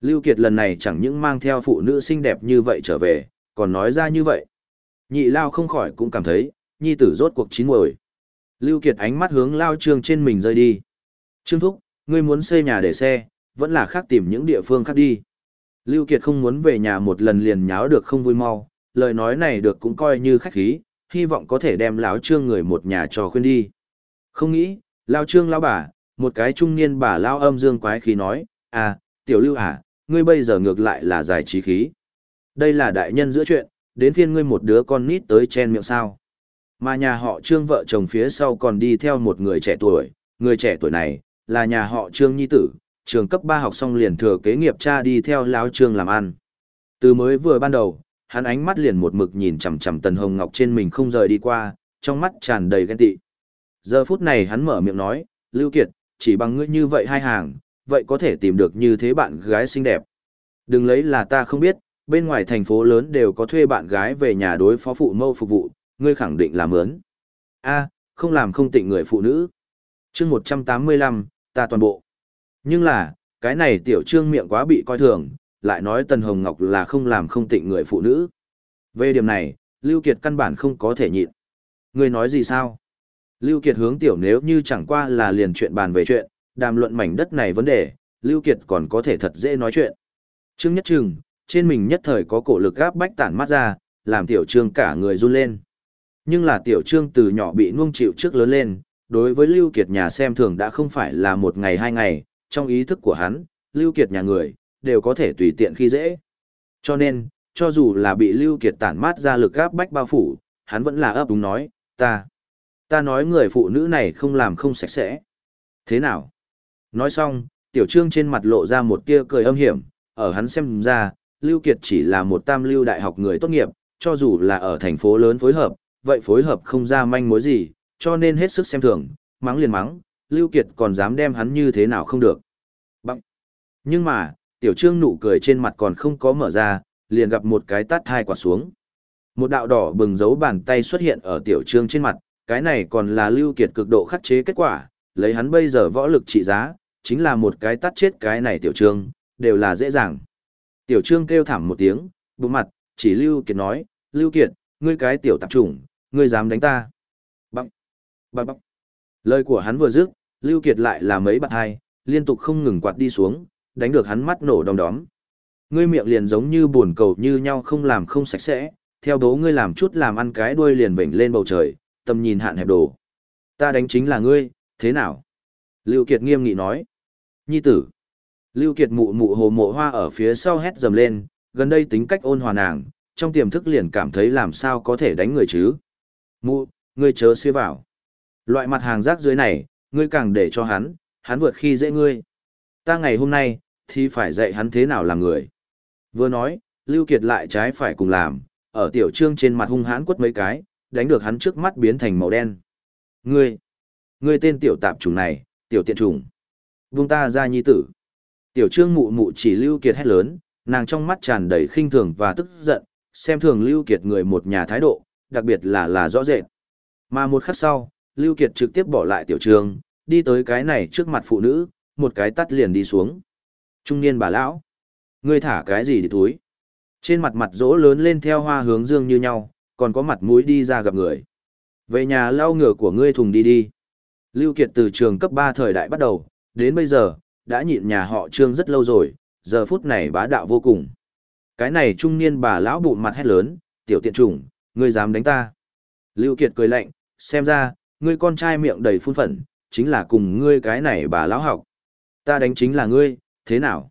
Lưu Kiệt lần này chẳng những mang theo phụ nữ xinh đẹp như vậy trở về, còn nói ra như vậy. Nhị Lao không khỏi cũng cảm thấy, nhi tử rốt cuộc chín muồi. Lưu Kiệt ánh mắt hướng Lao Trương trên mình rơi đi. Trương Thúc, ngươi muốn xây nhà để xe, vẫn là khác tìm những địa phương khác đi. Lưu Kiệt không muốn về nhà một lần liền nháo được không vui mau, lời nói này được cũng coi như khách khí, hy vọng có thể đem lão trương người một nhà cho khuyên đi. Không nghĩ, lão trương lão bà, một cái trung niên bà lão âm dương quái khí nói, à, tiểu lưu à, ngươi bây giờ ngược lại là giải trí khí. Đây là đại nhân giữa chuyện, đến phiên ngươi một đứa con nít tới chen miệng sao. Mà nhà họ trương vợ chồng phía sau còn đi theo một người trẻ tuổi, người trẻ tuổi này, là nhà họ trương nhi tử, trường cấp 3 học xong liền thừa kế nghiệp cha đi theo láo trương làm ăn. Từ mới vừa ban đầu, hắn ánh mắt liền một mực nhìn chằm chằm Tần Hồng Ngọc trên mình không rời đi qua, trong mắt tràn đầy ghen tị. Giờ phút này hắn mở miệng nói, Lưu Kiệt, chỉ bằng ngươi như vậy hai hàng, vậy có thể tìm được như thế bạn gái xinh đẹp. Đừng lấy là ta không biết, bên ngoài thành phố lớn đều có thuê bạn gái về nhà đối phó phụ mâu phục vụ, ngươi khẳng định là mướn. A, không làm không tịnh người phụ nữ. Chương 185, ta toàn bộ. Nhưng là, cái này tiểu trương miệng quá bị coi thường, lại nói Tần Hồng Ngọc là không làm không tịnh người phụ nữ. Về điểm này, Lưu Kiệt căn bản không có thể nhịn. Người nói gì sao? Lưu Kiệt hướng tiểu nếu như chẳng qua là liền chuyện bàn về chuyện, đàm luận mảnh đất này vấn đề, Lưu Kiệt còn có thể thật dễ nói chuyện. Trương Nhất Trừng, trên mình nhất thời có cổ lực áp bách tản mắt ra, làm tiểu trương cả người run lên. Nhưng là tiểu trương từ nhỏ bị nuông chịu trước lớn lên, đối với Lưu Kiệt nhà xem thường đã không phải là một ngày hai ngày, trong ý thức của hắn, Lưu Kiệt nhà người, đều có thể tùy tiện khi dễ. Cho nên, cho dù là bị Lưu Kiệt tản mát ra lực áp bách bao phủ, hắn vẫn là ấp đúng nói, ta, ta nói người phụ nữ này không làm không sạch sẽ. Thế nào? Nói xong, tiểu trương trên mặt lộ ra một tia cười âm hiểm, ở hắn xem ra, Lưu Kiệt chỉ là một tam lưu đại học người tốt nghiệp, cho dù là ở thành phố lớn phối hợp, vậy phối hợp không ra manh mối gì, cho nên hết sức xem thường, mắng liền mắng, Lưu Kiệt còn dám đem hắn như thế nào không được. Bằng. Nhưng mà, tiểu trương nụ cười trên mặt còn không có mở ra, liền gặp một cái tát hai quả xuống. Một đạo đỏ bừng dấu bàn tay xuất hiện ở tiểu trương trên mặt, cái này còn là Lưu Kiệt cực độ khắc chế kết quả, lấy hắn bây giờ võ lực trị giá, chính là một cái tắt chết cái này tiểu trương, đều là dễ dàng. Tiểu trương kêu thảm một tiếng, bụng mặt, chỉ Lưu Kiệt nói, Lưu Kiệt, ngươi cái tiểu tạp chủng, ngươi dám đánh ta. Bằng, bằng bằng. Lời của hắn vừa dứt, Lưu Kiệt lại là mấy bạn hai, liên tục không ngừng quạt đi xuống, đánh được hắn mắt nổ đom đóm. Ngươi miệng liền giống như buồn cầu như nhau không làm không sạch sẽ, theo đố ngươi làm chút làm ăn cái đuôi liền vểnh lên bầu trời, tầm nhìn hạn hẹp đồ. Ta đánh chính là ngươi, thế nào? Lưu Kiệt nghiêm nghị nói. Nhi tử. Lưu Kiệt mụ mụ hồ mộ hoa ở phía sau hét dầm lên, gần đây tính cách ôn hòa nàng, trong tiềm thức liền cảm thấy làm sao có thể đánh người chứ. Mụ, ngươi chớ xế vào. Loại mặt hàng rác dưới này, ngươi càng để cho hắn, hắn vượt khi dễ ngươi. Ta ngày hôm nay, thì phải dạy hắn thế nào làm người. Vừa nói, Lưu Kiệt lại trái phải cùng làm, ở tiểu trương trên mặt hung hãn quất mấy cái, đánh được hắn trước mắt biến thành màu đen. Ngươi, ngươi tên tiểu tạp chủng này, tiểu tiện trùng. Vung ta ra nhi tử. Tiểu trương mụ mụ chỉ Lưu Kiệt hét lớn, nàng trong mắt tràn đầy khinh thường và tức giận, xem thường Lưu Kiệt người một nhà thái độ, đặc biệt là là rõ rệt. Mà một khắc sau, Lưu Kiệt trực tiếp bỏ lại tiểu trương, đi tới cái này trước mặt phụ nữ, một cái tắt liền đi xuống. Trung niên bà lão, ngươi thả cái gì đi túi? Trên mặt mặt rỗ lớn lên theo hoa hướng dương như nhau, còn có mặt mũi đi ra gặp người. Về nhà lau ngựa của ngươi thùng đi đi. Lưu Kiệt từ trường cấp 3 thời đại bắt đầu, đến bây giờ, đã nhịn nhà họ trương rất lâu rồi, giờ phút này bá đạo vô cùng. Cái này trung niên bà lão bụng mặt hét lớn, tiểu tiện trùng ngươi dám đánh ta. Lưu Kiệt cười lạnh, xem ra, ngươi con trai miệng đầy phun phẩn, chính là cùng ngươi cái này bà lão học. Ta đánh chính là ngươi, thế nào?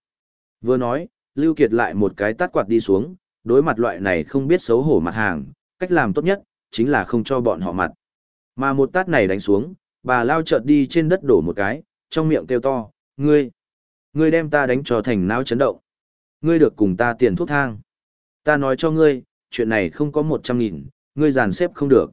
Vừa nói, Lưu Kiệt lại một cái tát quạt đi xuống, đối mặt loại này không biết xấu hổ mặt hàng, cách làm tốt nhất, chính là không cho bọn họ mặt. Mà một tát này đánh xuống, bà lao chợt đi trên đất đổ một cái, trong miệng kêu to, ngươi, ngươi đem ta đánh cho thành não chấn động. Ngươi được cùng ta tiền thuốc thang. Ta nói cho ngươi, chuyện này không có một trăm nghìn, ngươi giàn xếp không được.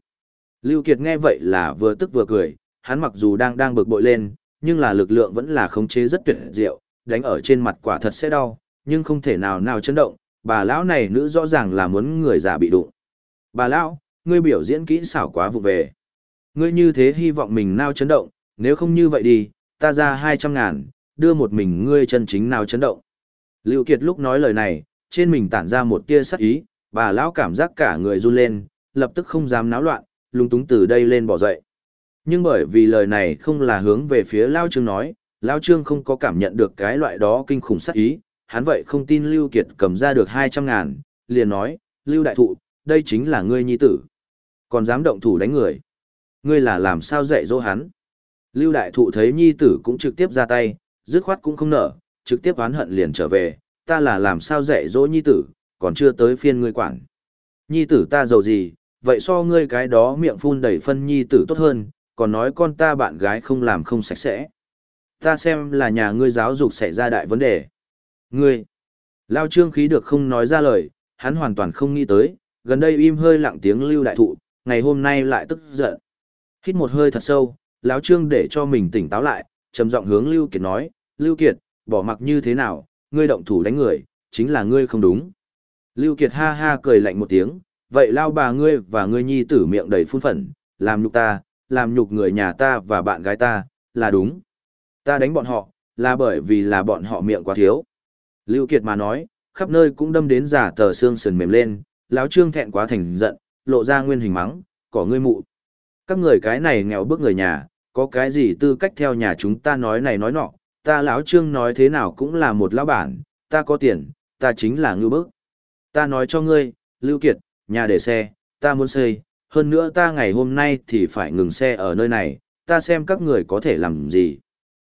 Lưu Kiệt nghe vậy là vừa tức vừa cười, hắn mặc dù đang đang bực bội lên, nhưng là lực lượng vẫn là khống chế rất tuyệt diệu, đánh ở trên mặt quả thật sẽ đau, nhưng không thể nào nào chấn động, bà lão này nữ rõ ràng là muốn người già bị đụng. Bà lão, ngươi biểu diễn kỹ xảo quá vụ về. Ngươi như thế hy vọng mình nào chấn động, nếu không như vậy đi, ta ra 200 ngàn, đưa một mình ngươi chân chính nào chấn động. Lưu Kiệt lúc nói lời này, trên mình tản ra một tia sắc ý, bà lão cảm giác cả người run lên, lập tức không dám náo loạn, lung túng từ đây lên bỏ dậy. Nhưng bởi vì lời này không là hướng về phía Lao Trương nói, Lao Trương không có cảm nhận được cái loại đó kinh khủng sắc ý, hắn vậy không tin Lưu Kiệt cầm ra được 200 ngàn, liền nói, Lưu Đại Thụ, đây chính là ngươi nhi tử. Còn dám động thủ đánh người. Ngươi là làm sao dạy dỗ hắn. Lưu Đại Thụ thấy nhi tử cũng trực tiếp ra tay, dứt khoát cũng không nở, trực tiếp oán hận liền trở về, ta là làm sao dạy dỗ nhi tử, còn chưa tới phiên ngươi quản. Nhi tử ta giàu gì, vậy so ngươi cái đó miệng phun đầy phân nhi tử tốt hơn, còn nói con ta bạn gái không làm không sạch sẽ. Ta xem là nhà ngươi giáo dục xảy ra đại vấn đề. Ngươi, lao trương khí được không nói ra lời, hắn hoàn toàn không nghĩ tới, gần đây im hơi lặng tiếng lưu đại thụ, ngày hôm nay lại tức giận. Hít một hơi thật sâu, lão trương để cho mình tỉnh táo lại, trầm giọng hướng Lưu Kiệt nói, Lưu Kiệt, bỏ mặc như thế nào, ngươi động thủ đánh người, chính là ngươi không đúng. Lưu Kiệt ha ha cười lạnh một tiếng, vậy lao bà ngươi và ngươi nhi tử miệng đầy phun phẩn, làm nhục ta, làm nhục người nhà ta và bạn gái ta, là đúng. Ta đánh bọn họ, là bởi vì là bọn họ miệng quá thiếu. Lưu Kiệt mà nói, khắp nơi cũng đâm đến giả tờ xương sườn mềm lên, lão trương thẹn quá thành giận, lộ ra nguyên hình mắng, cỏ ngươi mụ. Các người cái này nghèo bước người nhà, có cái gì tư cách theo nhà chúng ta nói này nói nọ, ta lão trương nói thế nào cũng là một lão bản, ta có tiền, ta chính là ngưu bức. Ta nói cho ngươi, Lưu Kiệt, nhà để xe, ta muốn xây, hơn nữa ta ngày hôm nay thì phải ngừng xe ở nơi này, ta xem các người có thể làm gì.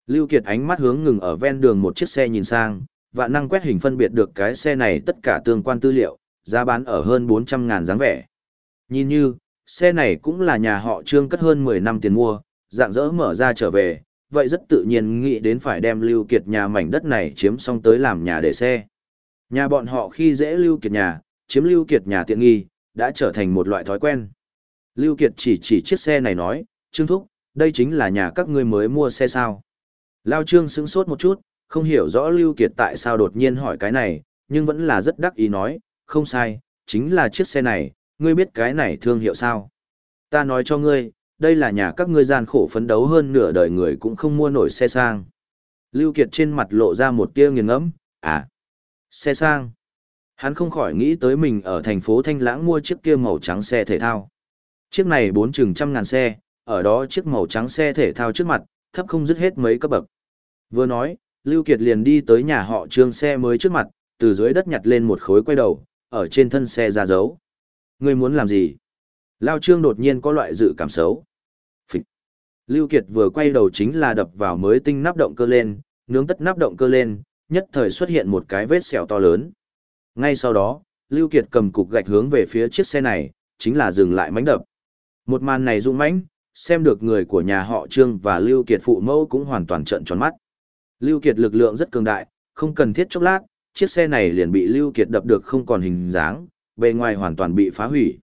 Lưu Kiệt ánh mắt hướng ngừng ở ven đường một chiếc xe nhìn sang, và năng quét hình phân biệt được cái xe này tất cả tương quan tư liệu, giá bán ở hơn 400 ngàn dáng vẻ. Nhìn như, xe này cũng là nhà họ trương cất hơn 10 năm tiền mua, dạng dỡ mở ra trở về, vậy rất tự nhiên nghĩ đến phải đem Lưu Kiệt nhà mảnh đất này chiếm xong tới làm nhà để xe. Nhà bọn họ khi dễ Lưu Kiệt nhà, chiếm Lưu Kiệt nhà tiện nghi, đã trở thành một loại thói quen. Lưu Kiệt chỉ chỉ chiếc xe này nói, Trương Thúc, đây chính là nhà các ngươi mới mua xe sao. Lao Trương sững sốt một chút, không hiểu rõ Lưu Kiệt tại sao đột nhiên hỏi cái này, nhưng vẫn là rất đắc ý nói, không sai, chính là chiếc xe này, ngươi biết cái này thương hiệu sao. Ta nói cho ngươi, đây là nhà các ngươi gian khổ phấn đấu hơn nửa đời người cũng không mua nổi xe sang. Lưu Kiệt trên mặt lộ ra một tia nghiền ngẫm, à, xe sang. Hắn không khỏi nghĩ tới mình ở thành phố Thanh Lãng mua chiếc kia màu trắng xe thể thao. Chiếc này bốn chừng trăm ngàn xe, ở đó chiếc màu trắng xe thể thao trước mặt, thấp không dứt hết mấy cấp bậc. Vừa nói, Lưu Kiệt liền đi tới nhà họ trương xe mới trước mặt, từ dưới đất nhặt lên một khối quay đầu, ở trên thân xe ra dấu. Ngươi muốn làm gì? Lao trương đột nhiên có loại dự cảm xấu. Phịch. Lưu Kiệt vừa quay đầu chính là đập vào mới tinh nắp động cơ lên, nướng tất nắp động cơ lên, nhất thời xuất hiện một cái vết sẹo to lớn. Ngay sau đó, Lưu Kiệt cầm cục gạch hướng về phía chiếc xe này, chính là dừng lại mánh đập. Một màn này rung mãnh, xem được người của nhà họ Trương và Lưu Kiệt phụ mẫu cũng hoàn toàn trợn tròn mắt. Lưu Kiệt lực lượng rất cường đại, không cần thiết chốc lát, chiếc xe này liền bị Lưu Kiệt đập được không còn hình dáng, bề ngoài hoàn toàn bị phá hủy.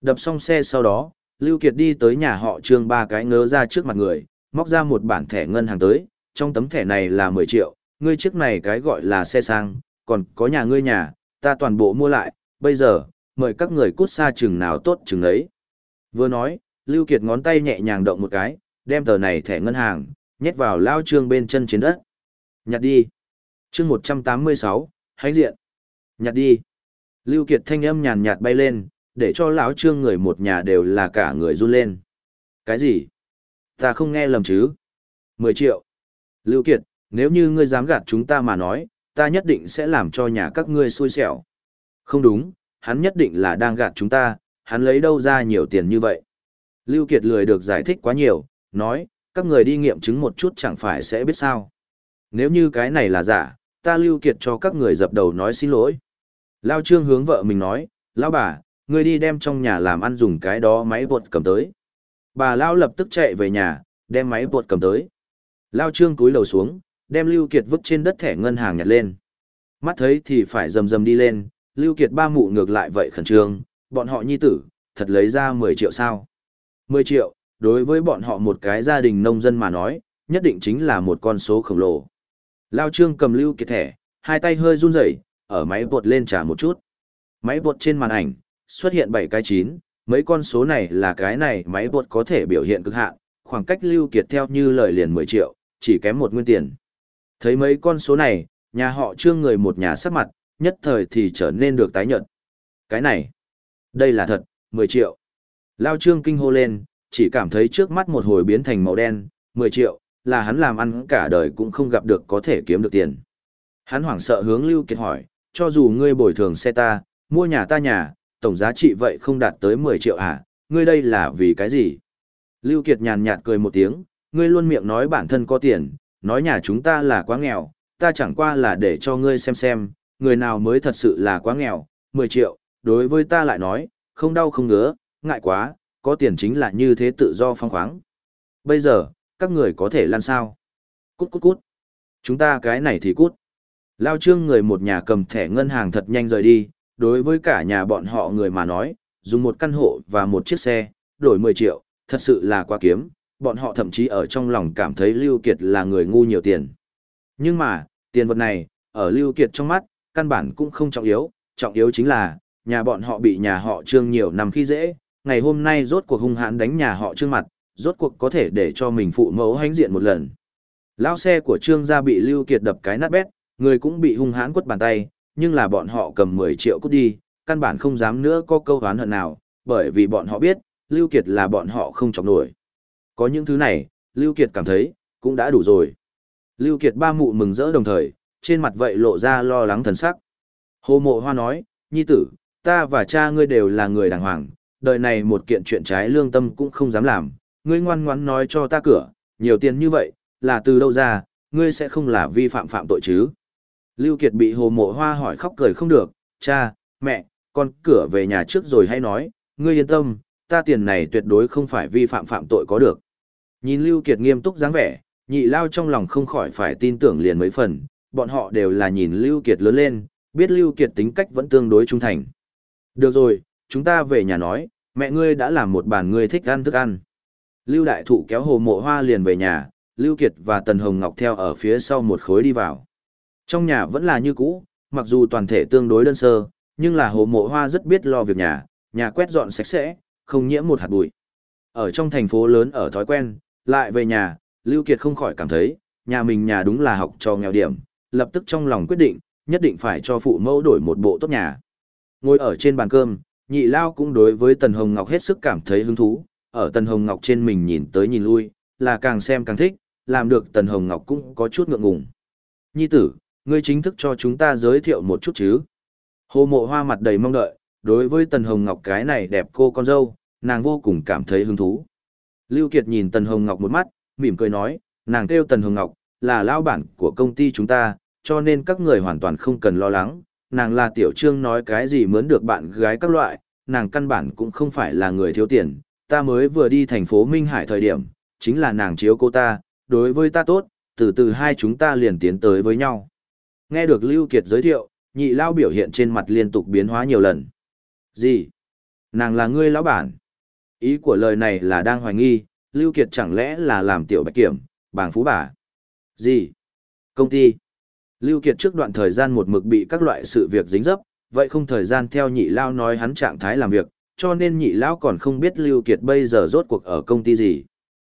Đập xong xe sau đó, Lưu Kiệt đi tới nhà họ Trương ba cái ngớ ra trước mặt người, móc ra một bản thẻ ngân hàng tới, trong tấm thẻ này là 10 triệu, ngươi chiếc này cái gọi là xe sang, còn có nhà ngươi nhà, ta toàn bộ mua lại, bây giờ, mời các người cút xa chừng nào tốt chừng ấy. Vừa nói, Lưu Kiệt ngón tay nhẹ nhàng động một cái, đem tờ này thẻ ngân hàng, nhét vào lao trương bên chân trên đất. Nhặt đi. Chương 186, hãnh diện. Nhặt đi. Lưu Kiệt thanh âm nhàn nhạt bay lên, để cho lão trương người một nhà đều là cả người run lên. Cái gì? Ta không nghe lầm chứ? 10 triệu. Lưu Kiệt, nếu như ngươi dám gạt chúng ta mà nói, ta nhất định sẽ làm cho nhà các ngươi xui xẻo. Không đúng, hắn nhất định là đang gạt chúng ta, hắn lấy đâu ra nhiều tiền như vậy. Lưu Kiệt lười được giải thích quá nhiều, nói, các người đi nghiệm chứng một chút chẳng phải sẽ biết sao. Nếu như cái này là giả, ta Lưu Kiệt cho các người dập đầu nói xin lỗi. Lao Trương hướng vợ mình nói, Lão bà, ngươi đi đem trong nhà làm ăn dùng cái đó máy bột cầm tới. Bà Lao lập tức chạy về nhà, đem máy bột cầm tới. Lao Trương cúi đầu xuống, đem Lưu Kiệt vứt trên đất thẻ ngân hàng nhặt lên. Mắt thấy thì phải rầm rầm đi lên, Lưu Kiệt ba mụ ngược lại vậy khẩn trương, bọn họ nhi tử, thật lấy ra 10 triệu sao. 10 triệu, đối với bọn họ một cái gia đình nông dân mà nói, nhất định chính là một con số khổng lồ. Lao Trương cầm Lưu Kiệt thẻ, hai tay hơi run rẩy, ở máy bột lên trả một chút. Máy bột trên màn ảnh, xuất hiện 7 cái 9, mấy con số này là cái này máy bột có thể biểu hiện cực hạn, khoảng cách Lưu Kiệt theo như lời liền 10 triệu, chỉ kém một nguyên tiền. Thấy mấy con số này, Nhà họ trương người một nhà sắc mặt, nhất thời thì trở nên được tái nhận. Cái này, đây là thật, 10 triệu. Lao trương kinh hô lên, chỉ cảm thấy trước mắt một hồi biến thành màu đen, 10 triệu, là hắn làm ăn cả đời cũng không gặp được có thể kiếm được tiền. Hắn hoảng sợ hướng Lưu Kiệt hỏi, cho dù ngươi bồi thường xe ta, mua nhà ta nhà, tổng giá trị vậy không đạt tới 10 triệu à, ngươi đây là vì cái gì? Lưu Kiệt nhàn nhạt cười một tiếng, ngươi luôn miệng nói bản thân có tiền, nói nhà chúng ta là quá nghèo, ta chẳng qua là để cho ngươi xem xem, người nào mới thật sự là quá nghèo, 10 triệu, đối với ta lại nói, không đau không ngứa, ngại quá, có tiền chính là như thế tự do phong khoáng. Bây giờ, các người có thể lan sao? Cút cút cút. Chúng ta cái này thì cút. Lao trương người một nhà cầm thẻ ngân hàng thật nhanh rời đi, đối với cả nhà bọn họ người mà nói, dùng một căn hộ và một chiếc xe, đổi 10 triệu, thật sự là quá kiếm, bọn họ thậm chí ở trong lòng cảm thấy Lưu Kiệt là người ngu nhiều tiền. Nhưng mà, tiền vật này, ở Lưu Kiệt trong mắt, căn bản cũng không trọng yếu, trọng yếu chính là, nhà bọn họ bị nhà họ trương nhiều năm khi dễ, ngày hôm nay rốt cuộc hung hãn đánh nhà họ trương mặt, rốt cuộc có thể để cho mình phụ mẫu hãnh diện một lần. Lão xe của trương gia bị Lưu Kiệt đập cái nát bét, người cũng bị hung hãn quất bàn tay, nhưng là bọn họ cầm 10 triệu cút đi, căn bản không dám nữa có câu hán hận nào, bởi vì bọn họ biết, Lưu Kiệt là bọn họ không chọc nổi. Có những thứ này, Lưu Kiệt cảm thấy, cũng đã đủ rồi. Lưu Kiệt ba mụ mừng rỡ đồng thời, trên mặt vậy lộ ra lo lắng thần sắc. Hồ mộ hoa nói, nhi tử, ta và cha ngươi đều là người đàng hoàng, đời này một kiện chuyện trái lương tâm cũng không dám làm, ngươi ngoan ngoãn nói cho ta cửa, nhiều tiền như vậy, là từ đâu ra, ngươi sẽ không là vi phạm phạm tội chứ. Lưu Kiệt bị hồ mộ hoa hỏi khóc cười không được, cha, mẹ, con cửa về nhà trước rồi hay nói, ngươi yên tâm, ta tiền này tuyệt đối không phải vi phạm phạm tội có được. Nhìn Lưu Kiệt nghiêm túc dáng vẻ, nhị lao trong lòng không khỏi phải tin tưởng liền mấy phần, bọn họ đều là nhìn Lưu Kiệt lớn lên, biết Lưu Kiệt tính cách vẫn tương đối trung thành. Được rồi, chúng ta về nhà nói, mẹ ngươi đã làm một bàn ngươi thích ăn thức ăn. Lưu Đại Thụ kéo hồ mộ hoa liền về nhà, Lưu Kiệt và Tần Hồng Ngọc theo ở phía sau một khối đi vào. Trong nhà vẫn là như cũ, mặc dù toàn thể tương đối đơn sơ, nhưng là hồ mộ hoa rất biết lo việc nhà, nhà quét dọn sạch sẽ, không nhiễm một hạt bụi. Ở trong thành phố lớn ở thói quen, lại về nhà, Lưu Kiệt không khỏi cảm thấy, nhà mình nhà đúng là học cho nghèo điểm, lập tức trong lòng quyết định, nhất định phải cho phụ mẫu đổi một bộ tốt nhà. Ngồi ở trên bàn cơm, nhị lao cũng đối với Tần Hồng Ngọc hết sức cảm thấy hứng thú, ở Tần Hồng Ngọc trên mình nhìn tới nhìn lui, là càng xem càng thích, làm được Tần Hồng Ngọc cũng có chút ngượng ngùng. Nhi tử, ngươi chính thức cho chúng ta giới thiệu một chút chứ. Hồ mộ hoa mặt đầy mong đợi, đối với Tần Hồng Ngọc cái này đẹp cô con dâu, nàng vô cùng cảm thấy hứng thú. Lưu Kiệt nhìn Tần Hồng Ngọc một mắt, mỉm cười nói, nàng kêu Tần Hồng Ngọc, là lao bản của công ty chúng ta, cho nên các người hoàn toàn không cần lo lắng, nàng là tiểu trương nói cái gì mướn được bạn gái các loại, nàng căn bản cũng không phải là người thiếu tiền, ta mới vừa đi thành phố Minh Hải thời điểm, chính là nàng chiếu cô ta, đối với ta tốt, từ từ hai chúng ta liền tiến tới với nhau. Nghe được Lưu Kiệt giới thiệu, nhị lao biểu hiện trên mặt liên tục biến hóa nhiều lần. Gì? Nàng là ngươi lão bản. Ý của lời này là đang hoài nghi, Lưu Kiệt chẳng lẽ là làm tiểu bạch kiểm, bảng phú bà. Gì? Công ty. Lưu Kiệt trước đoạn thời gian một mực bị các loại sự việc dính dấp, vậy không thời gian theo nhị lao nói hắn trạng thái làm việc, cho nên nhị lao còn không biết Lưu Kiệt bây giờ rốt cuộc ở công ty gì.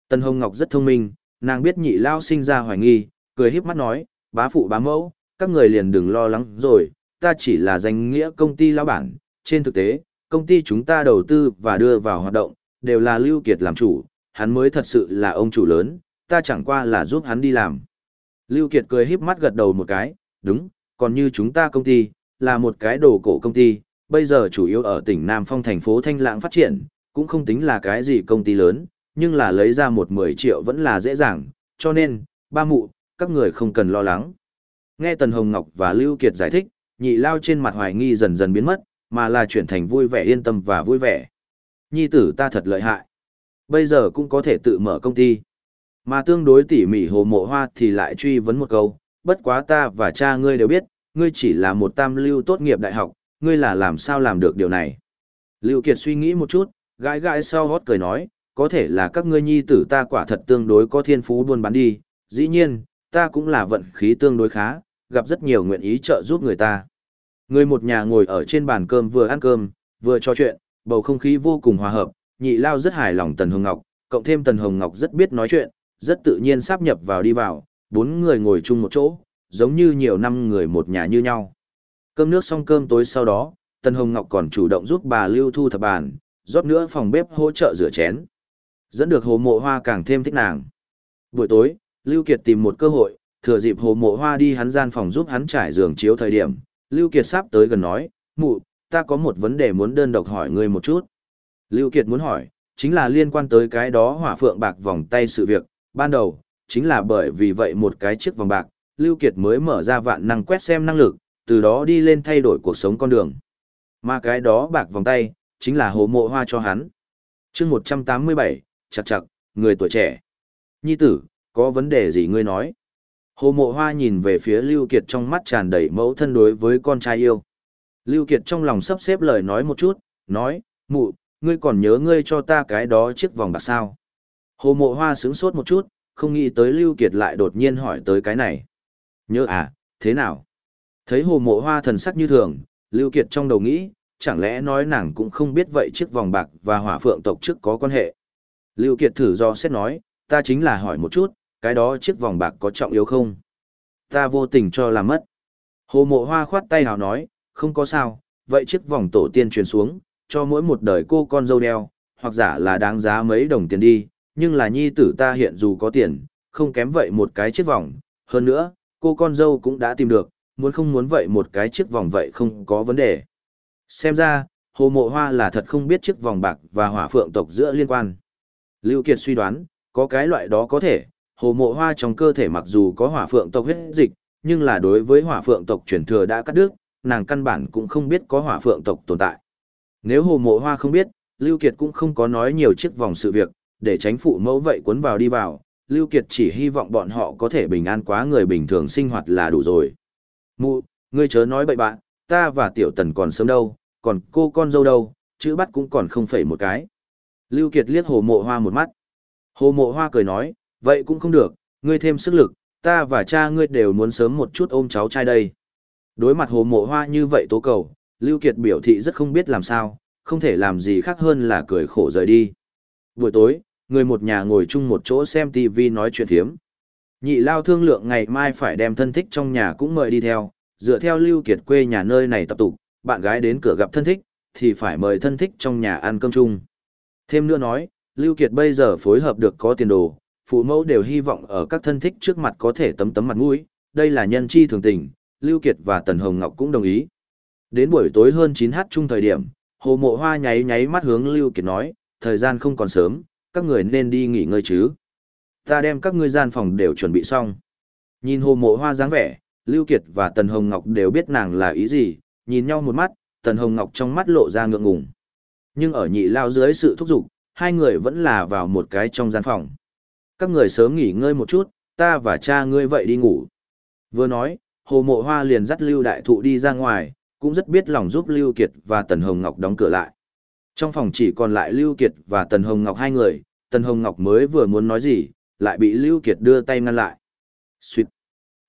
Tân Hồng Ngọc rất thông minh, nàng biết nhị lao sinh ra hoài nghi, cười híp mắt nói, bá phụ bá mẫu, các người liền đừng lo lắng rồi, ta chỉ là danh nghĩa công ty lão bản, trên thực tế, công ty chúng ta đầu tư và đưa vào hoạt động, đều là Lưu Kiệt làm chủ, hắn mới thật sự là ông chủ lớn, ta chẳng qua là giúp hắn đi làm. Lưu Kiệt cười híp mắt gật đầu một cái, đúng, còn như chúng ta công ty, là một cái đồ cổ công ty, bây giờ chủ yếu ở tỉnh Nam Phong thành phố Thanh Lãng phát triển, cũng không tính là cái gì công ty lớn, nhưng là lấy ra một 10 triệu vẫn là dễ dàng, cho nên, ba mụ, các người không cần lo lắng. Nghe Tần Hồng Ngọc và Lưu Kiệt giải thích, nhị lao trên mặt hoài nghi dần dần biến mất, mà là chuyển thành vui vẻ yên tâm và vui vẻ. Nhi tử ta thật lợi hại. Bây giờ cũng có thể tự mở công ty. Mà tương đối tỉ mỉ hồ mộ hoa thì lại truy vấn một câu, bất quá ta và cha ngươi đều biết, ngươi chỉ là một tam lưu tốt nghiệp đại học, ngươi là làm sao làm được điều này. Lưu Kiệt suy nghĩ một chút, gãi gãi sau hót cười nói, có thể là các ngươi nhi tử ta quả thật tương đối có thiên phú buôn bán đi, dĩ nhiên, ta cũng là vận khí tương đối khá, gặp rất nhiều nguyện ý trợ giúp người ta. Người một nhà ngồi ở trên bàn cơm vừa ăn cơm, vừa trò chuyện, bầu không khí vô cùng hòa hợp, nhị lao rất hài lòng Tần Hồng Ngọc, cộng thêm Tần Hồng Ngọc rất biết nói chuyện, rất tự nhiên sáp nhập vào đi vào, bốn người ngồi chung một chỗ, giống như nhiều năm người một nhà như nhau. Cơm nước xong cơm tối sau đó, Tần Hồng Ngọc còn chủ động giúp bà Lưu thu thập bàn, rót nữa phòng bếp hỗ trợ rửa chén. Dẫn được hồ mộ hoa càng thêm thích nàng. Buổi tối, Lưu Kiệt tìm một cơ hội, thừa dịp hồ mộ hoa đi hắn gian phòng giúp hắn trải giường chiếu thời điểm, Lưu Kiệt sắp tới gần nói, mụ, ta có một vấn đề muốn đơn độc hỏi ngươi một chút. Lưu Kiệt muốn hỏi, chính là liên quan tới cái đó hỏa phượng bạc vòng tay sự việc, ban đầu, chính là bởi vì vậy một cái chiếc vòng bạc, Lưu Kiệt mới mở ra vạn năng quét xem năng lực, từ đó đi lên thay đổi cuộc sống con đường. Mà cái đó bạc vòng tay, chính là hồ mộ hoa cho hắn. chương 187, chặt chặt, người tuổi trẻ. Nhi tử, có vấn đề gì ngươi nói? Hồ mộ hoa nhìn về phía Lưu Kiệt trong mắt tràn đầy mẫu thân đối với con trai yêu. Lưu Kiệt trong lòng sắp xếp lời nói một chút, nói, mụ, ngươi còn nhớ ngươi cho ta cái đó chiếc vòng bạc sao? Hồ mộ hoa sướng sốt một chút, không nghĩ tới Lưu Kiệt lại đột nhiên hỏi tới cái này. Nhớ à, thế nào? Thấy hồ mộ hoa thần sắc như thường, Lưu Kiệt trong đầu nghĩ, chẳng lẽ nói nàng cũng không biết vậy chiếc vòng bạc và hỏa phượng tộc trước có quan hệ. Lưu Kiệt thử do xét nói, ta chính là hỏi một chút, cái đó chiếc vòng bạc có trọng yếu không? Ta vô tình cho làm mất. Hồ mộ hoa khoát tay hào nói, không có sao, vậy chiếc vòng tổ tiên truyền xuống, cho mỗi một đời cô con dâu đeo, hoặc giả là đáng giá mấy đồng tiền đi, nhưng là nhi tử ta hiện dù có tiền, không kém vậy một cái chiếc vòng, hơn nữa, cô con dâu cũng đã tìm được, muốn không muốn vậy một cái chiếc vòng vậy không có vấn đề. Xem ra, hồ mộ hoa là thật không biết chiếc vòng bạc và hỏa phượng tộc giữa liên quan. Lưu Kiệt suy đoán, có cái loại đó có thể, hồ mộ hoa trong cơ thể mặc dù có hỏa phượng tộc huyết dịch, nhưng là đối với hỏa phượng tộc truyền thừa đã cắt đứt, nàng căn bản cũng không biết có hỏa phượng tộc tồn tại. Nếu hồ mộ hoa không biết, Lưu Kiệt cũng không có nói nhiều chiếc vòng sự việc, để tránh phụ mẫu vậy cuốn vào đi vào, Lưu Kiệt chỉ hy vọng bọn họ có thể bình an quá người bình thường sinh hoạt là đủ rồi. Mụ, ngươi chớ nói bậy bạn, ta và tiểu tần còn sớm đâu, còn cô con dâu đâu, chữ bắt cũng còn không phải một cái. Lưu Kiệt liếc hồ mộ hoa một mắt. Hồ mộ hoa cười nói, vậy cũng không được, ngươi thêm sức lực, ta và cha ngươi đều muốn sớm một chút ôm cháu trai đây. Đối mặt hồ mộ hoa như vậy tố cầu, Lưu Kiệt biểu thị rất không biết làm sao, không thể làm gì khác hơn là cười khổ rời đi. Buổi tối, người một nhà ngồi chung một chỗ xem TV nói chuyện thiếm. Nhị lao thương lượng ngày mai phải đem thân thích trong nhà cũng mời đi theo, dựa theo Lưu Kiệt quê nhà nơi này tập tụ, bạn gái đến cửa gặp thân thích, thì phải mời thân thích trong nhà ăn cơm chung. Thêm nữa nói, Lưu Kiệt bây giờ phối hợp được có tiền đồ, phụ mẫu đều hy vọng ở các thân thích trước mặt có thể tấm tấm mặt mũi, đây là nhân chi thường tình, Lưu Kiệt và Tần Hồng Ngọc cũng đồng ý. Đến buổi tối hơn 9h chung thời điểm, Hồ Mộ Hoa nháy nháy mắt hướng Lưu Kiệt nói, thời gian không còn sớm, các người nên đi nghỉ ngơi chứ. Ta đem các ngươi gian phòng đều chuẩn bị xong. Nhìn Hồ Mộ Hoa dáng vẻ, Lưu Kiệt và Tần Hồng Ngọc đều biết nàng là ý gì, nhìn nhau một mắt, Tần Hồng Ngọc trong mắt lộ ra ngượng ngùng. Nhưng ở nhị lao dưới sự thúc giục, hai người vẫn là vào một cái trong gian phòng. Các người sớm nghỉ ngơi một chút, ta và cha ngươi vậy đi ngủ. Vừa nói, Hồ Mộ Hoa liền dắt Lưu Đại Thụ đi ra ngoài, cũng rất biết lòng giúp Lưu Kiệt và Tần Hồng Ngọc đóng cửa lại. Trong phòng chỉ còn lại Lưu Kiệt và Tần Hồng Ngọc hai người, Tần Hồng Ngọc mới vừa muốn nói gì, lại bị Lưu Kiệt đưa tay ngăn lại. Xuyệt.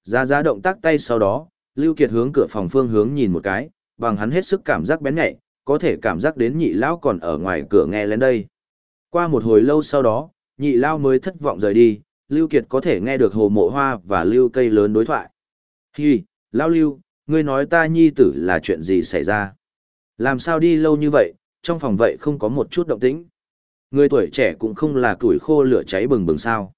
Ra ra động tác tay sau đó, Lưu Kiệt hướng cửa phòng phương hướng nhìn một cái, bằng hắn hết sức cảm giác bén nhạy, có thể cảm giác đến nhị lão còn ở ngoài cửa nghe lên đây. Qua một hồi lâu sau đó, nhị lão mới thất vọng rời đi, Lưu Kiệt có thể nghe được hồ mộ hoa và lưu cây lớn đối thoại. Hi, lão Lưu, ngươi nói ta nhi tử là chuyện gì xảy ra? Làm sao đi lâu như vậy, trong phòng vậy không có một chút động tĩnh. Người tuổi trẻ cũng không là tuổi khô lửa cháy bừng bừng sao.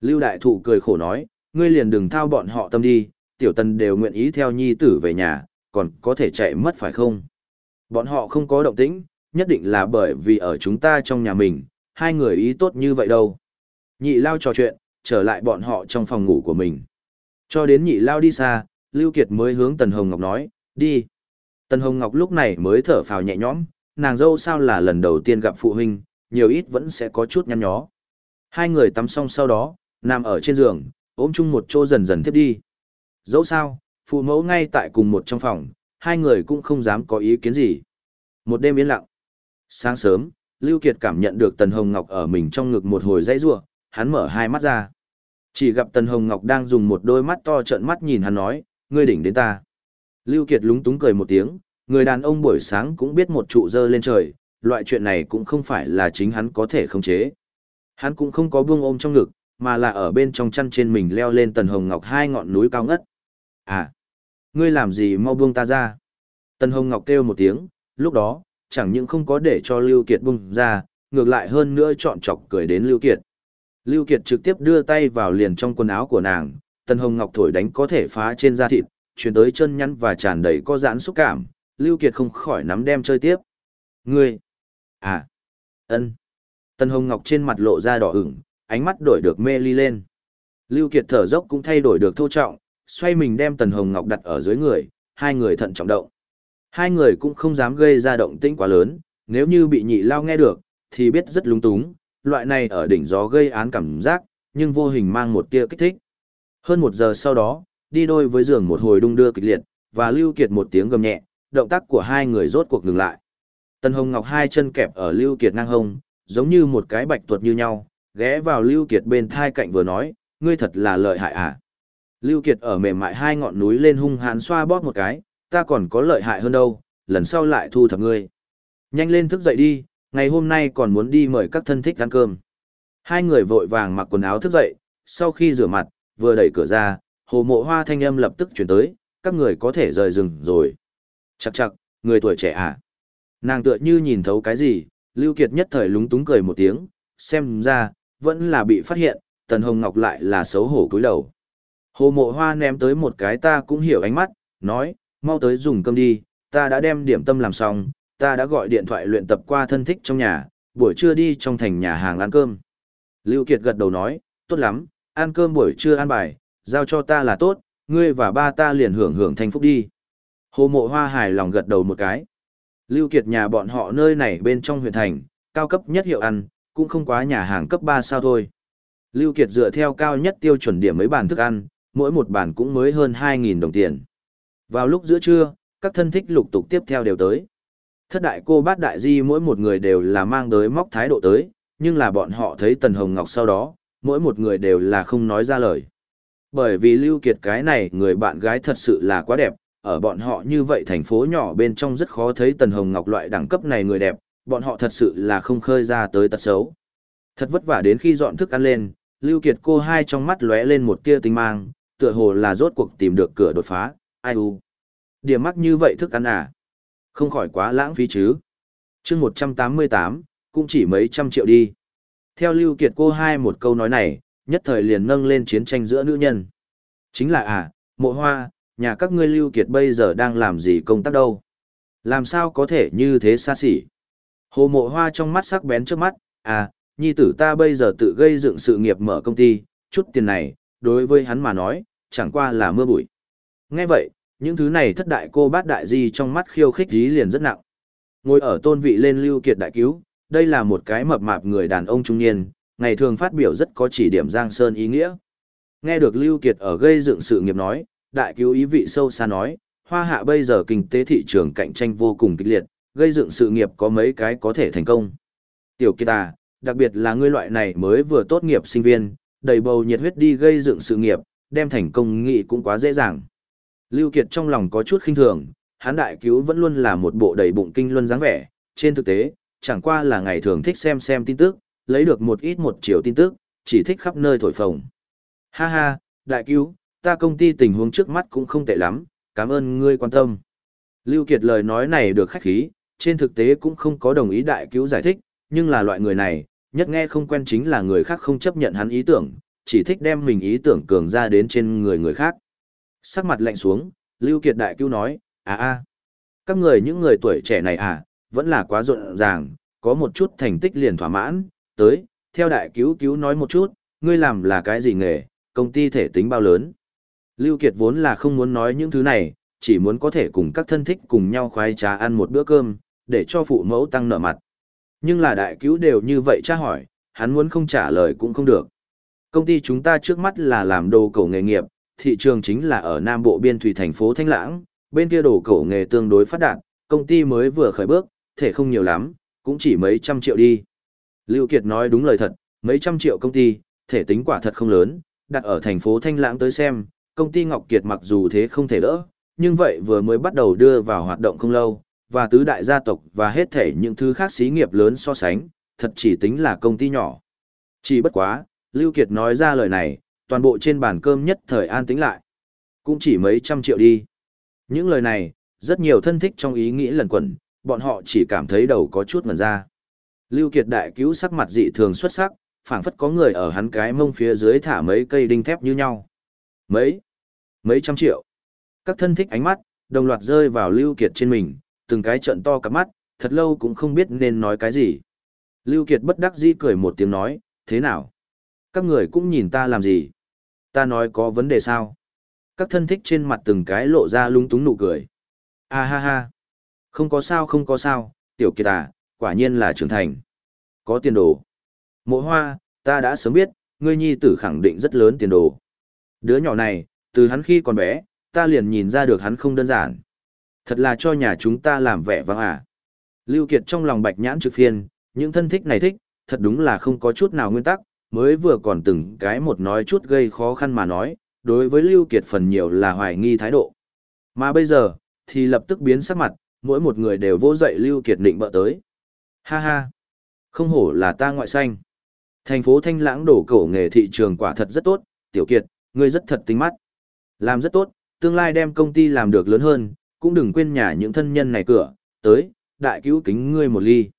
Lưu đại thụ cười khổ nói, ngươi liền đừng thao bọn họ tâm đi, tiểu tần đều nguyện ý theo nhi tử về nhà, còn có thể chạy mất phải không? Bọn họ không có động tĩnh, nhất định là bởi vì ở chúng ta trong nhà mình, hai người ý tốt như vậy đâu. Nhị lao trò chuyện, trở lại bọn họ trong phòng ngủ của mình. Cho đến nhị lao đi xa, Lưu Kiệt mới hướng Tần Hồng Ngọc nói, đi. Tần Hồng Ngọc lúc này mới thở phào nhẹ nhõm, nàng dâu sao là lần đầu tiên gặp phụ huynh, nhiều ít vẫn sẽ có chút nhăn nhó. Hai người tắm xong sau đó, nằm ở trên giường, ôm chung một chỗ dần dần tiếp đi. Dẫu sao, phụ mẫu ngay tại cùng một trong phòng, hai người cũng không dám có ý kiến gì. Một đêm yên lặng. Sáng sớm, Lưu Kiệt cảm nhận được Tần Hồng Ngọc ở mình trong ngực một hồi dãy rủa, hắn mở hai mắt ra. Chỉ gặp Tần Hồng Ngọc đang dùng một đôi mắt to trợn mắt nhìn hắn nói, ngươi đỉnh đến ta. Lưu Kiệt lúng túng cười một tiếng, người đàn ông buổi sáng cũng biết một trụ dơ lên trời, loại chuyện này cũng không phải là chính hắn có thể khống chế. Hắn cũng không có buông ôm trong ngực, mà là ở bên trong chăn trên mình leo lên Tần Hồng Ngọc hai ngọn núi cao ngất. À, ngươi làm gì mau buông ta ra? Tần Hồng Ngọc kêu một tiếng, lúc đó, chẳng những không có để cho Lưu Kiệt bung ra, ngược lại hơn nữa chọn chọc cười đến Lưu Kiệt. Lưu Kiệt trực tiếp đưa tay vào liền trong quần áo của nàng, Tân Hồng Ngọc thổi đánh có thể phá trên da thịt, chuyển tới chân nhắn và tràn đầy có giãn xúc cảm, Lưu Kiệt không khỏi nắm đem chơi tiếp. Ngươi! À! ân. Tân Hồng Ngọc trên mặt lộ ra đỏ ửng, ánh mắt đổi được mê ly lên. Lưu Kiệt thở dốc cũng thay đổi được thô trọng, xoay mình đem Tần Hồng Ngọc đặt ở dưới người, hai người thận trọng động. Hai người cũng không dám gây ra động tĩnh quá lớn, nếu như bị nhị lao nghe được, thì biết rất lung túng, loại này ở đỉnh gió gây án cảm giác, nhưng vô hình mang một tia kích thích. Hơn một giờ sau đó, đi đôi với giường một hồi đung đưa kịch liệt, và Lưu Kiệt một tiếng gầm nhẹ, động tác của hai người rốt cuộc ngừng lại. Tần Hồng Ngọc hai chân kẹp ở Lưu Kiệt ngang hông, giống như một cái bạch tuột như nhau, ghé vào Lưu Kiệt bên thai cạnh vừa nói, ngươi thật là lợi hại à. Lưu Kiệt ở mềm mại hai ngọn núi lên hung hãn xoa bóp một cái, ta còn có lợi hại hơn đâu, lần sau lại thu thập ngươi. Nhanh lên thức dậy đi, ngày hôm nay còn muốn đi mời các thân thích ăn cơm. Hai người vội vàng mặc quần áo thức dậy, sau khi rửa mặt, vừa đẩy cửa ra, hồ mộ hoa thanh âm lập tức chuyển tới, các người có thể rời rừng rồi. Chặt chặt, người tuổi trẻ à? Nàng tựa như nhìn thấu cái gì, Lưu Kiệt nhất thời lúng túng cười một tiếng, xem ra, vẫn là bị phát hiện, Tần Hồng Ngọc lại là xấu hổ cúi đầu. Hồ mộ hoa ném tới một cái ta cũng hiểu ánh mắt, nói, mau tới dùng cơm đi, ta đã đem điểm tâm làm xong, ta đã gọi điện thoại luyện tập qua thân thích trong nhà, buổi trưa đi trong thành nhà hàng ăn cơm. Lưu Kiệt gật đầu nói, tốt lắm, ăn cơm buổi trưa ăn bài, giao cho ta là tốt, ngươi và ba ta liền hưởng hưởng thanh phúc đi. Hồ mộ hoa hài lòng gật đầu một cái. Lưu Kiệt nhà bọn họ nơi này bên trong huyện thành, cao cấp nhất hiệu ăn, cũng không quá nhà hàng cấp 3 sao thôi. Lưu Kiệt dựa theo cao nhất tiêu chuẩn điểm mấy bàn thức ăn, mỗi một bàn cũng mới hơn 2.000 đồng tiền. Vào lúc giữa trưa, các thân thích lục tục tiếp theo đều tới. Thất đại cô bát đại di mỗi một người đều là mang tới móc thái độ tới, nhưng là bọn họ thấy Tần Hồng Ngọc sau đó, mỗi một người đều là không nói ra lời. Bởi vì Lưu Kiệt cái này người bạn gái thật sự là quá đẹp, ở bọn họ như vậy thành phố nhỏ bên trong rất khó thấy Tần Hồng Ngọc loại đẳng cấp này người đẹp, bọn họ thật sự là không khơi ra tới tật xấu. Thật vất vả đến khi dọn thức ăn lên, Lưu Kiệt cô hai trong mắt lóe lên một tia tinh mang, tựa hồ là rốt cuộc tìm được cửa đột phá, ai u. Điểm mắc như vậy thức ăn à? Không khỏi quá lãng phí chứ. chương 188, cũng chỉ mấy trăm triệu đi. Theo Lưu Kiệt cô hai một câu nói này, nhất thời liền nâng lên chiến tranh giữa nữ nhân. Chính là à, mộ hoa, nhà các ngươi Lưu Kiệt bây giờ đang làm gì công tác đâu? Làm sao có thể như thế xa xỉ? Hồ mộ hoa trong mắt sắc bén trước mắt, à, nhi tử ta bây giờ tự gây dựng sự nghiệp mở công ty, chút tiền này, đối với hắn mà nói, chẳng qua là mưa bụi. Nghe vậy, những thứ này thất đại cô bát đại di trong mắt khiêu khích dí liền rất nặng. Ngồi ở tôn vị lên lưu kiệt đại cứu, đây là một cái mập mạp người đàn ông trung niên, ngày thường phát biểu rất có chỉ điểm giang sơn ý nghĩa. Nghe được lưu kiệt ở gây dựng sự nghiệp nói, đại cứu ý vị sâu xa nói, hoa hạ bây giờ kinh tế thị trường cạnh tranh vô cùng kịch liệt, gây dựng sự nghiệp có mấy cái có thể thành công. Tiểu kiệt à, đặc biệt là ngươi loại này mới vừa tốt nghiệp sinh viên, đầy bầu nhiệt huyết đi gây dựng sự nghiệp, đem thành công nghị cũng quá dễ dàng. Lưu Kiệt trong lòng có chút khinh thường, hắn đại cứu vẫn luôn là một bộ đầy bụng kinh luân dáng vẻ, trên thực tế, chẳng qua là ngày thường thích xem xem tin tức, lấy được một ít một chiều tin tức, chỉ thích khắp nơi thổi phồng. Ha ha, đại cứu, ta công ty tình huống trước mắt cũng không tệ lắm, cảm ơn ngươi quan tâm. Lưu Kiệt lời nói này được khách khí, trên thực tế cũng không có đồng ý đại cứu giải thích, nhưng là loại người này, nhất nghe không quen chính là người khác không chấp nhận hắn ý tưởng, chỉ thích đem mình ý tưởng cường ra đến trên người người khác. Sắc mặt lạnh xuống, Lưu Kiệt đại cứu nói, à à, các người những người tuổi trẻ này à, vẫn là quá rộn ràng, có một chút thành tích liền thỏa mãn, tới, theo đại cứu cứu nói một chút, ngươi làm là cái gì nghề, công ty thể tính bao lớn. Lưu Kiệt vốn là không muốn nói những thứ này, chỉ muốn có thể cùng các thân thích cùng nhau khoái trà ăn một bữa cơm, để cho phụ mẫu tăng nợ mặt. Nhưng là đại cứu đều như vậy tra hỏi, hắn muốn không trả lời cũng không được. Công ty chúng ta trước mắt là làm đồ cổ nghề nghiệp, thị trường chính là ở Nam Bộ Biên Thủy thành phố Thanh Lãng, bên kia đồ cổ nghề tương đối phát đạt, công ty mới vừa khởi bước, thể không nhiều lắm, cũng chỉ mấy trăm triệu đi. Lưu Kiệt nói đúng lời thật, mấy trăm triệu công ty, thể tính quả thật không lớn, đặt ở thành phố Thanh Lãng tới xem, công ty Ngọc Kiệt mặc dù thế không thể đỡ, nhưng vậy vừa mới bắt đầu đưa vào hoạt động không lâu, và tứ đại gia tộc và hết thể những thứ khác xí nghiệp lớn so sánh, thật chỉ tính là công ty nhỏ. Chỉ bất quá, Lưu Kiệt nói ra lời này, toàn bộ trên bàn cơm nhất thời an tĩnh lại. Cũng chỉ mấy trăm triệu đi. Những lời này, rất nhiều thân thích trong ý nghĩ lần quẩn, bọn họ chỉ cảm thấy đầu có chút ngần ra. Lưu Kiệt đại cứu sắc mặt dị thường xuất sắc, phảng phất có người ở hắn cái mông phía dưới thả mấy cây đinh thép như nhau. Mấy? Mấy trăm triệu. Các thân thích ánh mắt, đồng loạt rơi vào Lưu Kiệt trên mình, từng cái trận to cả mắt, thật lâu cũng không biết nên nói cái gì. Lưu Kiệt bất đắc dĩ cười một tiếng nói, thế nào? Các người cũng nhìn ta làm gì? Ta nói có vấn đề sao? Các thân thích trên mặt từng cái lộ ra lung túng nụ cười. À ha ha. Không có sao không có sao, tiểu kiệt à, quả nhiên là trưởng thành. Có tiền đồ. Mộ hoa, ta đã sớm biết, ngươi nhi tử khẳng định rất lớn tiền đồ. Đứa nhỏ này, từ hắn khi còn bé, ta liền nhìn ra được hắn không đơn giản. Thật là cho nhà chúng ta làm vẻ vang à. Lưu Kiệt trong lòng bạch nhãn trực phiên, những thân thích này thích, thật đúng là không có chút nào nguyên tắc, mới vừa còn từng cái một nói chút gây khó khăn mà nói, đối với Lưu Kiệt phần nhiều là hoài nghi thái độ. Mà bây giờ, thì lập tức biến sắc mặt, mỗi một người đều vô dậy Lưu Kiệt định bợ tới. Ha ha, không hổ là ta ngoại xanh. Thành phố Thanh Lãng đổ cổ nghề thị trường quả thật rất tốt, Tiểu Kiệt, ngươi rất thật tinh mắt. Làm rất tốt, tương lai đem công ty làm được lớn hơn, cũng đừng quên nhà những thân nhân này cửa, tới, đại cứu kính ngươi một ly.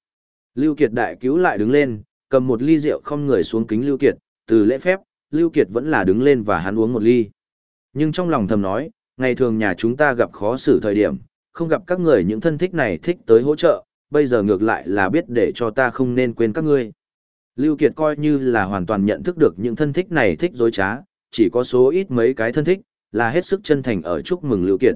Lưu Kiệt đại cứu lại đứng lên, cầm một ly rượu không người xuống kính Lưu Kiệt, từ lễ phép, Lưu Kiệt vẫn là đứng lên và hắn uống một ly. Nhưng trong lòng thầm nói, ngày thường nhà chúng ta gặp khó xử thời điểm, không gặp các người những thân thích này thích tới hỗ trợ, bây giờ ngược lại là biết để cho ta không nên quên các ngươi. Lưu Kiệt coi như là hoàn toàn nhận thức được những thân thích này thích dối trá, chỉ có số ít mấy cái thân thích, là hết sức chân thành ở chúc mừng Lưu Kiệt.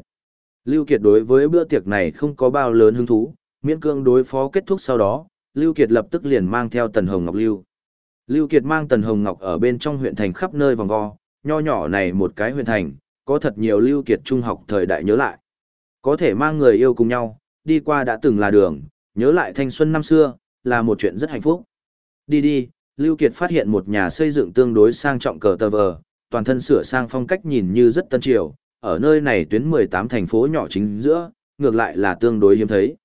Lưu Kiệt đối với bữa tiệc này không có bao lớn hứng thú, miễn cương đối phó kết thúc sau đó, Lưu Kiệt lập tức liền mang theo Tần Hồng Ngọc Lưu. Lưu Kiệt mang Tần Hồng Ngọc ở bên trong huyện thành khắp nơi vòng vo, nho nhỏ này một cái huyện thành, có thật nhiều Lưu Kiệt trung học thời đại nhớ lại. Có thể mang người yêu cùng nhau, đi qua đã từng là đường, nhớ lại thanh xuân năm xưa, là một chuyện rất hạnh phúc. Đi đi, Lưu Kiệt phát hiện một nhà xây dựng tương đối sang trọng cờ tờ vờ, toàn thân sửa sang phong cách nhìn như rất tân triều, ở nơi này tuyến 18 thành phố nhỏ chính giữa, ngược lại là tương đối hiếm thấy.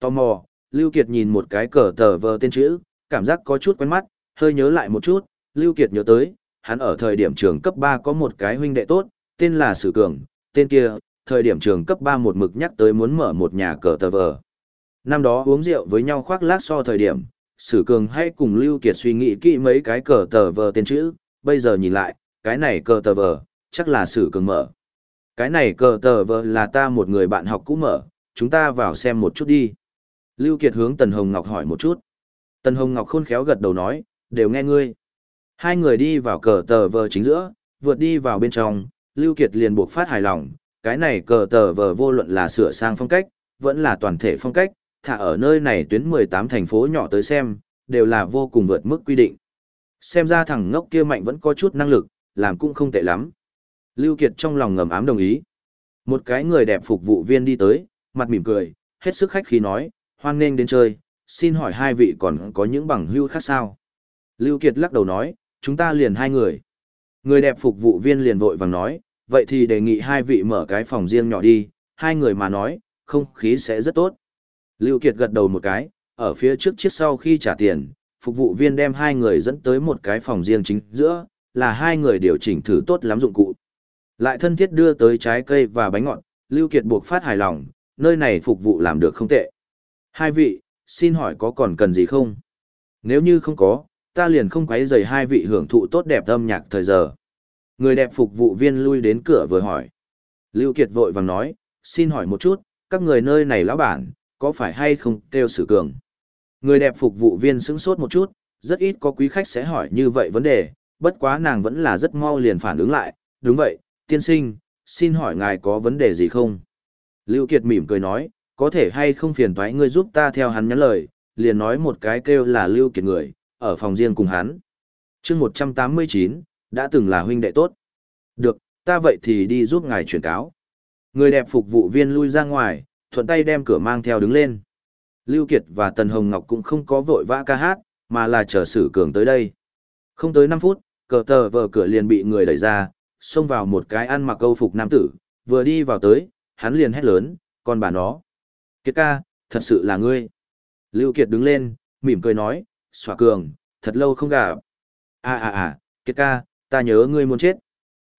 Tò mò, Lưu Kiệt nhìn một cái cờ tờ vờ tên chữ, cảm giác có chút quen mắt, hơi nhớ lại một chút, Lưu Kiệt nhớ tới, hắn ở thời điểm trường cấp 3 có một cái huynh đệ tốt, tên là Sử Cường, tên kia, thời điểm trường cấp 3 một mực nhắc tới muốn mở một nhà cờ tờ vờ. Năm đó uống rượu với nhau khoác lác so thời điểm, Sử Cường hay cùng Lưu Kiệt suy nghĩ kỹ mấy cái cờ tờ vờ tên chữ, bây giờ nhìn lại, cái này cờ tờ vờ, chắc là Sử Cường mở. Cái này cờ tờ vờ là ta một người bạn học cũ mở, chúng ta vào xem một chút đi. Lưu Kiệt hướng Tần Hồng Ngọc hỏi một chút. Tần Hồng Ngọc khôn khéo gật đầu nói, đều nghe ngươi. Hai người đi vào cờ tờ vờ chính giữa, vượt đi vào bên trong, Lưu Kiệt liền buộc phát hài lòng, cái này cờ tờ vờ vô luận là sửa sang phong cách, vẫn là toàn thể phong cách, thả ở nơi này tuyến 18 thành phố nhỏ tới xem, đều là vô cùng vượt mức quy định. Xem ra thằng ngốc kia mạnh vẫn có chút năng lực, làm cũng không tệ lắm. Lưu Kiệt trong lòng ngầm ám đồng ý. Một cái người đẹp phục vụ viên đi tới, mặt mỉm cười, hết sức khách khí nói, hoan nghênh đến chơi, xin hỏi hai vị còn có những bằng hưu khác sao? Lưu Kiệt lắc đầu nói, chúng ta liền hai người. Người đẹp phục vụ viên liền vội vàng nói, vậy thì đề nghị hai vị mở cái phòng riêng nhỏ đi, hai người mà nói, không khí sẽ rất tốt. Lưu Kiệt gật đầu một cái, ở phía trước chiếc sau khi trả tiền, phục vụ viên đem hai người dẫn tới một cái phòng riêng chính giữa, là hai người điều chỉnh thử tốt lắm dụng cụ. Lại thân thiết đưa tới trái cây và bánh ngọt, Lưu Kiệt buộc phát hài lòng, nơi này phục vụ làm được không tệ. Hai vị, xin hỏi có còn cần gì không? Nếu như không có, ta liền không quấy rầy hai vị hưởng thụ tốt đẹp âm nhạc thời giờ. Người đẹp phục vụ viên lui đến cửa vừa hỏi. Lưu Kiệt vội vàng nói, xin hỏi một chút, các người nơi này lão bản, có phải hay không kêu sử cường? Người đẹp phục vụ viên sững sốt một chút, rất ít có quý khách sẽ hỏi như vậy vấn đề, bất quá nàng vẫn là rất mau liền phản ứng lại, đúng vậy, tiên sinh, xin hỏi ngài có vấn đề gì không? Lưu Kiệt mỉm cười nói, có thể hay không phiền thoái ngươi giúp ta theo hắn nhắn lời, liền nói một cái kêu là Lưu Kiệt người, ở phòng riêng cùng hắn. Chương 189, đã từng là huynh đệ tốt. Được, ta vậy thì đi giúp ngài truyền cáo. Người đẹp phục vụ viên lui ra ngoài, thuận tay đem cửa mang theo đứng lên. Lưu Kiệt và Tần Hồng Ngọc cũng không có vội vã ca hát, mà là chờ Sử Cường tới đây. Không tới 5 phút, cờ tờ vờ cửa liền bị người đẩy ra, xông vào một cái ăn mặc câu phục nam tử, vừa đi vào tới, hắn liền hét lớn, con bà nó. Kiệt ca, thật sự là ngươi. Lưu Kiệt đứng lên, mỉm cười nói, xòa cường, thật lâu không gặp. À à à, Kiệt ca, ta nhớ ngươi muốn chết.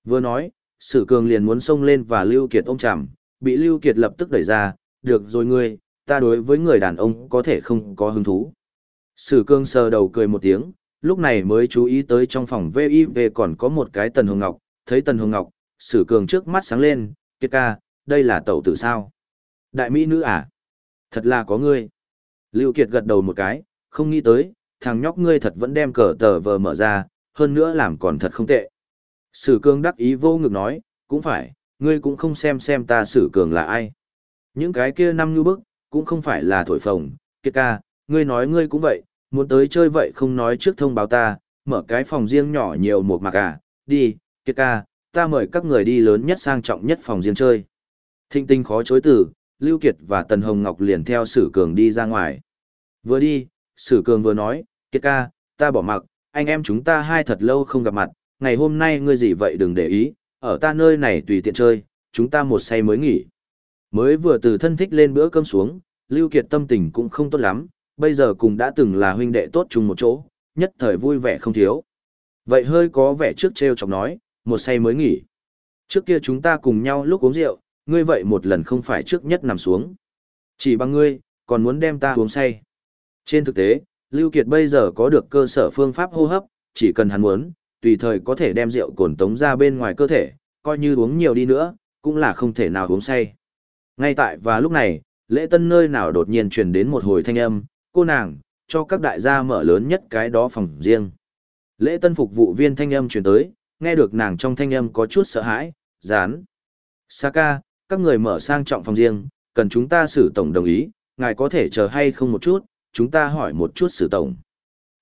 Vừa nói, Sử cường liền muốn xông lên và Lưu Kiệt ôm chầm, bị Lưu Kiệt lập tức đẩy ra, được rồi ngươi, ta đối với người đàn ông có thể không có hứng thú. Sử cường sờ đầu cười một tiếng, lúc này mới chú ý tới trong phòng VIV còn có một cái Tần Hồng Ngọc, thấy Tần Hồng Ngọc, Sử cường trước mắt sáng lên, kiệt ca, đây là tẩu tử sao? Đại mỹ nữ à? Thật là có ngươi. Lưu Kiệt gật đầu một cái, không nghĩ tới, thằng nhóc ngươi thật vẫn đem cờ tờ vờ mở ra, hơn nữa làm còn thật không tệ. Sử cường đắc ý vô ngực nói, cũng phải, ngươi cũng không xem xem ta sử cường là ai. Những cái kia năm như bức, cũng không phải là thổi phồng, kiệt ca, ngươi nói ngươi cũng vậy, muốn tới chơi vậy không nói trước thông báo ta, mở cái phòng riêng nhỏ nhiều một mặc à, đi, kiệt ca, ta mời các người đi lớn nhất sang trọng nhất phòng riêng chơi. Thinh tinh khó chối từ, Lưu Kiệt và Tần Hồng Ngọc liền theo Sử Cường đi ra ngoài. Vừa đi, Sử Cường vừa nói, Kiệt ca, ta bỏ mặc, anh em chúng ta hai thật lâu không gặp mặt, ngày hôm nay ngươi gì vậy đừng để ý, ở ta nơi này tùy tiện chơi, chúng ta một say mới nghỉ. Mới vừa từ thân thích lên bữa cơm xuống, Lưu Kiệt tâm tình cũng không tốt lắm, bây giờ cùng đã từng là huynh đệ tốt chung một chỗ, nhất thời vui vẻ không thiếu. Vậy hơi có vẻ trước treo chọc nói, một say mới nghỉ. Trước kia chúng ta cùng nhau lúc uống rượu, ngươi vậy một lần không phải trước nhất nằm xuống. Chỉ bằng ngươi, còn muốn đem ta uống say. Trên thực tế, Lưu Kiệt bây giờ có được cơ sở phương pháp hô hấp, chỉ cần hắn muốn, tùy thời có thể đem rượu cồn tống ra bên ngoài cơ thể, coi như uống nhiều đi nữa, cũng là không thể nào uống say. Ngay tại và lúc này, lễ tân nơi nào đột nhiên truyền đến một hồi thanh âm, cô nàng, cho các đại gia mở lớn nhất cái đó phòng riêng. Lễ tân phục vụ viên thanh âm truyền tới, nghe được nàng trong thanh âm có chút sợ hãi, dán. Saka, các người mở sang trọng phòng riêng, cần chúng ta xử tổng đồng ý, ngài có thể chờ hay không một chút, chúng ta hỏi một chút xử tổng.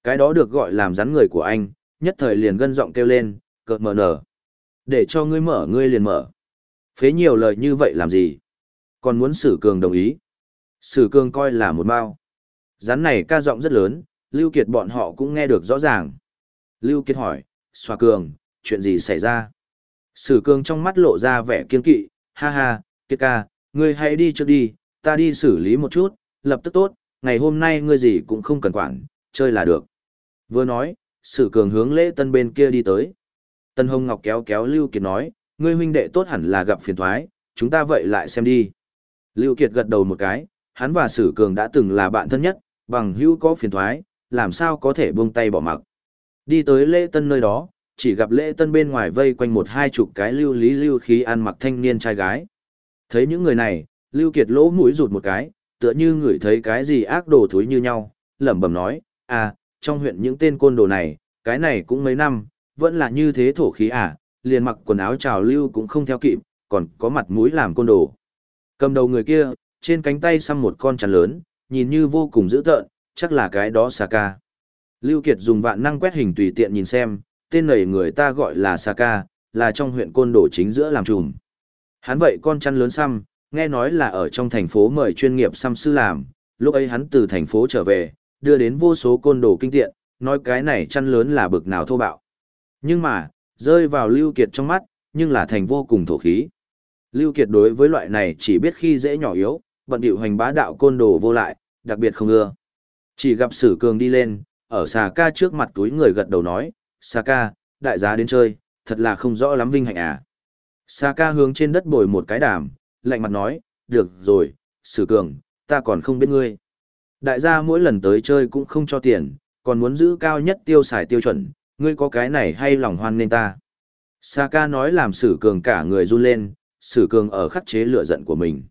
Cái đó được gọi làm rắn người của anh, nhất thời liền gân giọng kêu lên, cợt mở nở. Để cho ngươi mở ngươi liền mở. Phế nhiều lời như vậy làm gì? Còn muốn sử cường đồng ý. Sử cường coi là một mao Rắn này ca giọng rất lớn, Lưu Kiệt bọn họ cũng nghe được rõ ràng. Lưu Kiệt hỏi, Xoa cường, chuyện gì xảy ra? Sử cường trong mắt lộ ra vẻ kiên kỵ, ha ha, Kiệt ca, ngươi hãy đi trước đi, ta đi xử lý một chút, lập tức tốt, ngày hôm nay ngươi gì cũng không cần quản, chơi là được. Vừa nói, sử cường hướng lễ tân bên kia đi tới. Tân Hồng Ngọc kéo kéo Lưu Kiệt nói, ngươi huynh đệ tốt hẳn là gặp phiền thoái, chúng ta vậy lại xem đi. Lưu Kiệt gật đầu một cái, hắn và sử cường đã từng là bạn thân nhất, bằng hữu có phiền thoái, làm sao có thể buông tay bỏ mặc. Đi tới lễ tân nơi đó, chỉ gặp lễ tân bên ngoài vây quanh một hai chục cái lưu lý lưu khí ăn mặc thanh niên trai gái. Thấy những người này, Lưu Kiệt lỗ mũi rụt một cái, tựa như người thấy cái gì ác đồ thối như nhau, lẩm bẩm nói, à, trong huyện những tên côn đồ này, cái này cũng mấy năm, vẫn là như thế thổ khí à, liền mặc quần áo trào lưu cũng không theo kịp, còn có mặt mũi làm côn đồ. Cầm đầu người kia, trên cánh tay xăm một con chắn lớn, nhìn như vô cùng dữ tợn, chắc là cái đó Saka. Lưu Kiệt dùng vạn năng quét hình tùy tiện nhìn xem, tên này người ta gọi là Saka, là trong huyện côn đồ chính giữa làm trùm. Hắn vậy con chăn lớn xăm, nghe nói là ở trong thành phố mời chuyên nghiệp xăm sư làm, lúc ấy hắn từ thành phố trở về, đưa đến vô số côn đồ kinh tiện, nói cái này chăn lớn là bực nào thô bạo. Nhưng mà, rơi vào Lưu Kiệt trong mắt, nhưng là thành vô cùng thổ khí. Lưu Kiệt đối với loại này chỉ biết khi dễ nhỏ yếu, bận điệu hành bá đạo côn đồ vô lại, đặc biệt không ưa. Chỉ gặp Sử Cường đi lên, ở xà ca trước mặt túi người gật đầu nói, Saka, đại giá đến chơi, thật là không rõ lắm vinh hạnh à. Saka hướng trên đất bồi một cái đàm, lạnh mặt nói, được rồi, Sử Cường, ta còn không biết ngươi. Đại gia mỗi lần tới chơi cũng không cho tiền, còn muốn giữ cao nhất tiêu xài tiêu chuẩn, ngươi có cái này hay lòng hoan nên ta. Saka nói làm sử cường cả người run lên, sử cường ở khắc chế lửa giận của mình.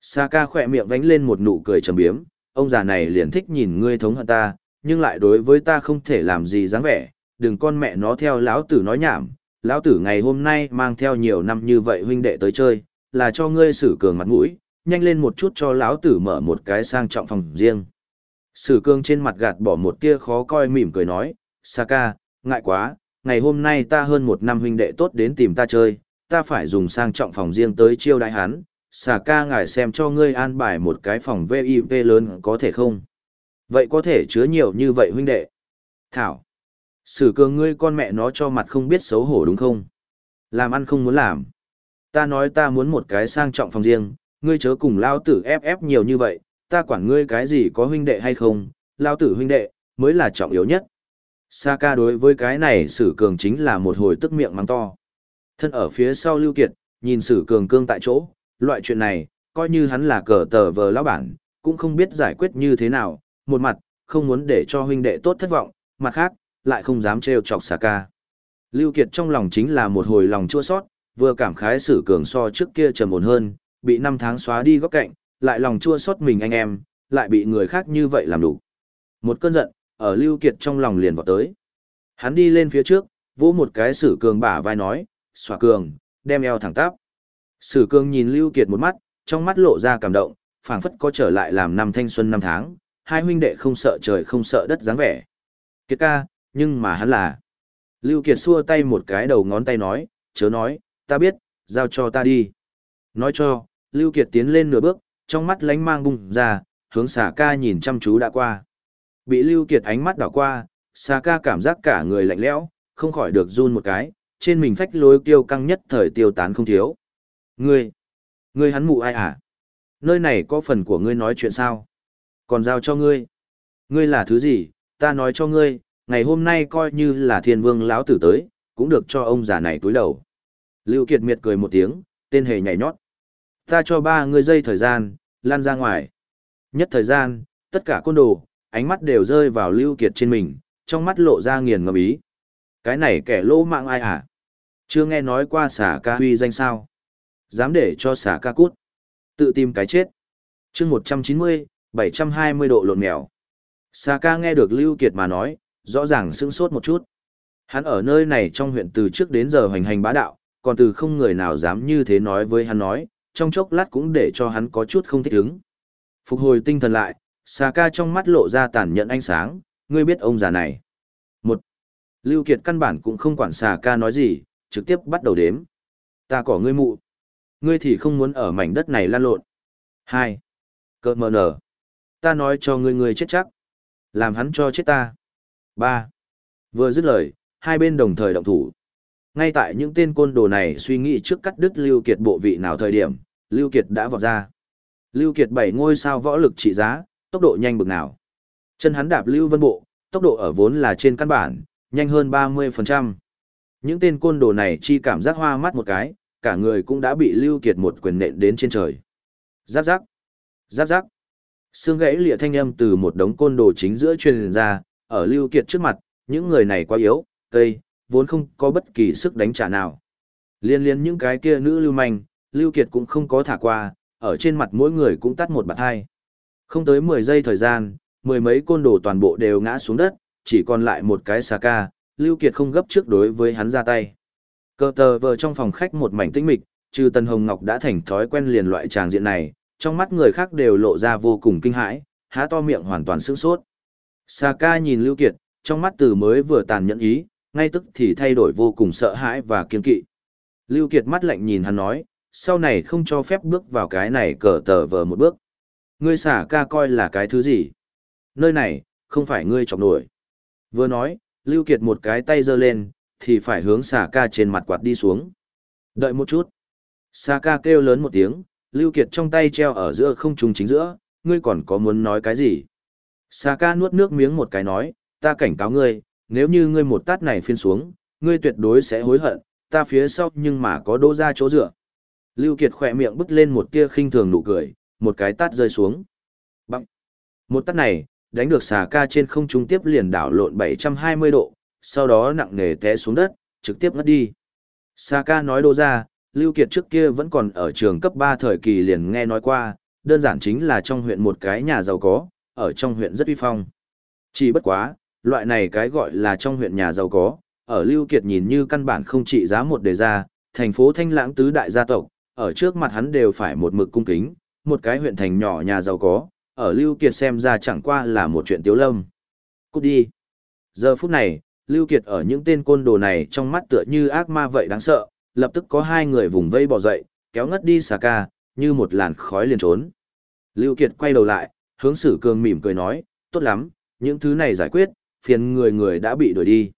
Saka khỏe miệng vánh lên một nụ cười trầm biếm, ông già này liền thích nhìn ngươi thống hận ta, nhưng lại đối với ta không thể làm gì dáng vẻ, đừng con mẹ nó theo lão tử nói nhảm, lão tử ngày hôm nay mang theo nhiều năm như vậy huynh đệ tới chơi, là cho ngươi sử cường mặt mũi, nhanh lên một chút cho lão tử mở một cái sang trọng phòng riêng. Sử cường trên mặt gạt bỏ một tia khó coi mỉm cười nói, Saka, ngại quá, ngày hôm nay ta hơn một năm huynh đệ tốt đến tìm ta chơi, ta phải dùng sang trọng phòng riêng tới chiêu đại hắn, Saka ngài xem cho ngươi an bài một cái phòng VIP lớn có thể không? Vậy có thể chứa nhiều như vậy huynh đệ. Thảo, sử cường ngươi con mẹ nó cho mặt không biết xấu hổ đúng không? Làm ăn không muốn làm. Ta nói ta muốn một cái sang trọng phòng riêng, ngươi chớ cùng lao tử ép ép nhiều như vậy, ta quản ngươi cái gì có huynh đệ hay không, lao tử huynh đệ, mới là trọng yếu nhất. Saka đối với cái này sử cường chính là một hồi tức miệng mắng to. Thân ở phía sau Lưu Kiệt, nhìn sử cường cương tại chỗ, loại chuyện này, coi như hắn là cờ tờ vờ lão bản, cũng không biết giải quyết như thế nào, một mặt, không muốn để cho huynh đệ tốt thất vọng, mặt khác, lại không dám trêu chọc xà ca. Lưu Kiệt trong lòng chính là một hồi lòng chua xót, vừa cảm khái sử cường so trước kia trầm ổn hơn, bị năm tháng xóa đi góc cạnh, lại lòng chua xót mình anh em, lại bị người khác như vậy làm đủ. Một cơn giận, ở Lưu Kiệt trong lòng liền vọt tới. Hắn đi lên phía trước, vỗ một cái sử cường bả vai nói, xòa cường, đem eo thẳng tắp. Sử cường nhìn Lưu Kiệt một mắt, trong mắt lộ ra cảm động, phảng phất có trở lại làm năm thanh xuân năm tháng, hai huynh đệ không sợ trời không sợ đất dáng vẻ. Kiệt ca, nhưng mà hắn là. Lưu Kiệt xua tay một cái đầu ngón tay nói, chớ nói, ta biết, giao cho ta đi. Nói cho, Lưu Kiệt tiến lên nửa bước, trong mắt lánh mang bung ra, hướng xà ca nhìn chăm chú đã qua. Bị Lưu Kiệt ánh mắt đảo qua, xà ca cảm giác cả người lạnh lẽo, không khỏi được run một cái, trên mình phách lối tiêu căng nhất thời tiêu tán không thiếu. Ngươi, ngươi hắn mụ ai à? Nơi này có phần của ngươi nói chuyện sao? Còn giao cho ngươi. Ngươi là thứ gì? Ta nói cho ngươi, ngày hôm nay coi như là thiên vương lão tử tới, cũng được cho ông già này túi đầu. Lưu Kiệt miệt cười một tiếng, tên hề nhảy nhót. Ta cho ba người giây thời gian, lan ra ngoài. Nhất thời gian, tất cả côn đồ, ánh mắt đều rơi vào Lưu Kiệt trên mình, trong mắt lộ ra nghiền ngẫm ý. Cái này kẻ lỗ mạng ai hả? Chưa nghe nói qua xả ca huy danh sao? Dám để cho xả ca cút. Tự tìm cái chết. chương 190, 720 độ lộn mèo. Xà ca nghe được Lưu Kiệt mà nói, rõ ràng sững sốt một chút. Hắn ở nơi này trong huyện từ trước đến giờ hoành hành bá đạo, còn từ không người nào dám như thế nói với hắn nói, trong chốc lát cũng để cho hắn có chút không thích ứng. Phục hồi tinh thần lại, xà ca trong mắt lộ ra tàn nhẫn ánh sáng, ngươi biết ông già này. Một, Lưu Kiệt căn bản cũng không quản xà ca nói gì, trực tiếp bắt đầu đếm. Ta có ngươi mụ. Ngươi thì không muốn ở mảnh đất này lan lộn. Hai, Cơ mờ nở. Ta nói cho ngươi ngươi chết chắc. Làm hắn cho chết ta. Ba, Vừa dứt lời, hai bên đồng thời động thủ. Ngay tại những tên côn đồ này suy nghĩ trước cắt đứt Lưu Kiệt bộ vị nào thời điểm, Lưu Kiệt đã vọt ra. Lưu Kiệt bảy ngôi sao võ lực trị giá, tốc độ nhanh bực nào. Chân hắn đạp Lưu Vân Bộ, tốc độ ở vốn là trên căn bản, nhanh hơn 30%. Những tên côn đồ này chi cảm giác hoa mắt một cái, cả người cũng đã bị Lưu Kiệt một quyền nện đến trên trời. Giáp giáp, giáp giáp. Xương gãy lìa thanh âm từ một đống côn đồ chính giữa truyền ra, ở Lưu Kiệt trước mặt, những người này quá yếu, cây, vốn không có bất kỳ sức đánh trả nào. Liên liên những cái kia nữ lưu manh, Lưu Kiệt cũng không có thả qua, ở trên mặt mỗi người cũng tắt một bạt hai. Không tới 10 giây thời gian, mười mấy côn đồ toàn bộ đều ngã xuống đất, chỉ còn lại một cái xà ca, Lưu Kiệt không gấp trước đối với hắn ra tay. Cơ tờ vờ trong phòng khách một mảnh tĩnh mịch, trừ Tần Hồng Ngọc đã thành thói quen liền loại tràng diện này, trong mắt người khác đều lộ ra vô cùng kinh hãi, há to miệng hoàn toàn sững sốt. Sa ca nhìn Lưu Kiệt, trong mắt từ mới vừa tàn nhẫn ý, ngay tức thì thay đổi vô cùng sợ hãi và kiên kỵ. Lưu Kiệt mắt lạnh nhìn hắn nói, sau này không cho phép bước vào cái này cờ tờ vờ một bước. Ngươi xả ca coi là cái thứ gì? Nơi này, không phải ngươi chọc nổi. Vừa nói, Lưu Kiệt một cái tay giơ lên, thì phải hướng xả ca trên mặt quạt đi xuống. Đợi một chút. Xả ca kêu lớn một tiếng, Lưu Kiệt trong tay treo ở giữa không trung chính giữa, ngươi còn có muốn nói cái gì? Sa ca nuốt nước miếng một cái nói, ta cảnh cáo ngươi, nếu như ngươi một tát này phiên xuống, ngươi tuyệt đối sẽ hối hận, ta phía sau nhưng mà có đỗ ra chỗ dựa. Lưu Kiệt khỏe miệng bứt lên một tia khinh thường nụ cười, một cái tát rơi xuống. Bằng. Một tát này, đánh được xà ca trên không trung tiếp liền đảo lộn 720 độ, sau đó nặng nề té xuống đất, trực tiếp ngất đi. Xà ca nói đô ra, Lưu Kiệt trước kia vẫn còn ở trường cấp 3 thời kỳ liền nghe nói qua, đơn giản chính là trong huyện một cái nhà giàu có, ở trong huyện rất uy phong. Chỉ bất quá, loại này cái gọi là trong huyện nhà giàu có, ở Lưu Kiệt nhìn như căn bản không trị giá một đề ra, thành phố thanh lãng tứ đại gia tộc, ở trước mặt hắn đều phải một mực cung kính, một cái huyện thành nhỏ nhà giàu có, ở Lưu Kiệt xem ra chẳng qua là một chuyện tiếu lâm. Cút đi. Giờ phút này, Lưu Kiệt ở những tên côn đồ này trong mắt tựa như ác ma vậy đáng sợ, lập tức có hai người vùng vây bỏ dậy, kéo ngất đi xà ca, như một làn khói liền trốn. Lưu Kiệt quay đầu lại, hướng sử cường mỉm cười nói, tốt lắm, những thứ này giải quyết, phiền người người đã bị đuổi đi.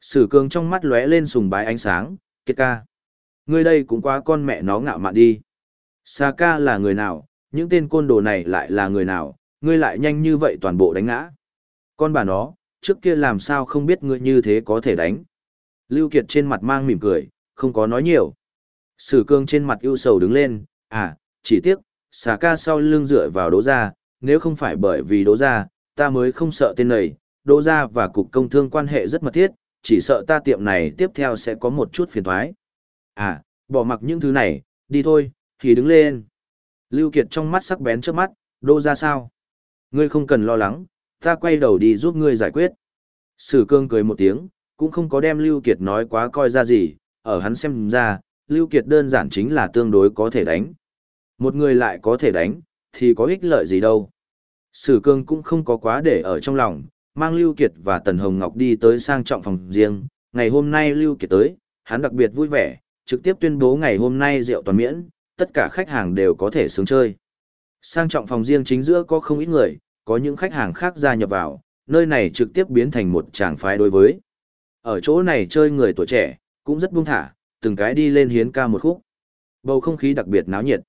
Sử cường trong mắt lóe lên sùng bái ánh sáng, kiệt ca. Ngươi đây cũng quá con mẹ nó ngạo mạn đi. Sa ca là người nào, những tên côn đồ này lại là người nào, ngươi lại nhanh như vậy toàn bộ đánh ngã. Con bà nó, trước kia làm sao không biết ngươi như thế có thể đánh. Lưu Kiệt trên mặt mang mỉm cười, không có nói nhiều. Sử cương trên mặt ưu sầu đứng lên, à, chỉ tiếc, xà ca sau lưng dựa vào đỗ ra, nếu không phải bởi vì đỗ Gia, ta mới không sợ tên này, đỗ Gia và cục công thương quan hệ rất mật thiết, chỉ sợ ta tiệm này tiếp theo sẽ có một chút phiền thoái. À, bỏ mặc những thứ này, đi thôi, thì đứng lên. Lưu Kiệt trong mắt sắc bén trước mắt, đỗ ra sao? Ngươi không cần lo lắng, ta quay đầu đi giúp ngươi giải quyết. Sử cương cười một tiếng, cũng không có đem Lưu Kiệt nói quá coi ra gì, ở hắn xem ra, Lưu Kiệt đơn giản chính là tương đối có thể đánh. Một người lại có thể đánh, thì có ích lợi gì đâu. Sử cương cũng không có quá để ở trong lòng, mang Lưu Kiệt và Tần Hồng Ngọc đi tới sang trọng phòng riêng. Ngày hôm nay Lưu Kiệt tới, hắn đặc biệt vui vẻ, trực tiếp tuyên bố ngày hôm nay rượu toàn miễn, tất cả khách hàng đều có thể sướng chơi. Sang trọng phòng riêng chính giữa có không ít người, có những khách hàng khác gia nhập vào, nơi này trực tiếp biến thành một tràng phái đối với. Ở chỗ này chơi người tuổi trẻ, cũng rất buông thả, từng cái đi lên hiến ca một khúc. Bầu không khí đặc biệt náo nhiệt.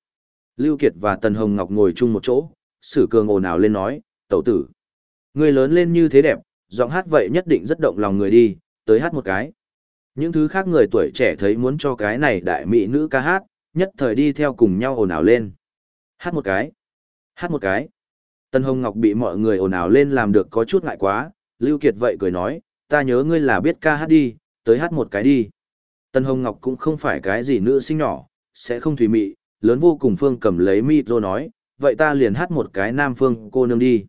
Lưu Kiệt và Tần Hồng Ngọc ngồi chung một chỗ, Sử Cường ồn ào lên nói, tẩu tử. Người lớn lên như thế đẹp, giọng hát vậy nhất định rất động lòng người đi, tới hát một cái. Những thứ khác người tuổi trẻ thấy muốn cho cái này đại mỹ nữ ca hát, nhất thời đi theo cùng nhau ồn ào lên. Hát một cái. Hát một cái. Tần Hồng Ngọc bị mọi người ồn ào lên làm được có chút ngại quá, Lưu Kiệt vậy cười nói, ta nhớ ngươi là biết ca hát đi, tới hát một cái đi. Tần Hồng Ngọc cũng không phải cái gì nữ sinh nhỏ, sẽ không thủy mị, lớn vô cùng phương cầm lấy micro nói, vậy ta liền hát một cái nam phương cô nương đi.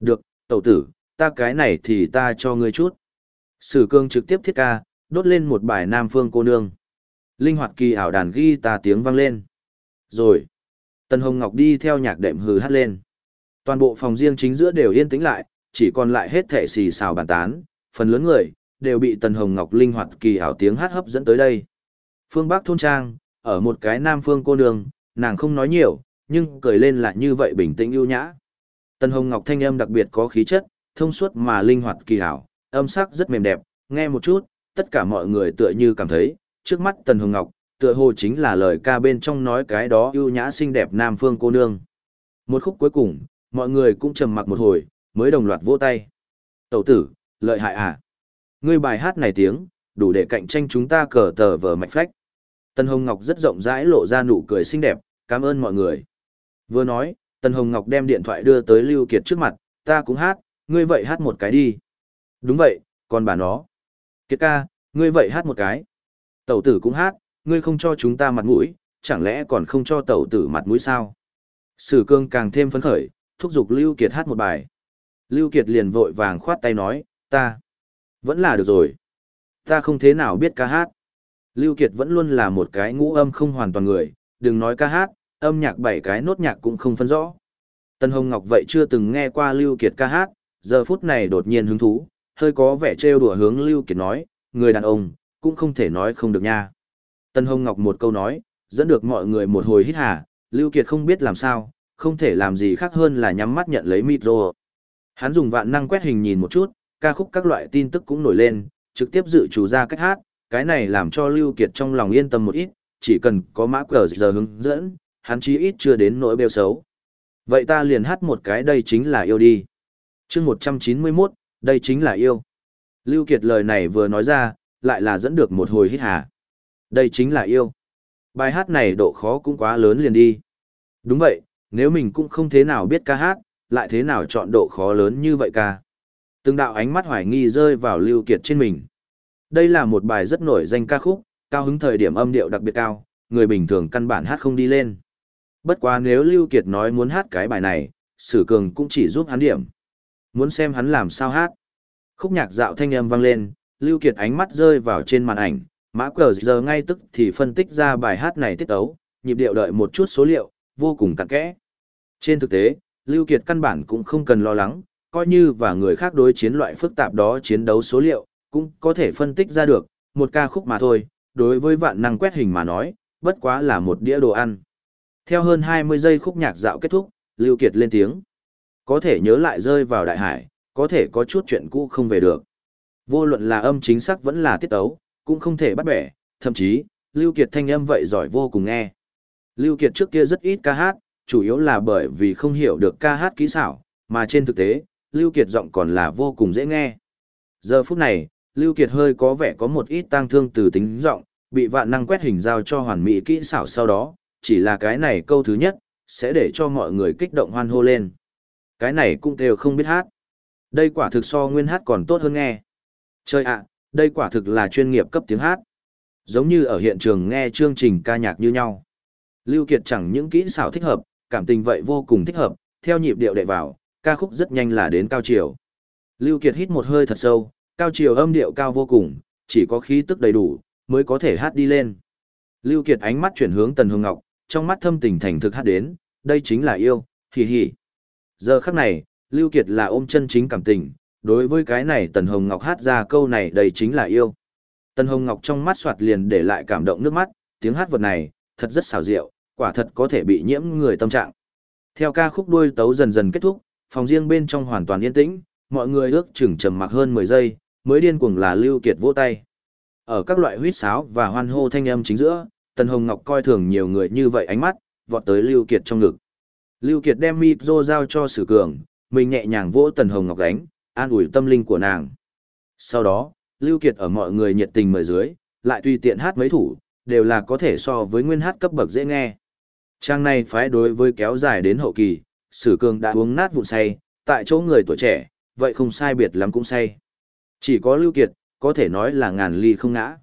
Được, tẩu tử, ta cái này thì ta cho ngươi chút. Sử cương trực tiếp thiết ca, đốt lên một bài nam phương cô nương. Linh hoạt kỳ ảo đàn ghi ta tiếng vang lên. Rồi, Tần Hồng Ngọc đi theo nhạc đệm hừ hát lên. Toàn bộ phòng riêng chính giữa đều yên tĩnh lại, chỉ còn lại hết thẻ xì xào bàn tán, phần lớn người, đều bị Tần Hồng Ngọc linh hoạt kỳ ảo tiếng hát hấp dẫn tới đây. Phương Bắc thôn trang, ở một cái nam phương cô nương, nàng không nói nhiều, nhưng cười lên lại như vậy bình tĩnh ưu nhã. Tần Hồng Ngọc thanh âm đặc biệt có khí chất, thông suốt mà linh hoạt kỳ hảo âm sắc rất mềm đẹp, nghe một chút, tất cả mọi người tựa như cảm thấy, trước mắt Tần Hồng Ngọc, tựa hồ chính là lời ca bên trong nói cái đó ưu nhã xinh đẹp nam phương cô nương. Một khúc cuối cùng, mọi người cũng trầm mặc một hồi, mới đồng loạt vỗ tay. Tẩu tử, lợi hại à? Ngươi bài hát này tiếng, đủ để cạnh tranh chúng ta cờ tờ vở mạch phách. Tân Hồng Ngọc rất rộng rãi lộ ra nụ cười xinh đẹp, cảm ơn mọi người. Vừa nói, tần Hồng Ngọc đem điện thoại đưa tới Lưu Kiệt trước mặt, ta cũng hát, ngươi vậy hát một cái đi. Đúng vậy, còn bà nó. Kiệt ca, ngươi vậy hát một cái. Tẩu tử cũng hát, ngươi không cho chúng ta mặt mũi, chẳng lẽ còn không cho tẩu tử mặt mũi sao? Sử cương càng thêm phấn khởi, thúc giục Lưu Kiệt hát một bài. Lưu Kiệt liền vội vàng khoát tay nói, ta, vẫn là được rồi. Ta không thế nào biết ca hát. Lưu Kiệt vẫn luôn là một cái ngũ âm không hoàn toàn người, đừng nói ca hát, âm nhạc bảy cái nốt nhạc cũng không phân rõ. Tân Hồng Ngọc vậy chưa từng nghe qua Lưu Kiệt ca hát, giờ phút này đột nhiên hứng thú, hơi có vẻ trêu đùa hướng Lưu Kiệt nói, người đàn ông, cũng không thể nói không được nha. Tân Hồng Ngọc một câu nói, dẫn được mọi người một hồi hít hà, Lưu Kiệt không biết làm sao, không thể làm gì khác hơn là nhắm mắt nhận lấy micro. Hắn dùng vạn năng quét hình nhìn một chút, ca khúc các loại tin tức cũng nổi lên, trực tiếp dự chủ ra cách hát, cái này làm cho Lưu Kiệt trong lòng yên tâm một ít, chỉ cần có mã cờ giờ hướng dẫn, hắn chí ít chưa đến nỗi bêu xấu. Vậy ta liền hát một cái đây chính là yêu đi. chương 191, đây chính là yêu. Lưu Kiệt lời này vừa nói ra, lại là dẫn được một hồi hít hà. Đây chính là yêu. Bài hát này độ khó cũng quá lớn liền đi. Đúng vậy, nếu mình cũng không thế nào biết ca hát, lại thế nào chọn độ khó lớn như vậy ca. Từng đạo ánh mắt hoài nghi rơi vào Lưu Kiệt trên mình. Đây là một bài rất nổi danh ca khúc, cao hứng thời điểm âm điệu đặc biệt cao, người bình thường căn bản hát không đi lên. Bất quá nếu Lưu Kiệt nói muốn hát cái bài này, Sử Cường cũng chỉ giúp hắn điểm. Muốn xem hắn làm sao hát. Khúc nhạc dạo thanh âm vang lên, Lưu Kiệt ánh mắt rơi vào trên màn ảnh, mã cờ giờ ngay tức thì phân tích ra bài hát này tiết ấu, nhịp điệu đợi một chút số liệu, vô cùng cặn kẽ. Trên thực tế, Lưu Kiệt căn bản cũng không cần lo lắng, coi như và người khác đối chiến loại phức tạp đó chiến đấu số liệu, cũng có thể phân tích ra được, một ca khúc mà thôi, đối với vạn năng quét hình mà nói, bất quá là một đĩa đồ ăn. Theo hơn 20 giây khúc nhạc dạo kết thúc, Lưu Kiệt lên tiếng. Có thể nhớ lại rơi vào đại hải, có thể có chút chuyện cũ không về được. Vô luận là âm chính xác vẫn là tiết tấu, cũng không thể bắt bẻ, thậm chí, Lưu Kiệt thanh âm vậy giỏi vô cùng nghe. Lưu Kiệt trước kia rất ít ca hát, chủ yếu là bởi vì không hiểu được ca hát kỹ xảo, mà trên thực tế, Lưu Kiệt giọng còn là vô cùng dễ nghe. Giờ phút này, Lưu Kiệt hơi có vẻ có một ít tang thương từ tính giọng, bị vạn năng quét hình giao cho hoàn mỹ kỹ xảo sau đó, chỉ là cái này câu thứ nhất, sẽ để cho mọi người kích động hoan hô lên. Cái này cũng đều không biết hát. Đây quả thực so nguyên hát còn tốt hơn nghe. Chơi ạ, đây quả thực là chuyên nghiệp cấp tiếng hát. Giống như ở hiện trường nghe chương trình ca nhạc như nhau. Lưu Kiệt chẳng những kỹ xảo thích hợp, cảm tình vậy vô cùng thích hợp, theo nhịp điệu đệ vào, ca khúc rất nhanh là đến cao chiều. Lưu Kiệt hít một hơi thật sâu, cao chiều âm điệu cao vô cùng, chỉ có khí tức đầy đủ, mới có thể hát đi lên. Lưu Kiệt ánh mắt chuyển hướng Tần hương Ngọc, trong mắt thâm tình thành thực hát đến, đây chính là yêu, hì hì. Giờ khắc này, Lưu Kiệt là ôm chân chính cảm tình, đối với cái này Tần Hồng Ngọc hát ra câu này đây chính là yêu. Tần Hồng Ngọc trong mắt soạt liền để lại cảm động nước mắt, tiếng hát vật này, thật rất xảo diệu, quả thật có thể bị nhiễm người tâm trạng. Theo ca khúc đuôi tấu dần dần kết thúc, phòng riêng bên trong hoàn toàn yên tĩnh, mọi người ước chừng trầm mặc hơn 10 giây, mới điên cuồng là Lưu Kiệt vỗ tay. Ở các loại huýt sáo và hoan hô thanh âm chính giữa, Tần Hồng Ngọc coi thường nhiều người như vậy ánh mắt, vọt tới Lưu Kiệt trong ngực. Lưu Kiệt đem micro giao cho Sử Cường, mình nhẹ nhàng vỗ Tần Hồng Ngọc đánh, an ủi tâm linh của nàng. Sau đó, Lưu Kiệt ở mọi người nhiệt tình mời dưới, lại tùy tiện hát mấy thủ, đều là có thể so với nguyên hát cấp bậc dễ nghe. Trang này phái đối với kéo dài đến hậu kỳ, Sử Cường đã uống nát vụn say, tại chỗ người tuổi trẻ, vậy không sai biệt lắm cũng say. Chỉ có Lưu Kiệt, có thể nói là ngàn ly không ngã.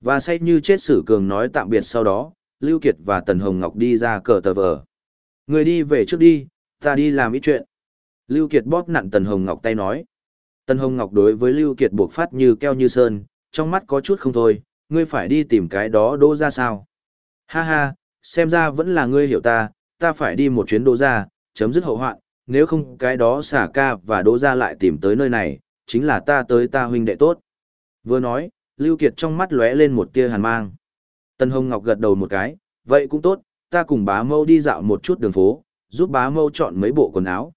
Và say như chết Sử Cường nói tạm biệt sau đó, Lưu Kiệt và Tần Hồng Ngọc đi ra cờ tờ vờ. Người đi về trước đi, ta đi làm ít chuyện. Lưu Kiệt bóp nặn Tần Hồng Ngọc tay nói. Tần Hồng Ngọc đối với Lưu Kiệt buộc phát như keo như sơn, trong mắt có chút không thôi, ngươi phải đi tìm cái đó đô ra sao. Ha ha, xem ra vẫn là ngươi hiểu ta, ta phải đi một chuyến đô ra, chấm dứt hậu hoạn, nếu không cái đó xả ca và đô ra lại tìm tới nơi này, chính là ta tới ta huynh đệ tốt. Vừa nói, Lưu Kiệt trong mắt lóe lên một tia hàn mang. Tần Hồng Ngọc gật đầu một cái, vậy cũng tốt, ta cùng bá mâu đi dạo một chút đường phố, giúp bá mâu chọn mấy bộ quần áo.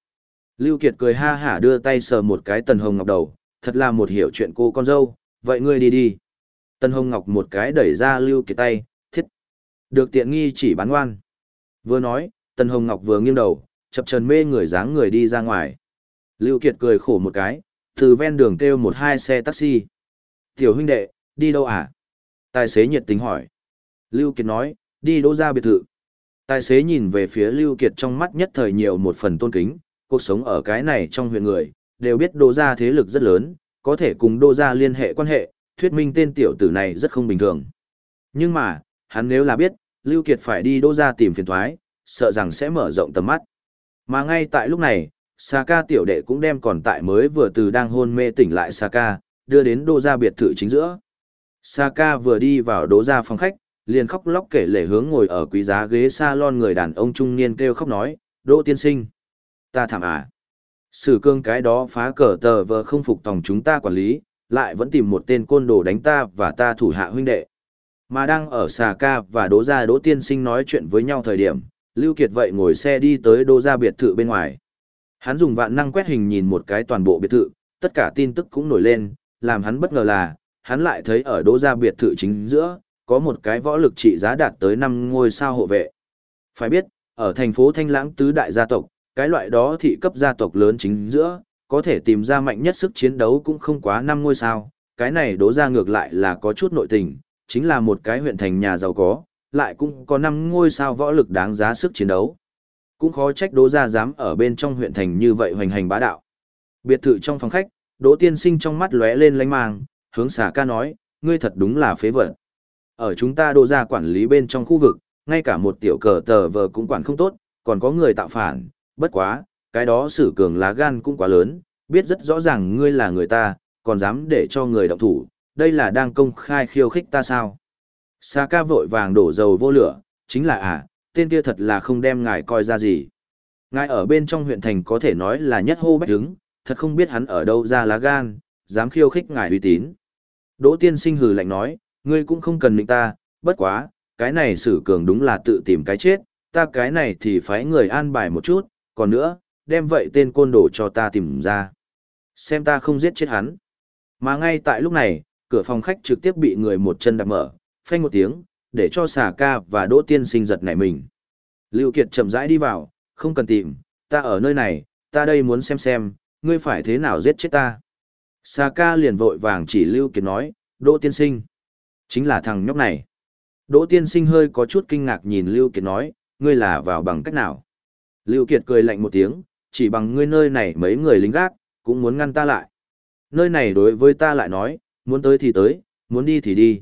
Lưu Kiệt cười ha hả đưa tay sờ một cái Tần Hồng Ngọc đầu, thật là một hiểu chuyện cô con dâu, vậy ngươi đi đi. Tần Hồng Ngọc một cái đẩy ra Lưu Kiệt tay, thiết. Được tiện nghi chỉ bán ngoan. Vừa nói, Tần Hồng Ngọc vừa nghiêng đầu, chập chờn mê người dáng người đi ra ngoài. Lưu Kiệt cười khổ một cái, từ ven đường kêu một hai xe taxi. Tiểu huynh đệ, đi đâu à? Tài xế nhiệt tình hỏi. Lưu Kiệt nói, đi đỗ ra biệt thự. Tài xế nhìn về phía Lưu Kiệt trong mắt nhất thời nhiều một phần tôn kính, cuộc sống ở cái này trong huyện người, đều biết đỗ ra thế lực rất lớn, có thể cùng đỗ ra liên hệ quan hệ, thuyết minh tên tiểu tử này rất không bình thường. Nhưng mà, hắn nếu là biết, Lưu Kiệt phải đi đỗ ra tìm phiền toái, sợ rằng sẽ mở rộng tầm mắt. Mà ngay tại lúc này, Saka tiểu đệ cũng đem còn tại mới vừa từ đang hôn mê tỉnh lại Saka, đưa đến đô gia biệt thự chính giữa. Saka vừa đi vào đố gia phòng khách, liền khóc lóc kể lể hướng ngồi ở quý giá ghế salon người đàn ông trung niên kêu khóc nói, Đỗ tiên sinh. Ta thảm à. Sử cương cái đó phá cờ tờ vờ không phục tòng chúng ta quản lý, lại vẫn tìm một tên côn đồ đánh ta và ta thủ hạ huynh đệ. Mà đang ở xà ca và đỗ gia đỗ tiên sinh nói chuyện với nhau thời điểm, Lưu Kiệt vậy ngồi xe đi tới đỗ gia biệt thự bên ngoài. Hắn dùng vạn năng quét hình nhìn một cái toàn bộ biệt thự, tất cả tin tức cũng nổi lên, làm hắn bất ngờ là, hắn lại thấy ở đỗ gia biệt thự chính giữa, có một cái võ lực trị giá đạt tới 5 ngôi sao hộ vệ. Phải biết, ở thành phố Thanh Lãng tứ đại gia tộc, cái loại đó thị cấp gia tộc lớn chính giữa, có thể tìm ra mạnh nhất sức chiến đấu cũng không quá 5 ngôi sao, cái này đỗ ra ngược lại là có chút nội tình, chính là một cái huyện thành nhà giàu có, lại cũng có 5 ngôi sao võ lực đáng giá sức chiến đấu. Cũng khó trách đỗ ra dám ở bên trong huyện thành như vậy hoành hành bá đạo. Biệt thự trong phòng khách, đỗ tiên sinh trong mắt lóe lên lánh mang, hướng xà ca nói, ngươi thật đúng là phế vật. Ở chúng ta đô ra quản lý bên trong khu vực, ngay cả một tiểu cờ tờ vờ cũng quản không tốt, còn có người tạo phản, bất quá, cái đó sử cường lá gan cũng quá lớn, biết rất rõ ràng ngươi là người ta, còn dám để cho người động thủ, đây là đang công khai khiêu khích ta sao. Xà ca vội vàng đổ dầu vô lửa, chính là à, tên kia thật là không đem ngài coi ra gì. Ngài ở bên trong huyện thành có thể nói là nhất hô bách đứng, thật không biết hắn ở đâu ra lá gan, dám khiêu khích ngài uy tín. Đỗ tiên sinh hừ lạnh nói, ngươi cũng không cần định ta, bất quá, cái này sử cường đúng là tự tìm cái chết, ta cái này thì phải người an bài một chút, còn nữa, đem vậy tên côn đồ cho ta tìm ra. Xem ta không giết chết hắn. Mà ngay tại lúc này, cửa phòng khách trực tiếp bị người một chân đạp mở, phanh một tiếng, để cho xà ca và đỗ tiên sinh giật nảy mình. Lưu Kiệt chậm rãi đi vào, không cần tìm, ta ở nơi này, ta đây muốn xem xem, ngươi phải thế nào giết chết ta. Sa ca liền vội vàng chỉ Lưu Kiệt nói, đỗ tiên sinh. Chính là thằng nhóc này. Đỗ tiên sinh hơi có chút kinh ngạc nhìn Lưu Kiệt nói, ngươi là vào bằng cách nào? Lưu Kiệt cười lạnh một tiếng, chỉ bằng ngươi nơi này mấy người lính gác, cũng muốn ngăn ta lại. Nơi này đối với ta lại nói, muốn tới thì tới, muốn đi thì đi.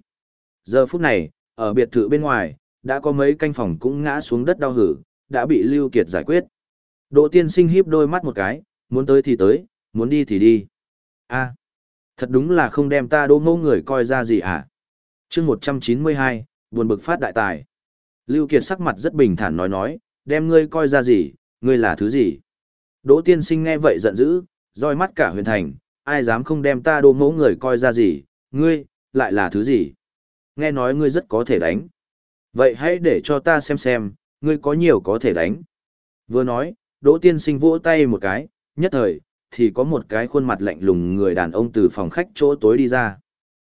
Giờ phút này, ở biệt thự bên ngoài, đã có mấy canh phòng cũng ngã xuống đất đau hử, đã bị Lưu Kiệt giải quyết. Đỗ tiên sinh híp đôi mắt một cái, muốn tới thì tới, muốn đi thì đi a thật đúng là không đem ta đỗ ngô người coi ra gì à. chương 192, buồn bực phát đại tài. Lưu Kiệt sắc mặt rất bình thản nói nói, đem ngươi coi ra gì, ngươi là thứ gì. Đỗ tiên sinh nghe vậy giận dữ, roi mắt cả huyền thành, ai dám không đem ta đỗ ngô người coi ra gì, ngươi, lại là thứ gì. Nghe nói ngươi rất có thể đánh. Vậy hãy để cho ta xem xem, ngươi có nhiều có thể đánh. Vừa nói, Đỗ Tiên Sinh vỗ tay một cái, nhất thời, thì có một cái khuôn mặt lạnh lùng người đàn ông từ phòng khách chỗ tối đi ra.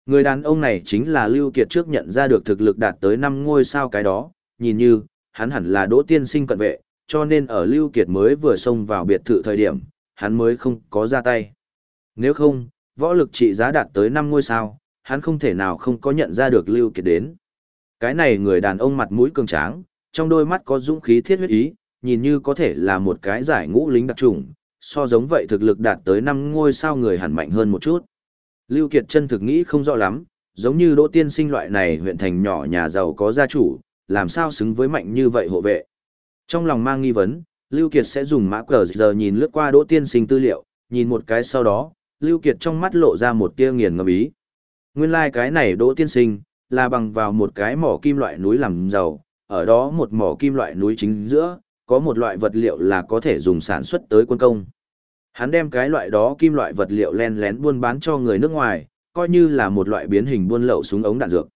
Người đàn ông này chính là Lưu Kiệt trước nhận ra được thực lực đạt tới 5 ngôi sao cái đó, nhìn như, hắn hẳn là Đỗ Tiên Sinh cận vệ, cho nên ở Lưu Kiệt mới vừa xông vào biệt thự thời điểm, hắn mới không có ra tay. Nếu không, võ lực trị giá đạt tới 5 ngôi sao, hắn không thể nào không có nhận ra được Lưu Kiệt đến. Cái này người đàn ông mặt mũi cường tráng, trong đôi mắt có dũng khí thiết huyết ý, nhìn như có thể là một cái giải ngũ lính đặc trùng, so giống vậy thực lực đạt tới 5 ngôi sao người hẳn mạnh hơn một chút. Lưu Kiệt chân thực nghĩ không rõ lắm, giống như Đỗ Tiên Sinh loại này huyện thành nhỏ nhà giàu có gia chủ, làm sao xứng với mạnh như vậy hộ vệ. Trong lòng mang nghi vấn, Lưu Kiệt sẽ dùng mã cờ giờ nhìn lướt qua Đỗ Tiên Sinh tư liệu, nhìn một cái sau đó, Lưu Kiệt trong mắt lộ ra một tia nghiền ngẫm ý. Nguyên lai like cái này Đỗ Tiên Sinh, là bằng vào một cái mỏ kim loại núi làm giàu, ở đó một mỏ kim loại núi chính giữa, có một loại vật liệu là có thể dùng sản xuất tới quân công. Hắn đem cái loại đó kim loại vật liệu len lén buôn bán cho người nước ngoài, coi như là một loại biến hình buôn lậu súng ống đạn dược.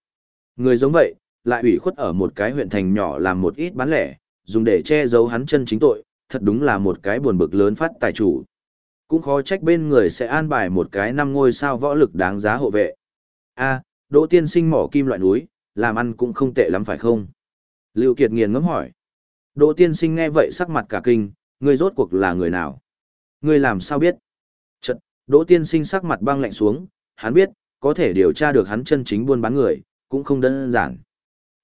Người giống vậy, lại ủy khuất ở một cái huyện thành nhỏ làm một ít bán lẻ, dùng để che giấu hắn chân chính tội, thật đúng là một cái buồn bực lớn phát tài chủ. Cũng khó trách bên người sẽ an bài một cái năm ngôi sao võ lực đáng giá hộ vệ. A, Đỗ tiên sinh mỏ kim loại núi, làm ăn cũng không tệ lắm phải không? Lưu Kiệt nghiền ngẫm hỏi. Đỗ tiên sinh nghe vậy sắc mặt cả kinh, người rốt cuộc là người nào? Ngươi làm sao biết? Chật, Đỗ tiên sinh sắc mặt băng lạnh xuống, hắn biết, có thể điều tra được hắn chân chính buôn bán người, cũng không đơn giản.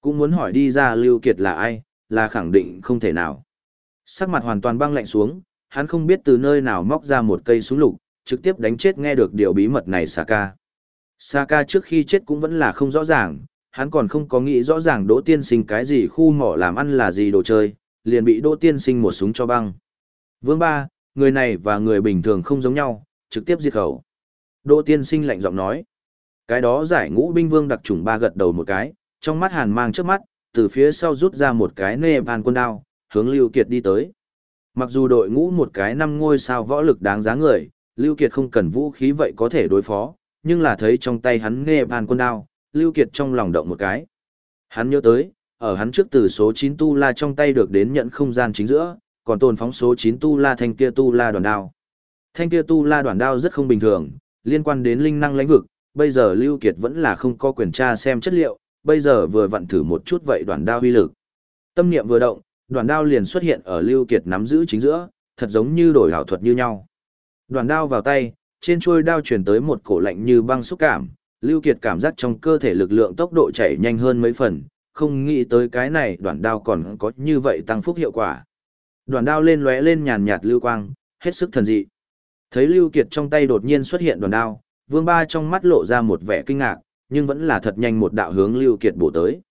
Cũng muốn hỏi đi ra Lưu Kiệt là ai, là khẳng định không thể nào. Sắc mặt hoàn toàn băng lạnh xuống, hắn không biết từ nơi nào móc ra một cây súng lục, trực tiếp đánh chết nghe được điều bí mật này Saka. Saka trước khi chết cũng vẫn là không rõ ràng, hắn còn không có nghĩ rõ ràng Đỗ Tiên Sinh cái gì khu mỏ làm ăn là gì đồ chơi, liền bị Đỗ Tiên Sinh một súng cho băng. Vương ba, người này và người bình thường không giống nhau, trực tiếp diệt khẩu. Đỗ Tiên Sinh lạnh giọng nói. Cái đó giải ngũ binh vương đặc trùng ba gật đầu một cái, trong mắt hàn mang trước mắt, từ phía sau rút ra một cái nê bàn quân đao, hướng Lưu Kiệt đi tới. Mặc dù đội ngũ một cái năm ngôi sao võ lực đáng giá người, Lưu Kiệt không cần vũ khí vậy có thể đối phó, nhưng là thấy trong tay hắn nghe bàn quân đao, Lưu Kiệt trong lòng động một cái. Hắn nhớ tới, ở hắn trước từ số 9 tu la trong tay được đến nhận không gian chính giữa, còn tồn phóng số 9 tu la thanh kia tu la đoàn đao. Thanh kia tu la đoàn đao rất không bình thường, liên quan đến linh năng lãnh vực, bây giờ Lưu Kiệt vẫn là không có quyền tra xem chất liệu, bây giờ vừa vặn thử một chút vậy đoàn đao uy lực. Tâm niệm vừa động, đoàn đao liền xuất hiện ở Lưu Kiệt nắm giữ chính giữa, thật giống như đổi hảo thuật như nhau. Đoàn đao vào tay, trên chuôi đao truyền tới một cổ lạnh như băng xúc cảm, Lưu Kiệt cảm giác trong cơ thể lực lượng tốc độ chạy nhanh hơn mấy phần, không nghĩ tới cái này đoạn đao còn có như vậy tăng phúc hiệu quả đoàn đao lên lóe lên nhàn nhạt lưu quang, hết sức thần dị. Thấy Lưu Kiệt trong tay đột nhiên xuất hiện đoàn đao, Vương Ba trong mắt lộ ra một vẻ kinh ngạc, nhưng vẫn là thật nhanh một đạo hướng Lưu Kiệt bổ tới.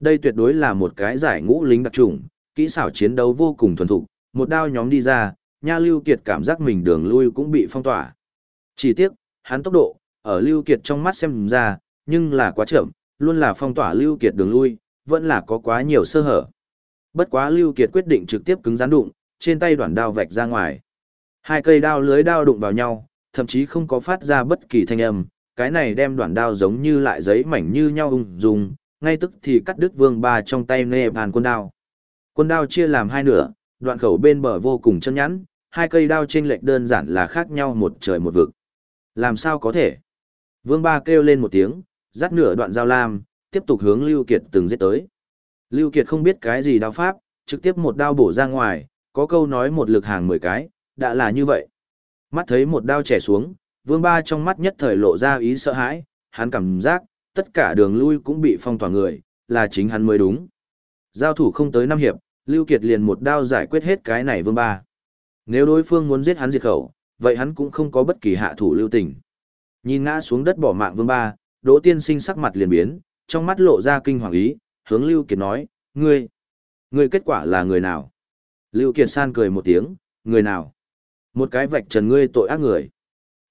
Đây tuyệt đối là một cái giải ngũ lính đặc trùng, kỹ xảo chiến đấu vô cùng thuần thục, một đao nhóm đi ra, Nha Lưu Kiệt cảm giác mình đường lui cũng bị phong tỏa. Chỉ tiếc, hắn tốc độ, ở Lưu Kiệt trong mắt xem ra, nhưng là quá chậm, luôn là phong tỏa Lưu Kiệt đường lui, vẫn là có quá nhiều sơ hở. Bất quá Lưu Kiệt quyết định trực tiếp cứng rắn đụng, trên tay đoạn đao vạch ra ngoài. Hai cây đao lưới đao đụng vào nhau, thậm chí không có phát ra bất kỳ thanh âm, cái này đem đoạn đao giống như lại giấy mảnh như nhau ung dung, ngay tức thì cắt đứt vương ba trong tay nê bàn quân đao. Quân đao chia làm hai nửa, đoạn khẩu bên bờ vô cùng chân nhẵn, hai cây đao trên lệch đơn giản là khác nhau một trời một vực. Làm sao có thể? Vương Ba kêu lên một tiếng, dắt nửa đoạn dao lam, tiếp tục hướng Lưu Kiệt từng giết tới. Lưu Kiệt không biết cái gì đao pháp, trực tiếp một đao bổ ra ngoài, có câu nói một lực hàng mười cái, đã là như vậy. Mắt thấy một đao chẻ xuống, Vương Ba trong mắt nhất thời lộ ra ý sợ hãi, hắn cảm giác, tất cả đường lui cũng bị phong tỏa người, là chính hắn mới đúng. Giao thủ không tới năm hiệp, Lưu Kiệt liền một đao giải quyết hết cái này vương ba. Nếu đối phương muốn giết hắn diệt khẩu, vậy hắn cũng không có bất kỳ hạ thủ lưu tình. Nhìn ngã xuống đất bỏ mạng vương ba, Đỗ Tiên Sinh sắc mặt liền biến, trong mắt lộ ra kinh hoàng ý, hướng Lưu Kiệt nói, ngươi, ngươi kết quả là người nào? Lưu Kiệt san cười một tiếng, người nào? Một cái vạch trần ngươi tội ác người.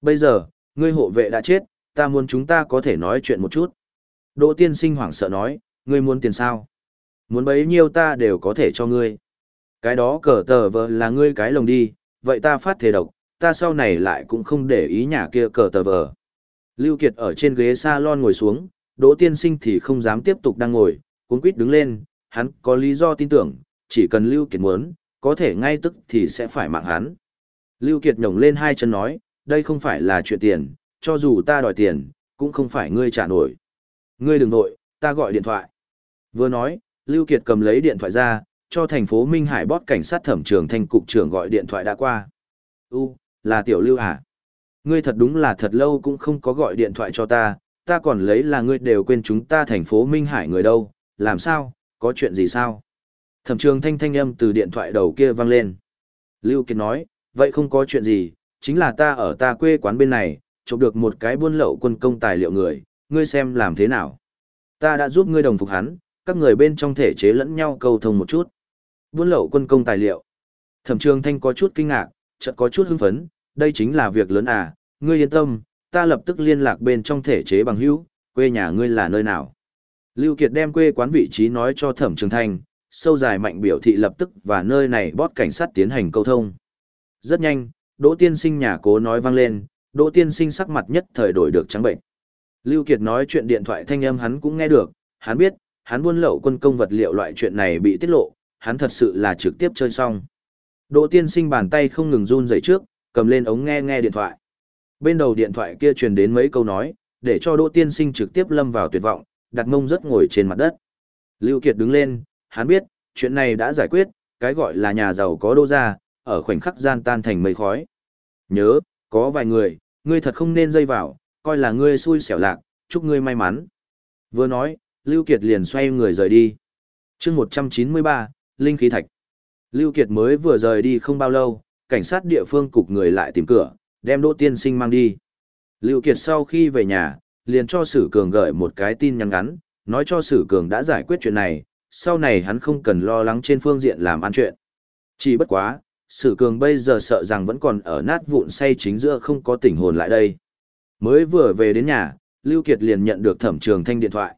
Bây giờ, ngươi hộ vệ đã chết, ta muốn chúng ta có thể nói chuyện một chút. Đỗ Tiên Sinh hoảng sợ nói, ngươi muốn tiền sao? Muốn bấy nhiêu ta đều có thể cho ngươi. Cái đó cờ tờ vờ là ngươi cái lồng đi, vậy ta phát thể độc, ta sau này lại cũng không để ý nhà kia cờ tờ vờ. Lưu Kiệt ở trên ghế salon ngồi xuống, Đỗ Tiên Sinh thì không dám tiếp tục đang ngồi, cuốn quýt đứng lên, hắn có lý do tin tưởng, chỉ cần Lưu Kiệt muốn, có thể ngay tức thì sẽ phải mạng hắn. Lưu Kiệt nhổng lên hai chân nói, đây không phải là chuyện tiền, cho dù ta đòi tiền, cũng không phải ngươi trả nổi. Ngươi đừng nội, ta gọi điện thoại. Vừa nói, Lưu Kiệt cầm lấy điện thoại ra, cho thành phố Minh Hải bót cảnh sát thẩm trường thành cục trưởng gọi điện thoại đã qua. U, là tiểu Lưu à? Ngươi thật đúng là thật lâu cũng không có gọi điện thoại cho ta, ta còn lấy là ngươi đều quên chúng ta thành phố Minh Hải người đâu, làm sao, có chuyện gì sao? Thẩm trường thanh thanh âm từ điện thoại đầu kia vang lên. Lưu Kiệt nói, vậy không có chuyện gì, chính là ta ở ta quê quán bên này, chụp được một cái buôn lậu quân công tài liệu người, ngươi xem làm thế nào. Ta đã giúp ngươi đồng phục hắn, các người bên trong thể chế lẫn nhau cầu thông một chút. Buôn lậu quân công tài liệu. Thẩm trường thanh có chút kinh ngạc, chợt có chút hưng phấn, đây chính là việc lớn à, ngươi yên tâm, ta lập tức liên lạc bên trong thể chế bằng hữu, quê nhà ngươi là nơi nào. Lưu Kiệt đem quê quán vị trí nói cho Thẩm Trường Thanh, sâu dài mạnh biểu thị lập tức và nơi này bót cảnh sát tiến hành câu thông. Rất nhanh, Đỗ Tiên Sinh nhà cố nói vang lên, Đỗ Tiên Sinh sắc mặt nhất thời đổi được trắng bệnh. Lưu Kiệt nói chuyện điện thoại thanh âm hắn cũng nghe được, hắn biết, hắn buôn lậu quân công vật liệu loại chuyện này bị tiết lộ, hắn thật sự là trực tiếp chơi xong. Đỗ Tiên Sinh bàn tay không ngừng run rẩy trước, cầm lên ống nghe nghe điện thoại. Bên đầu điện thoại kia truyền đến mấy câu nói, để cho Đỗ Tiên Sinh trực tiếp lâm vào tuyệt vọng, đặt mông rất ngồi trên mặt đất. Lưu Kiệt đứng lên, hắn biết, chuyện này đã giải quyết, cái gọi là nhà giàu có đô gia, ở khoảnh khắc gian tan thành mây khói. Nhớ, có vài người, ngươi thật không nên dây vào, coi là ngươi xui xẻo lạc, chúc ngươi may mắn. Vừa nói, Lưu Kiệt liền xoay người rời đi. Chương 193, Linh khí thạch. Lưu Kiệt mới vừa rời đi không bao lâu, cảnh sát địa phương cục người lại tìm cửa, đem Đỗ Tiên Sinh mang đi. Lưu Kiệt sau khi về nhà, liền cho Sử Cường gửi một cái tin nhắn ngắn, nói cho Sử Cường đã giải quyết chuyện này, sau này hắn không cần lo lắng trên phương diện làm ăn chuyện. Chỉ bất quá, Sử Cường bây giờ sợ rằng vẫn còn ở nát vụn say chính giữa không có tỉnh hồn lại đây. Mới vừa về đến nhà, Lưu Kiệt liền nhận được thẩm trường thanh điện thoại.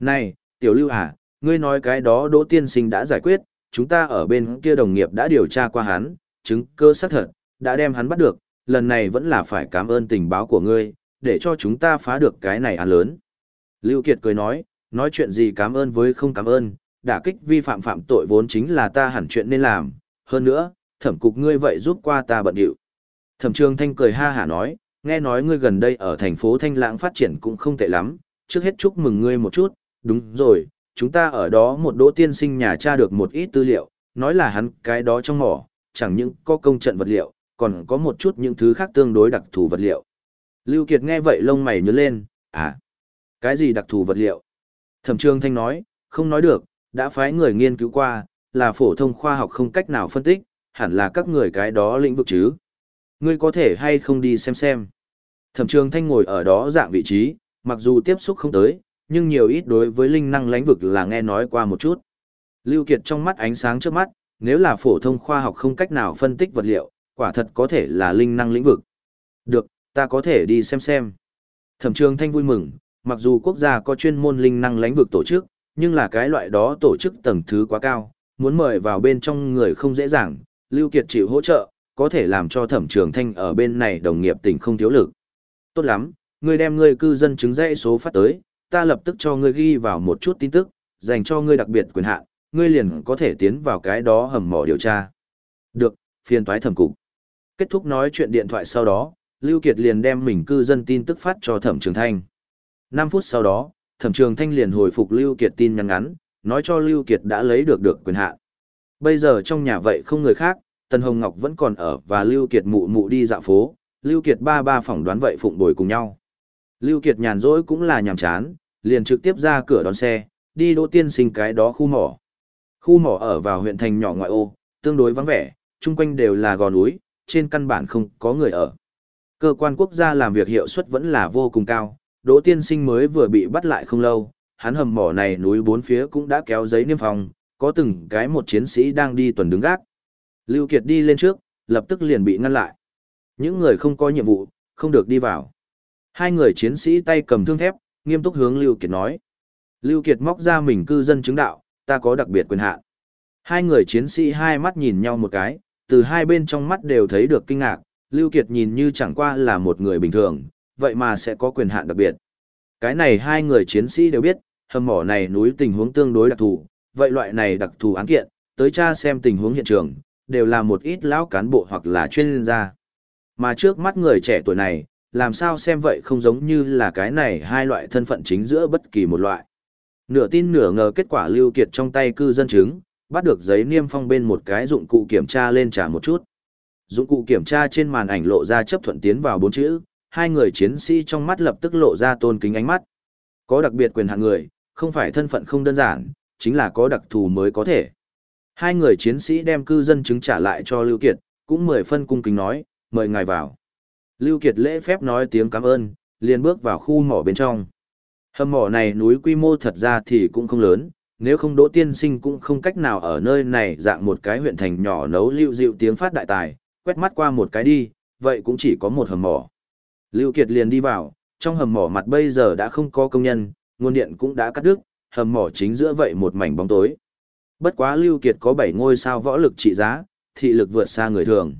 Này, Tiểu Lưu à, ngươi nói cái đó Đỗ Tiên Sinh đã giải quyết, chúng ta ở bên kia đồng nghiệp đã điều tra qua hắn, chứng cơ xác thật, đã đem hắn bắt được, lần này vẫn là phải cảm ơn tình báo của ngươi, để cho chúng ta phá được cái này án lớn. Lưu Kiệt cười nói, nói chuyện gì cảm ơn với không cảm ơn, đả kích vi phạm phạm tội vốn chính là ta hẳn chuyện nên làm, hơn nữa, thẩm cục ngươi vậy giúp qua ta bận điệu. Thẩm trường thanh cười ha hả nói, nghe nói ngươi gần đây ở thành phố Thanh Lãng phát triển cũng không tệ lắm, trước hết chúc mừng ngươi một chút, đúng rồi, chúng ta ở đó một đỗ tiên sinh nhà tra được một ít tư liệu, nói là hắn cái đó trong mỏ, chẳng những có công trận vật liệu, còn có một chút những thứ khác tương đối đặc thù vật liệu. Lưu Kiệt nghe vậy lông mày nhớ lên, à, cái gì đặc thù vật liệu? Thẩm Trương Thanh nói, không nói được, đã phái người nghiên cứu qua, là phổ thông khoa học không cách nào phân tích, hẳn là các người cái đó lĩnh vực chứ. Ngươi có thể hay không đi xem xem. Thẩm Trương Thanh ngồi ở đó dạng vị trí, mặc dù tiếp xúc không tới, nhưng nhiều ít đối với linh năng lãnh vực là nghe nói qua một chút. Lưu Kiệt trong mắt ánh sáng trước mắt, nếu là phổ thông khoa học không cách nào phân tích vật liệu, quả thật có thể là linh năng lĩnh vực. Được, ta có thể đi xem xem. Thẩm trường thanh vui mừng, mặc dù quốc gia có chuyên môn linh năng lãnh vực tổ chức, nhưng là cái loại đó tổ chức tầng thứ quá cao, muốn mời vào bên trong người không dễ dàng, Lưu Kiệt chịu hỗ trợ, có thể làm cho thẩm trường thanh ở bên này đồng nghiệp tình không thiếu lực. Tốt lắm, ngươi đem ngươi cư dân chứng dãy số phát tới, ta lập tức cho ngươi ghi vào một chút tin tức, dành cho ngươi đặc biệt quyền hạn, ngươi liền có thể tiến vào cái đó hầm mỏ điều tra. Được, phiền toái thẩm cục. Kết thúc nói chuyện điện thoại sau đó, Lưu Kiệt liền đem mình cư dân tin tức phát cho Thẩm Trường Thanh. 5 phút sau đó, Thẩm Trường Thanh liền hồi phục Lưu Kiệt tin nhắn ngắn, nói cho Lưu Kiệt đã lấy được được quyền hạn. Bây giờ trong nhà vậy không người khác, Tần Hồng Ngọc vẫn còn ở và Lưu Kiệt mụ mụ đi dạo phố, Lưu Kiệt ba ba phỏng đoán vậy phụng bồi cùng nhau. Lưu Kiệt nhàn rỗi cũng là nhàm chán, liền trực tiếp ra cửa đón xe, đi đỗ tiên sinh cái đó khu mỏ. Khu mỏ ở vào huyện thành nhỏ ngoại ô, tương đối vắng vẻ, chung quanh đều là gò núi, trên căn bản không có người ở. Cơ quan quốc gia làm việc hiệu suất vẫn là vô cùng cao, đỗ tiên sinh mới vừa bị bắt lại không lâu, hắn hầm mỏ này núi bốn phía cũng đã kéo giấy niêm phong, có từng cái một chiến sĩ đang đi tuần đứng gác. Lưu Kiệt đi lên trước, lập tức liền bị ngăn lại. Những người không có nhiệm vụ, không được đi vào. Hai người chiến sĩ tay cầm thương thép, nghiêm túc hướng Lưu Kiệt nói. Lưu Kiệt móc ra mình cư dân chứng đạo, ta có đặc biệt quyền hạn. Hai người chiến sĩ hai mắt nhìn nhau một cái, từ hai bên trong mắt đều thấy được kinh ngạc, Lưu Kiệt nhìn như chẳng qua là một người bình thường, vậy mà sẽ có quyền hạn đặc biệt. Cái này hai người chiến sĩ đều biết, hầm mỏ này núi tình huống tương đối đặc thù, vậy loại này đặc thù án kiện, tới tra xem tình huống hiện trường, đều là một ít lão cán bộ hoặc là chuyên gia. Mà trước mắt người trẻ tuổi này, làm sao xem vậy không giống như là cái này hai loại thân phận chính giữa bất kỳ một loại. Nửa tin nửa ngờ kết quả lưu kiệt trong tay cư dân chứng, bắt được giấy niêm phong bên một cái dụng cụ kiểm tra lên trả một chút. Dụng cụ kiểm tra trên màn ảnh lộ ra chấp thuận tiến vào bốn chữ, hai người chiến sĩ trong mắt lập tức lộ ra tôn kính ánh mắt. Có đặc biệt quyền hạn người, không phải thân phận không đơn giản, chính là có đặc thù mới có thể. Hai người chiến sĩ đem cư dân chứng trả lại cho Lưu Kiệt, cũng mười phân cung kính nói, mời ngài vào. Lưu Kiệt lễ phép nói tiếng cảm ơn, liền bước vào khu mỏ bên trong. Hầm mỏ này núi quy mô thật ra thì cũng không lớn, nếu không đỗ tiên sinh cũng không cách nào ở nơi này dạng một cái huyện thành nhỏ nấu lưu dịu tiếng phát đại tài, quét mắt qua một cái đi, vậy cũng chỉ có một hầm mỏ. Lưu Kiệt liền đi vào, trong hầm mỏ mặt bây giờ đã không có công nhân, nguồn điện cũng đã cắt đứt, hầm mỏ chính giữa vậy một mảnh bóng tối. Bất quá Lưu Kiệt có 7 ngôi sao võ lực trị giá, thị lực vượt xa người thường.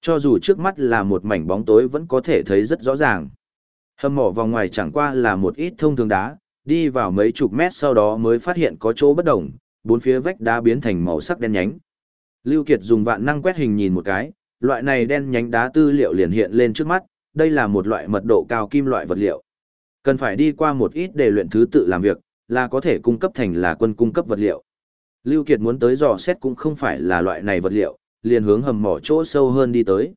Cho dù trước mắt là một mảnh bóng tối vẫn có thể thấy rất rõ ràng. Hầm mỏ vòng ngoài chẳng qua là một ít thông thường đá, đi vào mấy chục mét sau đó mới phát hiện có chỗ bất đồng, bốn phía vách đá biến thành màu sắc đen nhánh. Lưu Kiệt dùng vạn năng quét hình nhìn một cái, loại này đen nhánh đá tư liệu liền hiện lên trước mắt, đây là một loại mật độ cao kim loại vật liệu. Cần phải đi qua một ít để luyện thứ tự làm việc, là có thể cung cấp thành là quân cung cấp vật liệu. Lưu Kiệt muốn tới dò xét cũng không phải là loại này vật liệu, liền hướng hầm mỏ chỗ sâu hơn đi tới.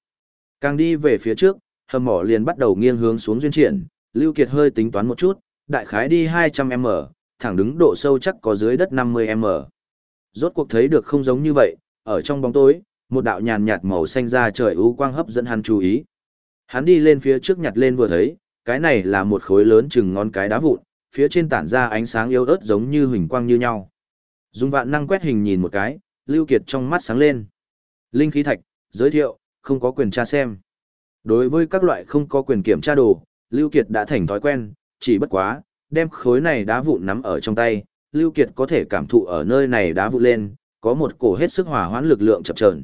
Càng đi về phía trước, hầm mỏ liền bắt đầu nghiêng hướng xuống duyên triển, Lưu Kiệt hơi tính toán một chút, đại khái đi 200m, thẳng đứng độ sâu chắc có dưới đất 50m. Rốt cuộc thấy được không giống như vậy, ở trong bóng tối, một đạo nhàn nhạt màu xanh ra trời ưu quang hấp dẫn hắn chú ý. Hắn đi lên phía trước nhặt lên vừa thấy, cái này là một khối lớn chừng ngón cái đá vụn, phía trên tản ra ánh sáng yếu ớt giống như huỳnh quang như nhau. Dùng vạn năng quét hình nhìn một cái, Lưu Kiệt trong mắt sáng lên. Linh khí thạch, giới thiệu, không có quyền tra xem. Đối với các loại không có quyền kiểm tra đồ, Lưu Kiệt đã thành thói quen, chỉ bất quá, đem khối này đá vụn nắm ở trong tay, Lưu Kiệt có thể cảm thụ ở nơi này đá vụn lên, có một cổ hết sức hỏa hoãn lực lượng chập chờn.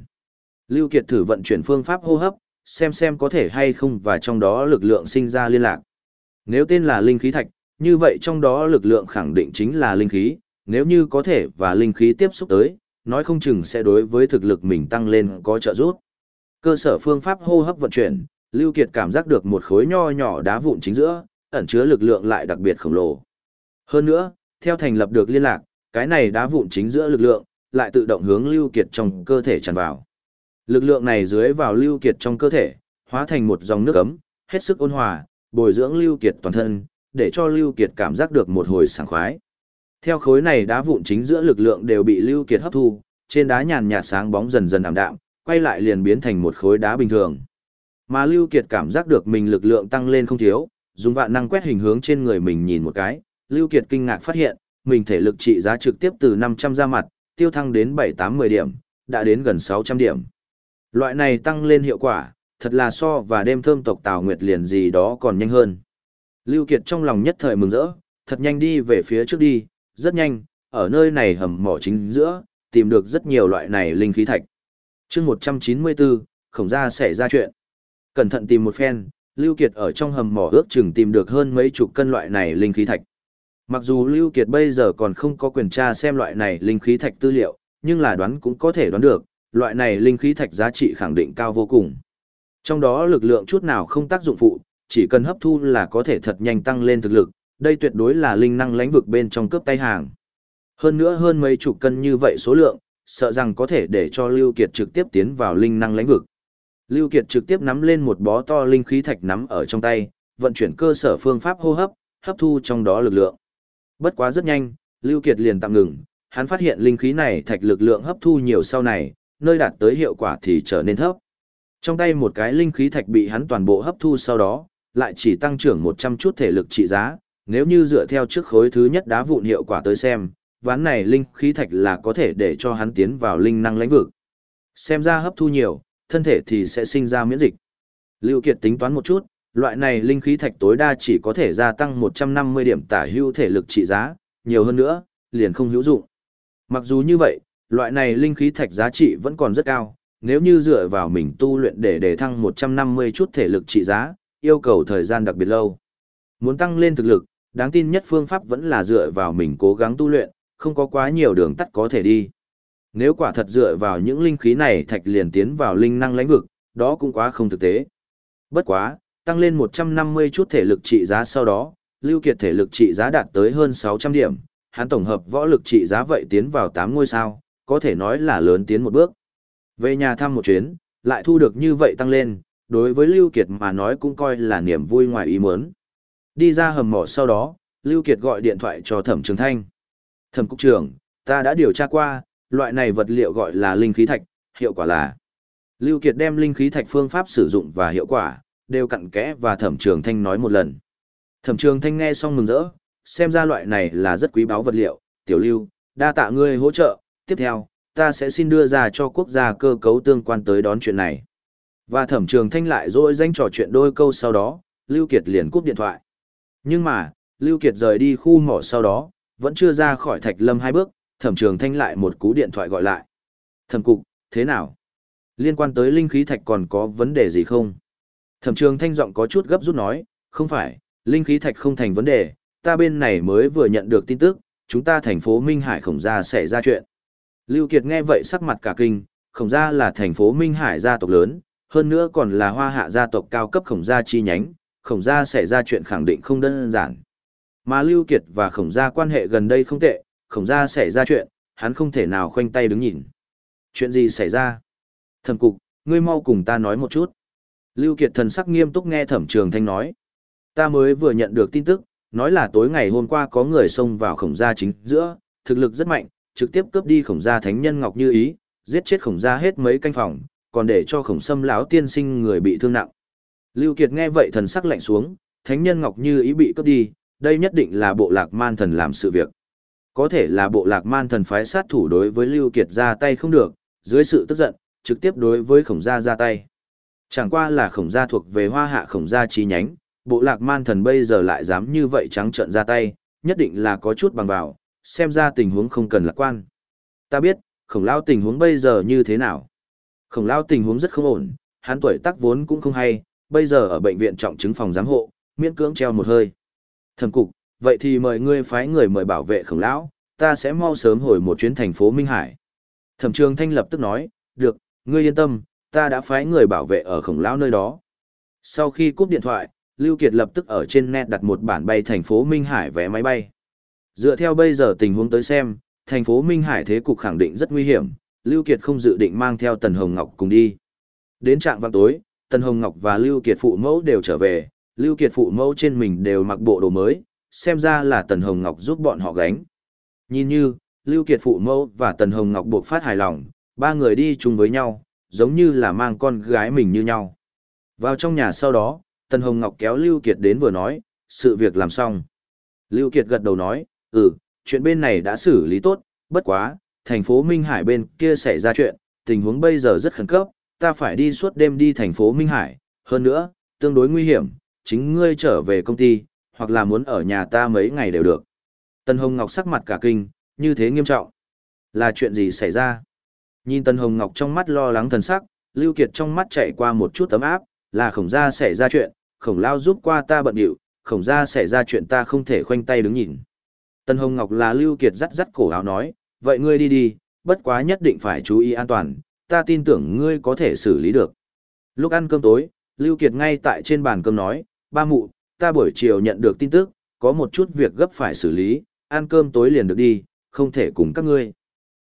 Lưu Kiệt thử vận chuyển phương pháp hô hấp, xem xem có thể hay không và trong đó lực lượng sinh ra liên lạc. Nếu tên là linh khí thạch, như vậy trong đó lực lượng khẳng định chính là linh khí, nếu như có thể và linh khí tiếp xúc tới, nói không chừng sẽ đối với thực lực mình tăng lên có trợ giúp. Cơ sở phương pháp hô hấp vận chuyển, Lưu Kiệt cảm giác được một khối nho nhỏ đá vụn chính giữa, ẩn chứa lực lượng lại đặc biệt khổng lồ. Hơn nữa, theo thành lập được liên lạc, cái này đá vụn chính giữa lực lượng, lại tự động hướng Lưu Kiệt trong cơ thể tràn vào. Lực lượng này dưới vào Lưu Kiệt trong cơ thể, hóa thành một dòng nước ấm, hết sức ôn hòa, bồi dưỡng Lưu Kiệt toàn thân, để cho Lưu Kiệt cảm giác được một hồi sảng khoái. Theo khối này đá vụn chính giữa lực lượng đều bị Lưu Kiệt hấp thu, trên đá nhàn nhạt sáng bóng dần dần ảm đạm, quay lại liền biến thành một khối đá bình thường. Mà Lưu Kiệt cảm giác được mình lực lượng tăng lên không thiếu, dùng vạn năng quét hình hướng trên người mình nhìn một cái, Lưu Kiệt kinh ngạc phát hiện, mình thể lực trị giá trực tiếp từ 500 ra mặt, tiêu thăng đến 7-8-10 điểm, đã đến gần 600 điểm. Loại này tăng lên hiệu quả, thật là so và đêm thơm tộc Tào Nguyệt liền gì đó còn nhanh hơn. Lưu Kiệt trong lòng nhất thời mừng rỡ, thật nhanh đi về phía trước đi, rất nhanh, ở nơi này hầm mỏ chính giữa, tìm được rất nhiều loại này linh khí thạch. Chương 194, khổng ra sẽ ra chuyện. Cẩn thận tìm một phen, Lưu Kiệt ở trong hầm mỏ ước chừng tìm được hơn mấy chục cân loại này linh khí thạch. Mặc dù Lưu Kiệt bây giờ còn không có quyền tra xem loại này linh khí thạch tư liệu, nhưng là đoán cũng có thể đoán được, loại này linh khí thạch giá trị khẳng định cao vô cùng. Trong đó lực lượng chút nào không tác dụng phụ, chỉ cần hấp thu là có thể thật nhanh tăng lên thực lực, đây tuyệt đối là linh năng lãnh vực bên trong cướp tay hàng. Hơn nữa hơn mấy chục cân như vậy số lượng, sợ rằng có thể để cho Lưu Kiệt trực tiếp tiến vào linh năng lãnh vực. Lưu Kiệt trực tiếp nắm lên một bó to linh khí thạch nắm ở trong tay, vận chuyển cơ sở phương pháp hô hấp, hấp thu trong đó lực lượng. Bất quá rất nhanh, Lưu Kiệt liền tạm ngừng, hắn phát hiện linh khí này thạch lực lượng hấp thu nhiều sau này, nơi đạt tới hiệu quả thì trở nên thấp. Trong tay một cái linh khí thạch bị hắn toàn bộ hấp thu sau đó, lại chỉ tăng trưởng 100 chút thể lực trị giá, nếu như dựa theo trước khối thứ nhất đá vụn hiệu quả tới xem, ván này linh khí thạch là có thể để cho hắn tiến vào linh năng lãnh vực. Xem ra hấp thu nhiều, thân thể thì sẽ sinh ra miễn dịch. Lưu Kiệt tính toán một chút, loại này linh khí thạch tối đa chỉ có thể gia tăng 150 điểm tả hữu thể lực trị giá, nhiều hơn nữa, liền không hữu dụng. Mặc dù như vậy, loại này linh khí thạch giá trị vẫn còn rất cao, nếu như dựa vào mình tu luyện để đề thăng 150 chút thể lực trị giá, yêu cầu thời gian đặc biệt lâu. Muốn tăng lên thực lực, đáng tin nhất phương pháp vẫn là dựa vào mình cố gắng tu luyện, không có quá nhiều đường tắt có thể đi. Nếu quả thật dựa vào những linh khí này thạch liền tiến vào linh năng lãnh vực, đó cũng quá không thực tế. Bất quá, tăng lên 150 chút thể lực trị giá sau đó, Lưu Kiệt thể lực trị giá đạt tới hơn 600 điểm, hắn tổng hợp võ lực trị giá vậy tiến vào 8 ngôi sao, có thể nói là lớn tiến một bước. Về nhà thăm một chuyến, lại thu được như vậy tăng lên, đối với Lưu Kiệt mà nói cũng coi là niềm vui ngoài ý muốn. Đi ra hầm mỏ sau đó, Lưu Kiệt gọi điện thoại cho Thẩm Trường Thanh. Thẩm Cục trưởng, ta đã điều tra qua, loại này vật liệu gọi là linh khí thạch, hiệu quả là. Lưu Kiệt đem linh khí thạch phương pháp sử dụng và hiệu quả, đều cặn kẽ và Thẩm Trường Thanh nói một lần. Thẩm Trường Thanh nghe xong mừng rỡ, xem ra loại này là rất quý báu vật liệu, tiểu lưu, đa tạ ngươi hỗ trợ, tiếp theo, ta sẽ xin đưa ra cho quốc gia cơ cấu tương quan tới đón chuyện này. Và thẩm trường thanh lại rồi danh trò chuyện đôi câu sau đó, Lưu Kiệt liền cúp điện thoại. Nhưng mà, Lưu Kiệt rời đi khu mỏ sau đó, vẫn chưa ra khỏi thạch lâm hai bước, thẩm trường thanh lại một cú điện thoại gọi lại. Thẩm cục, thế nào? Liên quan tới linh khí thạch còn có vấn đề gì không? Thẩm trường thanh giọng có chút gấp rút nói, không phải, linh khí thạch không thành vấn đề, ta bên này mới vừa nhận được tin tức, chúng ta thành phố Minh Hải khổng gia sẽ ra chuyện. Lưu Kiệt nghe vậy sắc mặt cả kinh, khổng gia là thành phố Minh Hải gia tộc lớn, hơn nữa còn là hoa hạ gia tộc cao cấp khổng gia chi nhánh, khổng gia sẽ ra chuyện khẳng định không đơn giản. Mà Lưu Kiệt và khổng gia quan hệ gần đây không tệ, khổng gia sẽ ra chuyện, hắn không thể nào khoanh tay đứng nhìn. Chuyện gì xảy ra? Thẩm cục, ngươi mau cùng ta nói một chút. Lưu Kiệt thần sắc nghiêm túc nghe thẩm trường thanh nói. Ta mới vừa nhận được tin tức, nói là tối ngày hôm qua có người xông vào khổng gia chính giữa, thực lực rất mạnh, trực tiếp cướp đi khổng gia thánh nhân ngọc như ý, giết chết khổng gia hết mấy canh phòng, còn để cho khổng sâm lão tiên sinh người bị thương nặng. Lưu Kiệt nghe vậy thần sắc lạnh xuống, thánh nhân ngọc như ý bị cướp đi, đây nhất định là bộ lạc man thần làm sự việc. Có thể là bộ lạc man thần phái sát thủ đối với Lưu Kiệt ra tay không được, dưới sự tức giận, trực tiếp đối với khổng gia ra tay. Chẳng qua là khổng gia thuộc về hoa hạ khổng gia chi nhánh, bộ lạc man thần bây giờ lại dám như vậy trắng trợn ra tay, nhất định là có chút bằng vào, xem ra tình huống không cần lạc quan. Ta biết, khổng lao tình huống bây giờ như thế nào. Khổng lao tình huống rất không ổn, hắn tuổi tác vốn cũng không hay, bây giờ ở bệnh viện trọng chứng phòng giám hộ, miễn cưỡng treo một hơi. Thẩm cục, vậy thì mời ngươi phái người mời bảo vệ khổng lão, ta sẽ mau sớm hồi một chuyến thành phố Minh Hải. Thẩm trường thanh lập tức nói, được, ngươi yên tâm, ta đã phái người bảo vệ ở khổng lão nơi đó. Sau khi cúp điện thoại, Lưu Kiệt lập tức ở trên net đặt một bản bay thành phố Minh Hải vé máy bay. Dựa theo bây giờ tình huống tới xem, thành phố Minh Hải thế cục khẳng định rất nguy hiểm, Lưu Kiệt không dự định mang theo Tần Hồng Ngọc cùng đi. Đến trạng vạn tối, Tần Hồng Ngọc và Lưu Kiệt phụ mẫu đều trở về, Lưu Kiệt phụ mẫu trên mình đều mặc bộ đồ mới, xem ra là Tần Hồng Ngọc giúp bọn họ gánh. Nhìn như, Lưu Kiệt phụ mẫu và Tần Hồng Ngọc buộc phát hài lòng, ba người đi chung với nhau, giống như là mang con gái mình như nhau. Vào trong nhà sau đó, Tần Hồng Ngọc kéo Lưu Kiệt đến vừa nói, sự việc làm xong. Lưu Kiệt gật đầu nói, ừ, chuyện bên này đã xử lý tốt, bất quá, thành phố Minh Hải bên kia xảy ra chuyện, tình huống bây giờ rất khẩn cấp, ta phải đi suốt đêm đi thành phố Minh Hải, hơn nữa, tương đối nguy hiểm, chính ngươi trở về công ty, hoặc là muốn ở nhà ta mấy ngày đều được. Tần Hồng Ngọc sắc mặt cả kinh, như thế nghiêm trọng. Là chuyện gì xảy ra? Nhìn Tần Hồng Ngọc trong mắt lo lắng thần sắc, Lưu Kiệt trong mắt chạy qua một chút tấm áp, là khổng gia xảy ra chuyện, khổng lao giúp qua ta bận điệu, khổng gia xảy ra chuyện ta không thể khoanh tay đứng nhìn. Tần Hồng Ngọc là Lưu Kiệt dắt dắt cổ áo nói, vậy ngươi đi đi, bất quá nhất định phải chú ý an toàn, ta tin tưởng ngươi có thể xử lý được. Lúc ăn cơm tối, Lưu Kiệt ngay tại trên bàn cơm nói, ba mụ, ta buổi chiều nhận được tin tức, có một chút việc gấp phải xử lý, ăn cơm tối liền được đi, không thể cùng các ngươi.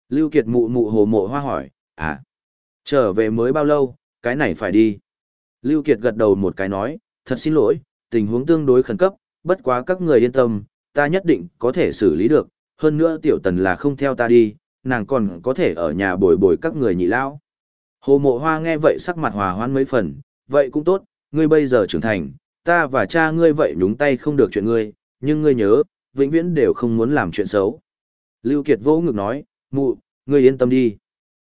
Lưu Kiệt mụ mụ hồ mộ hoa hỏi, à, trở về mới bao lâu, cái này phải đi. Lưu Kiệt gật đầu một cái nói, thật xin lỗi, tình huống tương đối khẩn cấp, bất quá các người yên tâm, ta nhất định có thể xử lý được, hơn nữa tiểu tần là không theo ta đi, nàng còn có thể ở nhà bồi bồi các người nhị lao. Hồ mộ hoa nghe vậy sắc mặt hòa hoan mấy phần, vậy cũng tốt, ngươi bây giờ trưởng thành, ta và cha ngươi vậy nhúng tay không được chuyện ngươi, nhưng ngươi nhớ, vĩnh viễn đều không muốn làm chuyện xấu. Lưu Kiệt vỗ ngực nói, mụ, ngươi yên tâm đi.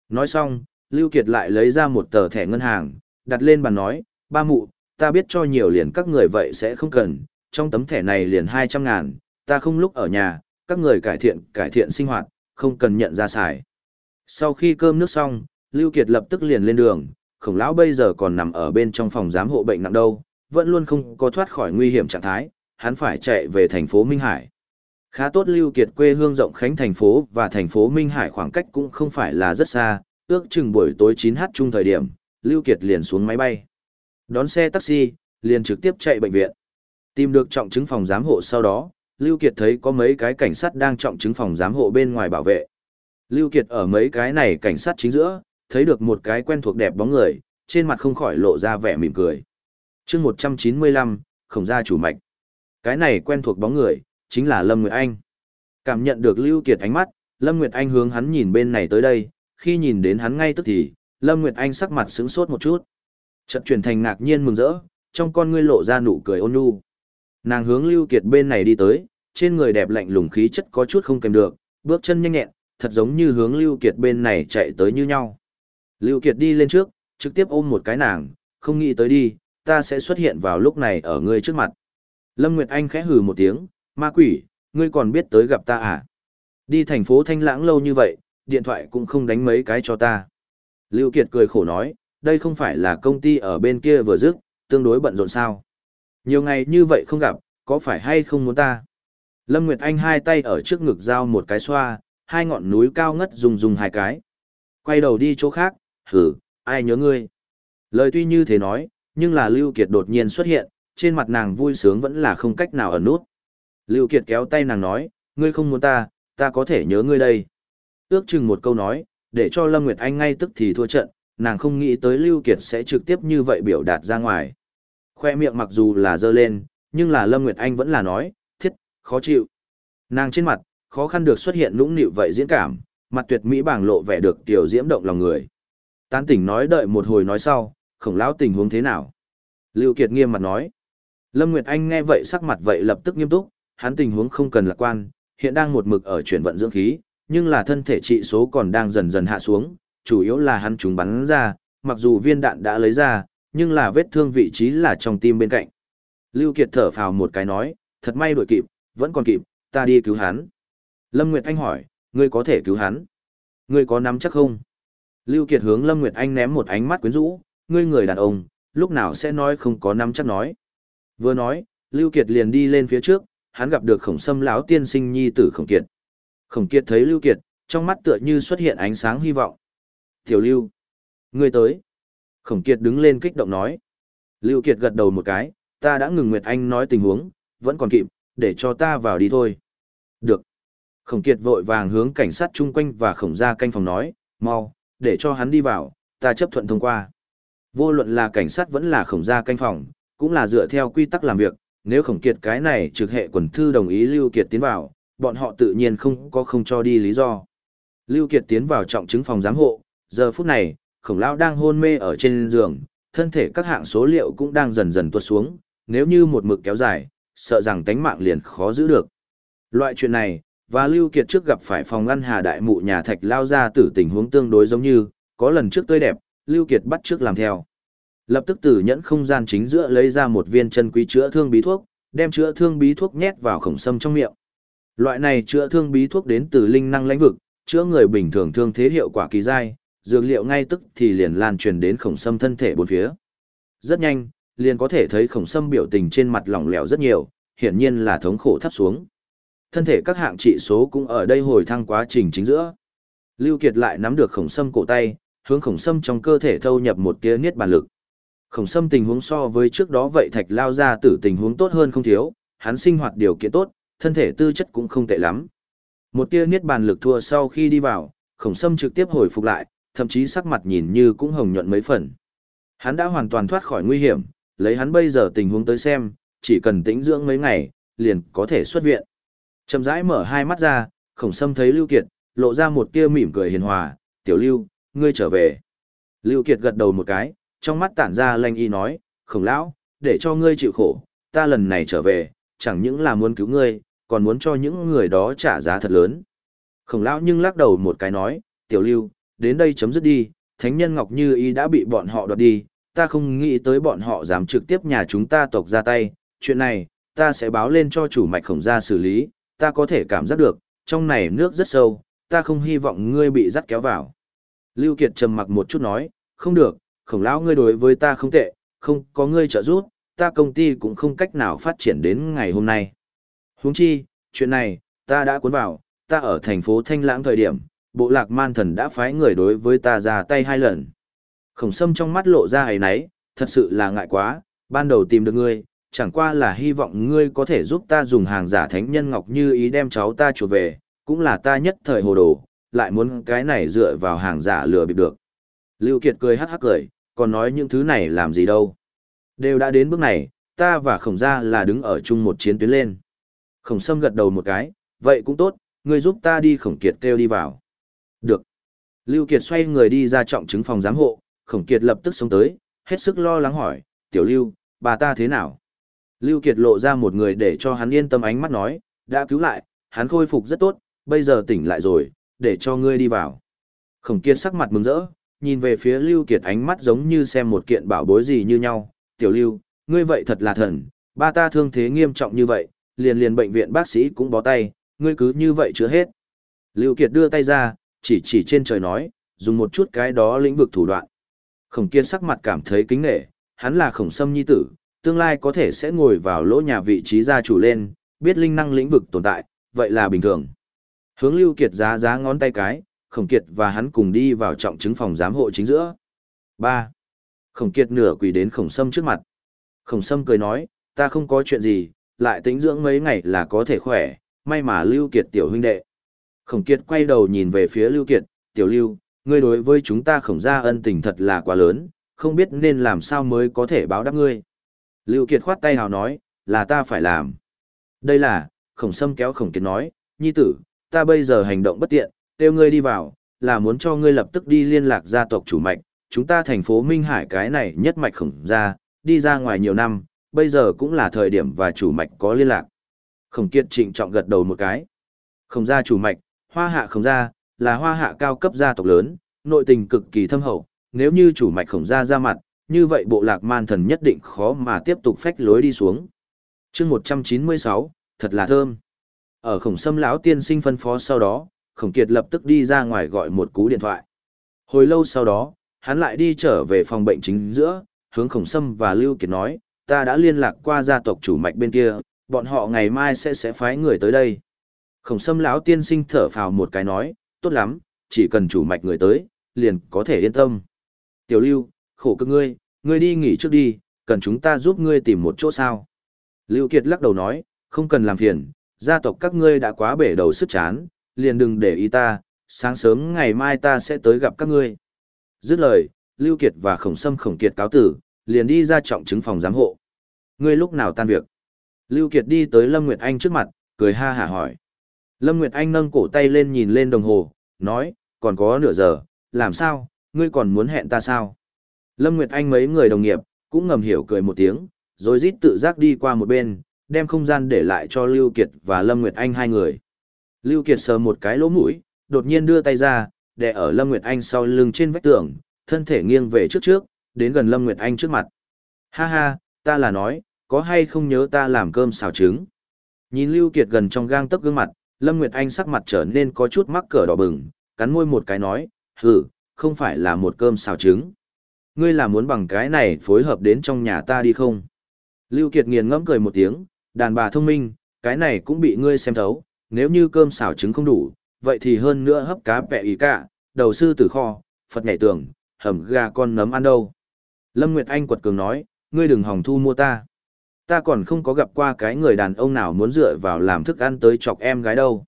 Nói xong, Lưu Kiệt lại lấy ra một tờ thẻ ngân hàng, đặt lên bàn nói, ba mụ, ta biết cho nhiều liền các người vậy sẽ không cần, trong tấm thẻ này liền 200 ngàn, ta không lúc ở nhà, các người cải thiện cải thiện sinh hoạt, không cần nhận ra xài. Sau khi cơm nước xong, Lưu Kiệt lập tức liền lên đường, khổng lão bây giờ còn nằm ở bên trong phòng giám hộ bệnh nặng đâu, vẫn luôn không có thoát khỏi nguy hiểm trạng thái, hắn phải chạy về thành phố Minh Hải. Khá tốt Lưu Kiệt quê hương rộng khánh thành phố và thành phố Minh Hải khoảng cách cũng không phải là rất xa, ước chừng buổi tối 9h chung thời điểm, Lưu Kiệt liền xuống máy bay. Đón xe taxi, liền trực tiếp chạy bệnh viện. Tìm được trọng chứng phòng giám hộ sau đó, Lưu Kiệt thấy có mấy cái cảnh sát đang trọng chứng phòng giám hộ bên ngoài bảo vệ. Lưu Kiệt ở mấy cái này cảnh sát chính giữa, thấy được một cái quen thuộc đẹp bóng người, trên mặt không khỏi lộ ra vẻ mỉm cười. Chương 195, khổng gia chủ mạch. Cái này quen thuộc bóng người, chính là Lâm Nguyệt Anh. Cảm nhận được Lưu Kiệt ánh mắt, Lâm Nguyệt Anh hướng hắn nhìn bên này tới đây, khi nhìn đến hắn ngay tức thì, Lâm Nguyệt Anh sắc mặt sững sốt một chút. Chợt chuyển thành ngạc nhiên mừng rỡ, trong con ngươi lộ ra nụ cười ôn nhu. Nàng hướng Lưu Kiệt bên này đi tới, trên người đẹp lạnh lùng khí chất có chút không kèm được, bước chân nhanh nhẹn, thật giống như hướng Lưu Kiệt bên này chạy tới như nhau. Lưu Kiệt đi lên trước, trực tiếp ôm một cái nàng, không nghĩ tới đi, ta sẽ xuất hiện vào lúc này ở ngươi trước mặt. Lâm Nguyệt Anh khẽ hừ một tiếng, ma quỷ, ngươi còn biết tới gặp ta à? Đi thành phố Thanh Lãng lâu như vậy, điện thoại cũng không đánh mấy cái cho ta. Lưu Kiệt cười khổ nói, đây không phải là công ty ở bên kia vừa dứt, tương đối bận rộn sao. Nhiều ngày như vậy không gặp, có phải hay không muốn ta? Lâm Nguyệt Anh hai tay ở trước ngực giao một cái xoa, hai ngọn núi cao ngất rung rung hai cái. Quay đầu đi chỗ khác, hử, ai nhớ ngươi? Lời tuy như thế nói, nhưng là Lưu Kiệt đột nhiên xuất hiện, trên mặt nàng vui sướng vẫn là không cách nào ẩn nút. Lưu Kiệt kéo tay nàng nói, ngươi không muốn ta, ta có thể nhớ ngươi đây. Ước chừng một câu nói, để cho Lâm Nguyệt Anh ngay tức thì thua trận, nàng không nghĩ tới Lưu Kiệt sẽ trực tiếp như vậy biểu đạt ra ngoài. Khoe miệng mặc dù là dơ lên, nhưng là Lâm Nguyệt Anh vẫn là nói, khó chịu. Nàng trên mặt, khó khăn được xuất hiện nũng nịu vậy diễn cảm, mặt tuyệt mỹ bảng lộ vẻ được tiểu diễm động lòng người. Tán tỉnh nói đợi một hồi nói sau, khổng lão tình huống thế nào. Lưu Kiệt nghiêm mặt nói. Lâm Nguyệt Anh nghe vậy sắc mặt vậy lập tức nghiêm túc, hắn tình huống không cần lạc quan, hiện đang một mực ở chuyển vận dưỡng khí, nhưng là thân thể trị số còn đang dần dần hạ xuống, chủ yếu là hắn trúng bắn ra, mặc dù viên đạn đã lấy ra, nhưng là vết thương vị trí là trong tim bên cạnh. Lưu Kiệt thở phào một cái nói, thật may đuổi kịp, vẫn còn kịp, ta đi cứu hắn. Lâm Nguyệt Anh hỏi, ngươi có thể cứu hắn? Ngươi có nắm chắc không? Lưu Kiệt hướng Lâm Nguyệt Anh ném một ánh mắt quyến rũ, ngươi người đàn ông, lúc nào sẽ nói không có nắm chắc nói. Vừa nói, Lưu Kiệt liền đi lên phía trước, hắn gặp được khổng sâm lão tiên sinh nhi tử khổng kiệt. Khổng kiệt thấy Lưu Kiệt, trong mắt tựa như xuất hiện ánh sáng hy vọng. Tiểu Lưu, ngươi tới. Khổng kiệt đứng lên kích động nói. Lưu Kiệt gật đầu một cái, ta đã ngừng Nguyệt Anh nói tình huống, vẫn còn kịp, để cho ta vào đi thôi. Được. Khổng kiệt vội vàng hướng cảnh sát chung quanh và khổng gia canh phòng nói, mau, để cho hắn đi vào, ta chấp thuận thông qua. Vô luận là cảnh sát vẫn là khổng gia canh phòng, cũng là dựa theo quy tắc làm việc, nếu khổng kiệt cái này trực hệ quần thư đồng ý Lưu Kiệt tiến vào, bọn họ tự nhiên không có không cho đi lý do. Lưu Kiệt tiến vào trọng chứng phòng giám hộ, giờ phút này, khổng lão đang hôn mê ở trên giường, thân thể các hạng số liệu cũng đang dần dần tuột xuống, nếu như một mực kéo dài, sợ rằng tánh mạng liền khó giữ được. Loại chuyện này, và Lưu Kiệt trước gặp phải phòng ngăn hà đại mụ nhà thạch lao ra tử tình huống tương đối giống như, có lần trước tươi đẹp, Lưu Kiệt bắt trước làm theo. Lập tức từ nhẫn không gian chính giữa lấy ra một viên chân quý chữa thương bí thuốc, đem chữa thương bí thuốc nhét vào khổng sâm trong miệng. Loại này chữa thương bí thuốc đến từ linh năng lãnh vực, chữa người bình thường thương thế hiệu quả kỳ dai, dược liệu ngay tức thì liền lan truyền đến khổng sâm thân thể bốn phía. Rất nhanh, liền có thể thấy khổng sâm biểu tình trên mặt lỏng lẻo rất nhiều, hiển nhiên là thống khổ thấp xuống. Thân thể các hạng trị số cũng ở đây hồi thăng quá trình chính giữa. Lưu Kiệt lại nắm được khổng sâm cổ tay, hướng khổng sâm trong cơ thể thâu nhập một tia niết bàn lực. Khổng sâm tình huống so với trước đó vậy thạch lao ra tử tình huống tốt hơn không thiếu, hắn sinh hoạt điều kiện tốt, thân thể tư chất cũng không tệ lắm. Một tia niết bàn lực thua sau khi đi vào, khổng sâm trực tiếp hồi phục lại, thậm chí sắc mặt nhìn như cũng hồng nhuận mấy phần. Hắn đã hoàn toàn thoát khỏi nguy hiểm, lấy hắn bây giờ tình huống tới xem, chỉ cần tĩnh dưỡng mấy ngày, liền có thể xuất viện. Chậm rãi mở hai mắt ra, khổng sâm thấy Lưu Kiệt, lộ ra một tia mỉm cười hiền hòa, tiểu Lưu, ngươi trở về. Lưu Kiệt gật đầu một cái, trong mắt tản ra lanh y nói, khổng lão, để cho ngươi chịu khổ, ta lần này trở về, chẳng những là muốn cứu ngươi, còn muốn cho những người đó trả giá thật lớn. Khổng lão nhưng lắc đầu một cái nói, tiểu lưu, đến đây chấm dứt đi, thánh nhân Ngọc Như Y đã bị bọn họ đoạt đi, ta không nghĩ tới bọn họ dám trực tiếp nhà chúng ta tộc ra tay, chuyện này, ta sẽ báo lên cho chủ mạch khổng gia xử lý, ta có thể cảm giác được, trong này nước rất sâu, ta không hy vọng ngươi bị dắt kéo vào. Lưu Kiệt trầm mặc một chút nói, không được, khổng lão ngươi đối với ta không tệ, không có ngươi trợ giúp, ta công ty cũng không cách nào phát triển đến ngày hôm nay. Huống chi, chuyện này, ta đã cuốn vào, ta ở thành phố Thanh Lãng thời điểm, bộ lạc man thần đã phái người đối với ta ra tay hai lần. Khổng sâm trong mắt lộ ra ấy nấy, thật sự là ngại quá, ban đầu tìm được ngươi, chẳng qua là hy vọng ngươi có thể giúp ta dùng hàng giả thánh nhân ngọc như ý đem cháu ta chuột về, cũng là ta nhất thời hồ đồ, lại muốn cái này dựa vào hàng giả lừa bịp được. Lưu Kiệt cười hắc hắc cười, còn nói những thứ này làm gì đâu. Đều đã đến bước này, ta và khổng gia là đứng ở chung một chiến tuyến lên. Khổng sâm gật đầu một cái, vậy cũng tốt, ngươi giúp ta đi khổng kiệt kêu đi vào. Được. Lưu Kiệt xoay người đi ra trọng chứng phòng giám hộ, khổng kiệt lập tức sống tới, hết sức lo lắng hỏi, tiểu lưu, bà ta thế nào? Lưu Kiệt lộ ra một người để cho hắn yên tâm ánh mắt nói, đã cứu lại, hắn khôi phục rất tốt, bây giờ tỉnh lại rồi, để cho ngươi đi vào. Khổng kiệt sắc mặt mừng rỡ, nhìn về phía Lưu Kiệt ánh mắt giống như xem một kiện bảo bối gì như nhau, tiểu Lưu, ngươi vậy thật là thần, ba ta thương thế nghiêm trọng như vậy, liền liền bệnh viện bác sĩ cũng bó tay, ngươi cứ như vậy chữa hết. Lưu Kiệt đưa tay ra, chỉ chỉ trên trời nói, dùng một chút cái đó lĩnh vực thủ đoạn. Khổng kiệt sắc mặt cảm thấy kính nể, hắn là khổng sâm nhi tử, tương lai có thể sẽ ngồi vào lỗ nhà vị trí gia chủ lên, biết linh năng lĩnh vực tồn tại, vậy là bình thường. Hướng Lưu Kiệt giá giá ngón tay cái, Khổng Kiệt và hắn cùng đi vào trọng chứng phòng giám hộ chính giữa. 3. Khổng Kiệt nửa quỳ đến Khổng Sâm trước mặt. Khổng Sâm cười nói, ta không có chuyện gì, lại tính dưỡng mấy ngày là có thể khỏe, may mà Lưu Kiệt tiểu huynh đệ. Khổng Kiệt quay đầu nhìn về phía Lưu Kiệt, tiểu Lưu, ngươi đối với chúng ta khổng gia ân tình thật là quá lớn, không biết nên làm sao mới có thể báo đáp ngươi. Lưu Kiệt khoát tay hào nói, là ta phải làm. Đây là, khổng sâm kéo khổng kiệt nói, nhi tử, ta bây giờ hành động bất tiện, kêu ngươi đi vào, là muốn cho ngươi lập tức đi liên lạc gia tộc chủ mạch, chúng ta thành phố Minh Hải cái này nhất mạch khổng gia, đi ra ngoài nhiều năm, bây giờ cũng là thời điểm và chủ mạch có liên lạc. Khổng kiệt trịnh trọng gật đầu một cái. Khổng gia chủ mạch, hoa hạ khổng gia, là hoa hạ cao cấp gia tộc lớn, nội tình cực kỳ thâm hậu, nếu như chủ mạch khổng gia ra mặt, như vậy bộ lạc man thần nhất định khó mà tiếp tục phách lối đi xuống. chương 196, thật là thơm. Ở khổng sâm lão tiên sinh phân phó sau đó, khổng kiệt lập tức đi ra ngoài gọi một cú điện thoại. Hồi lâu sau đó, hắn lại đi trở về phòng bệnh chính giữa, hướng khổng sâm và Lưu Kiệt nói, ta đã liên lạc qua gia tộc chủ mạch bên kia, bọn họ ngày mai sẽ sẽ phái người tới đây. Khổng sâm lão tiên sinh thở phào một cái nói, tốt lắm, chỉ cần chủ mạch người tới, liền có thể yên tâm. Tiểu Lưu, khổ cực ngươi, ngươi đi nghỉ trước đi, cần chúng ta giúp ngươi tìm một chỗ sao. Lưu Kiệt lắc đầu nói, không cần làm phiền, gia tộc các ngươi đã quá bể đầu sức chán, liền đừng để ý ta, sáng sớm ngày mai ta sẽ tới gặp các ngươi. Dứt lời, Lưu Kiệt và Khổng Sâm Khổng Kiệt cáo tử, liền đi ra trọng chứng phòng giám hộ. Ngươi lúc nào tan việc? Lưu Kiệt đi tới Lâm Nguyệt Anh trước mặt, cười ha hả hỏi. Lâm Nguyệt Anh nâng cổ tay lên nhìn lên đồng hồ, nói, còn có nửa giờ, làm sao, ngươi còn muốn hẹn ta sao? Lâm Nguyệt Anh mấy người đồng nghiệp, cũng ngầm hiểu cười một tiếng, rồi rít tự giác đi qua một bên, đem không gian để lại cho Lưu Kiệt và Lâm Nguyệt Anh hai người. Lưu Kiệt sờ một cái lỗ mũi, đột nhiên đưa tay ra, đè ở Lâm Nguyệt Anh sau lưng trên vách tường, thân thể nghiêng về trước trước, đến gần Lâm Nguyệt Anh trước mặt. Ha ha, ta là nói, có hay không nhớ ta làm cơm xào trứng? Nhìn Lưu Kiệt gần trong gang tấc gương mặt, Lâm Nguyệt Anh sắc mặt trở nên có chút mắc cỡ đỏ bừng, cắn môi một cái nói, hừ, không phải là một cơm xào trứng. Ngươi là muốn bằng cái này phối hợp đến trong nhà ta đi không? Lưu Kiệt nghiền ngẫm cười một tiếng, đàn bà thông minh, cái này cũng bị ngươi xem thấu, nếu như cơm xào trứng không đủ, vậy thì hơn nữa hấp cá bẹ ý cả, đầu sư tử kho, Phật nhảy tường, hầm gà con nấm ăn đâu. Lâm Nguyệt Anh quật cường nói, ngươi đừng hòng thu mua ta. Ta còn không có gặp qua cái người đàn ông nào muốn dựa vào làm thức ăn tới chọc em gái đâu.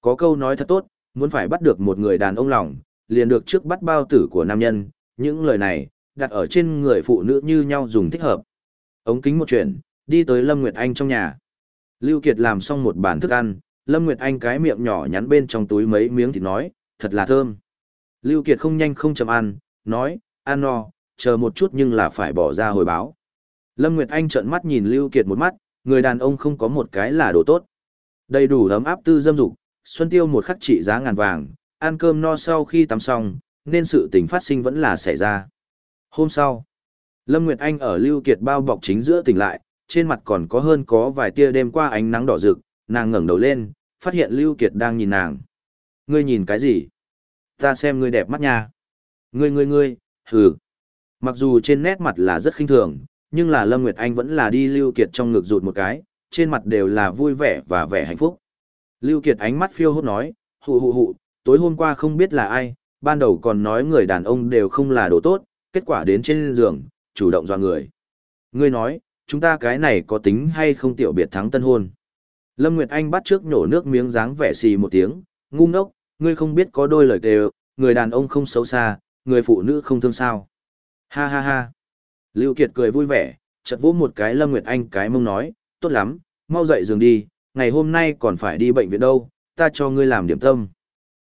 Có câu nói thật tốt, muốn phải bắt được một người đàn ông lòng, liền được trước bắt bao tử của nam nhân, những lời này, đặt ở trên người phụ nữ như nhau dùng thích hợp. Ống kính một chuyện, đi tới Lâm Nguyệt Anh trong nhà. Lưu Kiệt làm xong một bàn thức ăn, Lâm Nguyệt Anh cái miệng nhỏ nhắn bên trong túi mấy miếng thịt nói, thật là thơm. Lưu Kiệt không nhanh không chậm ăn, nói, ăn no, chờ một chút nhưng là phải bỏ ra hồi báo. Lâm Nguyệt Anh trợn mắt nhìn Lưu Kiệt một mắt, người đàn ông không có một cái là đồ tốt. Đầy đủ ấm áp tư dâm dục, Xuân Tiêu một khắc trị giá ngàn vàng, ăn cơm no sau khi tắm xong, nên sự tình phát sinh vẫn là xảy ra. Hôm sau, Lâm Nguyệt Anh ở Lưu Kiệt bao bọc chính giữa tỉnh lại, trên mặt còn có hơn có vài tia đêm qua ánh nắng đỏ rực, nàng ngẩng đầu lên, phát hiện Lưu Kiệt đang nhìn nàng. Ngươi nhìn cái gì? Ta xem ngươi đẹp mắt nha. Ngươi ngươi ngươi, hừ. Mặc dù trên nét mặt là rất khinh thường, nhưng là Lâm Nguyệt Anh vẫn là đi Lưu Kiệt trong ngực rụt một cái, trên mặt đều là vui vẻ và vẻ hạnh phúc. Lưu Kiệt ánh mắt phiêu hốt nói, hụ hụ hụ, tối hôm qua không biết là ai, ban đầu còn nói người đàn ông đều không là đồ tốt, kết quả đến trên giường, chủ động dọa người. Ngươi nói, chúng ta cái này có tính hay không tiểu biệt thắng tân hôn? Lâm Nguyệt Anh bắt trước nhổ nước miếng dáng vẻ xì một tiếng, ngu ngốc, ngươi không biết có đôi lời đều, người đàn ông không xấu xa, người phụ nữ không thương sao. Ha ha ha. Lưu Kiệt cười vui vẻ, chợt vỗ một cái Lâm Nguyệt Anh cái mông nói, tốt lắm, mau dậy giường đi, ngày hôm nay còn phải đi bệnh viện đâu, ta cho ngươi làm điểm tâm.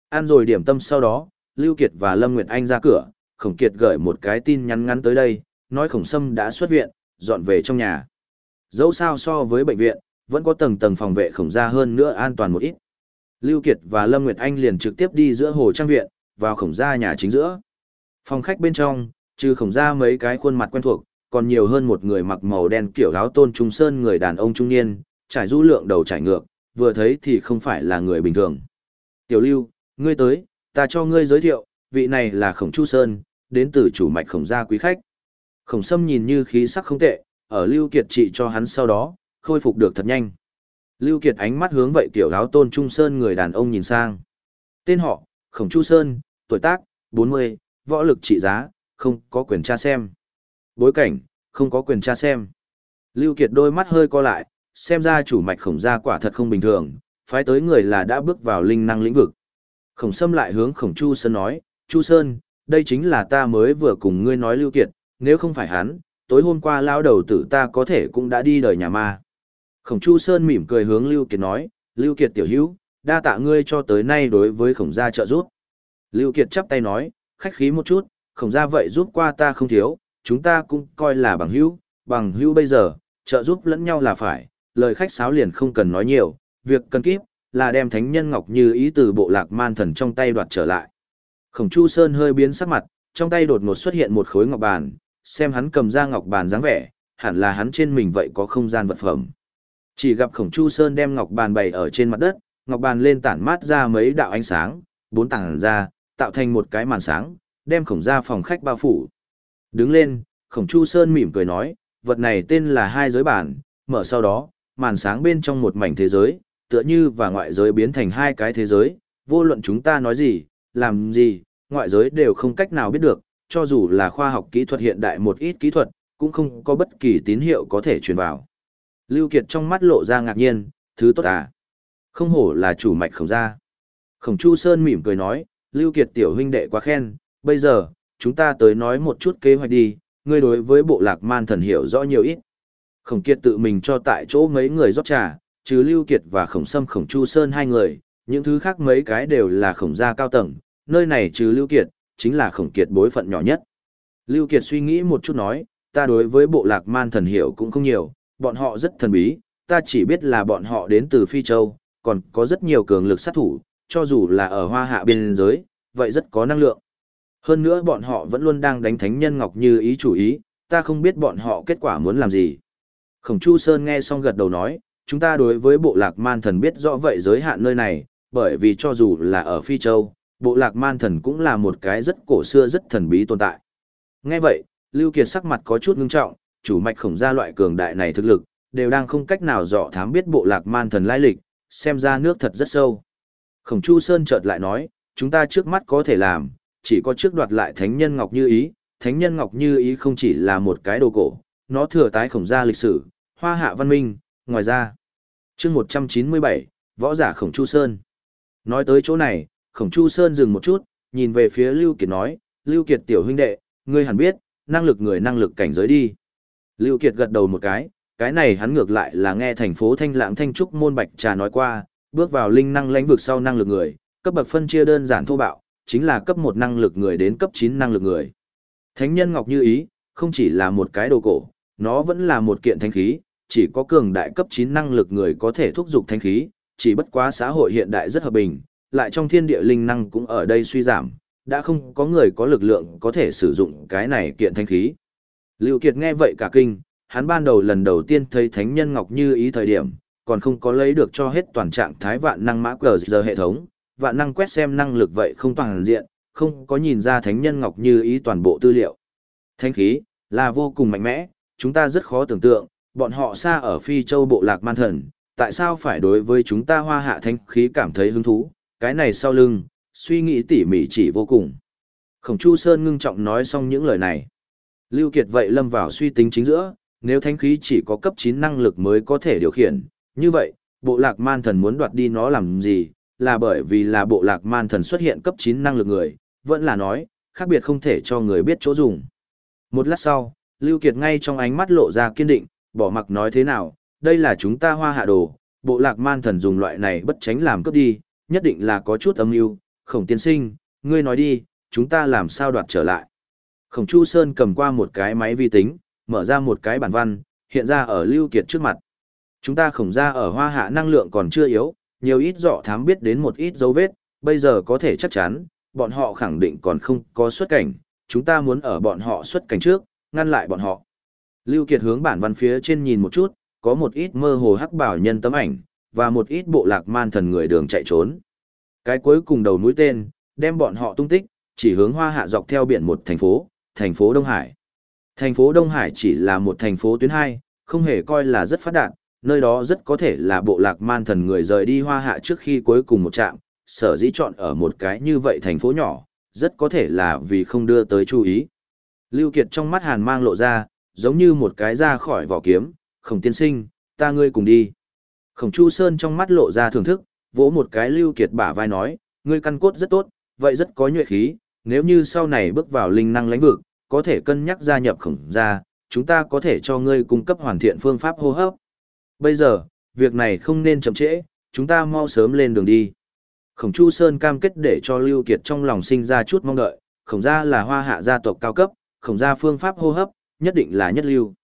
Ăn rồi điểm tâm sau đó, Lưu Kiệt và Lâm Nguyệt Anh ra cửa, Khổng Kiệt gửi một cái tin nhắn ngắn tới đây, nói Khổng Sâm đã xuất viện, dọn về trong nhà. Dẫu sao so với bệnh viện, vẫn có tầng tầng phòng vệ khổng gia hơn nữa an toàn một ít. Lưu Kiệt và Lâm Nguyệt Anh liền trực tiếp đi giữa hồ trang viện, vào khổng gia nhà chính giữa. Phòng khách bên trong, trừ khổng gia mấy cái khuôn mặt quen thuộc, còn nhiều hơn một người mặc màu đen kiểu áo tôn trung sơn người đàn ông trung niên, trải du lượng đầu trải ngược, vừa thấy thì không phải là người bình thường. Tiểu Lưu, ngươi tới, ta cho ngươi giới thiệu, vị này là khổng chu sơn, đến từ chủ mạch khổng gia quý khách. Khổng sâm nhìn như khí sắc không tệ, ở Lưu Kiệt trị cho hắn sau đó, khôi phục được thật nhanh. Lưu Kiệt ánh mắt hướng vậy tiểu áo tôn trung sơn người đàn ông nhìn sang. Tên họ, Khổng Chu Sơn, tuổi tác, 40, võ lực trị giá, không có quyền tra xem. Bối cảnh, không có quyền tra xem. Lưu Kiệt đôi mắt hơi co lại, xem ra chủ mạch khổng gia quả thật không bình thường, phái tới người là đã bước vào linh năng lĩnh vực. Khổng Sâm lại hướng Khổng Chu Sơn nói, Chu Sơn, đây chính là ta mới vừa cùng ngươi nói Lưu Kiệt, nếu không phải hắn, tối hôm qua lao đầu tử ta có thể cũng đã đi đời nhà ma. Khổng Chu Sơn mỉm cười hướng Lưu Kiệt nói, Lưu Kiệt tiểu hữu, đa tạ ngươi cho tới nay đối với khổng gia trợ giúp. Lưu Kiệt chắp tay nói, khách khí một chút, khổng gia vậy giúp qua ta không thiếu, chúng ta cũng coi là bằng hữu, bằng hữu bây giờ, trợ giúp lẫn nhau là phải, lời khách sáo liền không cần nói nhiều, việc cần kíp, là đem thánh nhân ngọc như ý từ bộ lạc man thần trong tay đoạt trở lại. Khổng Chu Sơn hơi biến sắc mặt, trong tay đột ngột xuất hiện một khối ngọc bàn, xem hắn cầm ra ngọc bàn dáng vẻ, hẳn là hắn trên mình vậy có không gian vật phẩm. Chỉ gặp Khổng Chu Sơn đem ngọc bàn bày ở trên mặt đất, ngọc bàn lên tản mát ra mấy đạo ánh sáng, bốn tảng ra, tạo thành một cái màn sáng, đem khổng ra phòng khách bao phủ. Đứng lên, Khổng Chu Sơn mỉm cười nói, vật này tên là hai giới bản, mở sau đó, màn sáng bên trong một mảnh thế giới, tựa như và ngoại giới biến thành hai cái thế giới, vô luận chúng ta nói gì, làm gì, ngoại giới đều không cách nào biết được, cho dù là khoa học kỹ thuật hiện đại một ít kỹ thuật, cũng không có bất kỳ tín hiệu có thể truyền vào. Lưu Kiệt trong mắt lộ ra ngạc nhiên, thứ tốt à? Không hổ là chủ mạch khổng gia. Khổng Chu Sơn mỉm cười nói, Lưu Kiệt tiểu huynh đệ quá khen, bây giờ, chúng ta tới nói một chút kế hoạch đi, ngươi đối với bộ lạc man thần hiểu rõ nhiều ít. Khổng Kiệt tự mình cho tại chỗ mấy người rót trà, trừ Lưu Kiệt và Khổng Sâm Khổng Chu Sơn hai người, những thứ khác mấy cái đều là khổng gia cao tầng, nơi này trừ Lưu Kiệt, chính là Khổng Kiệt bối phận nhỏ nhất. Lưu Kiệt suy nghĩ một chút nói, ta đối với bộ lạc man thần hiểu cũng không nhiều, bọn họ rất thần bí, ta chỉ biết là bọn họ đến từ Phi Châu, còn có rất nhiều cường lực sát thủ, cho dù là ở hoa hạ biên giới, vậy rất có năng lượng. Hơn nữa bọn họ vẫn luôn đang đánh thánh nhân ngọc như ý chủ ý, ta không biết bọn họ kết quả muốn làm gì. Khổng Chu Sơn nghe xong gật đầu nói, chúng ta đối với bộ lạc man thần biết rõ vậy giới hạn nơi này, bởi vì cho dù là ở Phi Châu, bộ lạc man thần cũng là một cái rất cổ xưa rất thần bí tồn tại. Nghe vậy, Lưu Kiệt sắc mặt có chút ngưng trọng, chủ mạch khổng gia loại cường đại này thực lực, đều đang không cách nào dò thám biết bộ lạc man thần lai lịch, xem ra nước thật rất sâu. Khổng Chu Sơn chợt lại nói, chúng ta trước mắt có thể làm, chỉ có trước đoạt lại Thánh Nhân Ngọc Như Ý, Thánh Nhân Ngọc Như Ý không chỉ là một cái đồ cổ, nó thừa tái khổng gia lịch sử, hoa hạ văn minh, ngoài ra. chương 197, Võ giả Khổng Chu Sơn. Nói tới chỗ này, Khổng Chu Sơn dừng một chút, nhìn về phía Lưu Kiệt nói, Lưu Kiệt tiểu huynh đệ, ngươi hẳn biết, năng lực người năng lực cảnh giới đi. Lưu Kiệt gật đầu một cái, cái này hắn ngược lại là nghe thành phố Thanh Lãng Thanh Trúc môn bạch trà nói qua, bước vào linh năng lãnh vực sau năng lực người, cấp bậc phân chia đơn giản thô bạo, chính là cấp 1 năng lực người đến cấp 9 năng lực người. Thánh nhân ngọc như ý, không chỉ là một cái đồ cổ, nó vẫn là một kiện thánh khí, chỉ có cường đại cấp 9 năng lực người có thể thúc giục thánh khí, chỉ bất quá xã hội hiện đại rất hòa bình, lại trong thiên địa linh năng cũng ở đây suy giảm, đã không có người có lực lượng có thể sử dụng cái này kiện thánh khí. Lưu Kiệt nghe vậy cả kinh, hắn ban đầu lần đầu tiên thấy thánh nhân ngọc như ý thời điểm, còn không có lấy được cho hết toàn trạng thái vạn năng mã cờ giờ hệ thống, vạn năng quét xem năng lực vậy không toàn diện, không có nhìn ra thánh nhân ngọc như ý toàn bộ tư liệu. Thánh khí, là vô cùng mạnh mẽ, chúng ta rất khó tưởng tượng, bọn họ xa ở phi châu bộ lạc man thần, tại sao phải đối với chúng ta hoa hạ thánh khí cảm thấy hứng thú, cái này sau lưng, suy nghĩ tỉ mỉ chỉ vô cùng. Khổng Chu Sơn ngưng trọng nói xong những lời này. Lưu Kiệt vậy lâm vào suy tính chính giữa, nếu thánh khí chỉ có cấp 9 năng lực mới có thể điều khiển, như vậy, bộ lạc man thần muốn đoạt đi nó làm gì, là bởi vì là bộ lạc man thần xuất hiện cấp 9 năng lực người, vẫn là nói, khác biệt không thể cho người biết chỗ dùng. Một lát sau, Lưu Kiệt ngay trong ánh mắt lộ ra kiên định, bỏ mặc nói thế nào, đây là chúng ta hoa hạ đồ, bộ lạc man thần dùng loại này bất tránh làm cướp đi, nhất định là có chút âm mưu. khổng tiên sinh, ngươi nói đi, chúng ta làm sao đoạt trở lại. Khổng Chu Sơn cầm qua một cái máy vi tính, mở ra một cái bản văn, hiện ra ở Lưu Kiệt trước mặt. Chúng ta khổng ra ở hoa hạ năng lượng còn chưa yếu, nhiều ít dọ thám biết đến một ít dấu vết, bây giờ có thể chắc chắn, bọn họ khẳng định còn không có xuất cảnh, chúng ta muốn ở bọn họ xuất cảnh trước, ngăn lại bọn họ. Lưu Kiệt hướng bản văn phía trên nhìn một chút, có một ít mơ hồ hắc bảo nhân tấm ảnh, và một ít bộ lạc man thần người đường chạy trốn. Cái cuối cùng đầu núi tên, đem bọn họ tung tích, chỉ hướng hoa hạ dọc theo biển một thành phố, thành phố Đông Hải. Thành phố Đông Hải chỉ là một thành phố tuyến hai, không hề coi là rất phát đạt, nơi đó rất có thể là bộ lạc man thần người rời đi hoa hạ trước khi cuối cùng một trạm, sở dĩ chọn ở một cái như vậy thành phố nhỏ, rất có thể là vì không đưa tới chú ý. Lưu Kiệt trong mắt hàn mang lộ ra, giống như một cái ra khỏi vỏ kiếm, khổng tiên sinh, ta ngươi cùng đi. Khổng Chu Sơn trong mắt lộ ra thưởng thức, vỗ một cái Lưu Kiệt bả vai nói, ngươi căn cốt rất tốt, vậy rất có nhuệ khí, nếu như sau này bước vào linh năng lãnh vực, có thể cân nhắc gia nhập khổng gia, chúng ta có thể cho ngươi cung cấp hoàn thiện phương pháp hô hấp. Bây giờ, việc này không nên chậm trễ, chúng ta mau sớm lên đường đi. Khổng Chu Sơn cam kết để cho Lưu Kiệt trong lòng sinh ra chút mong đợi, khổng gia là hoa hạ gia tộc cao cấp, khổng gia phương pháp hô hấp, nhất định là nhất lưu.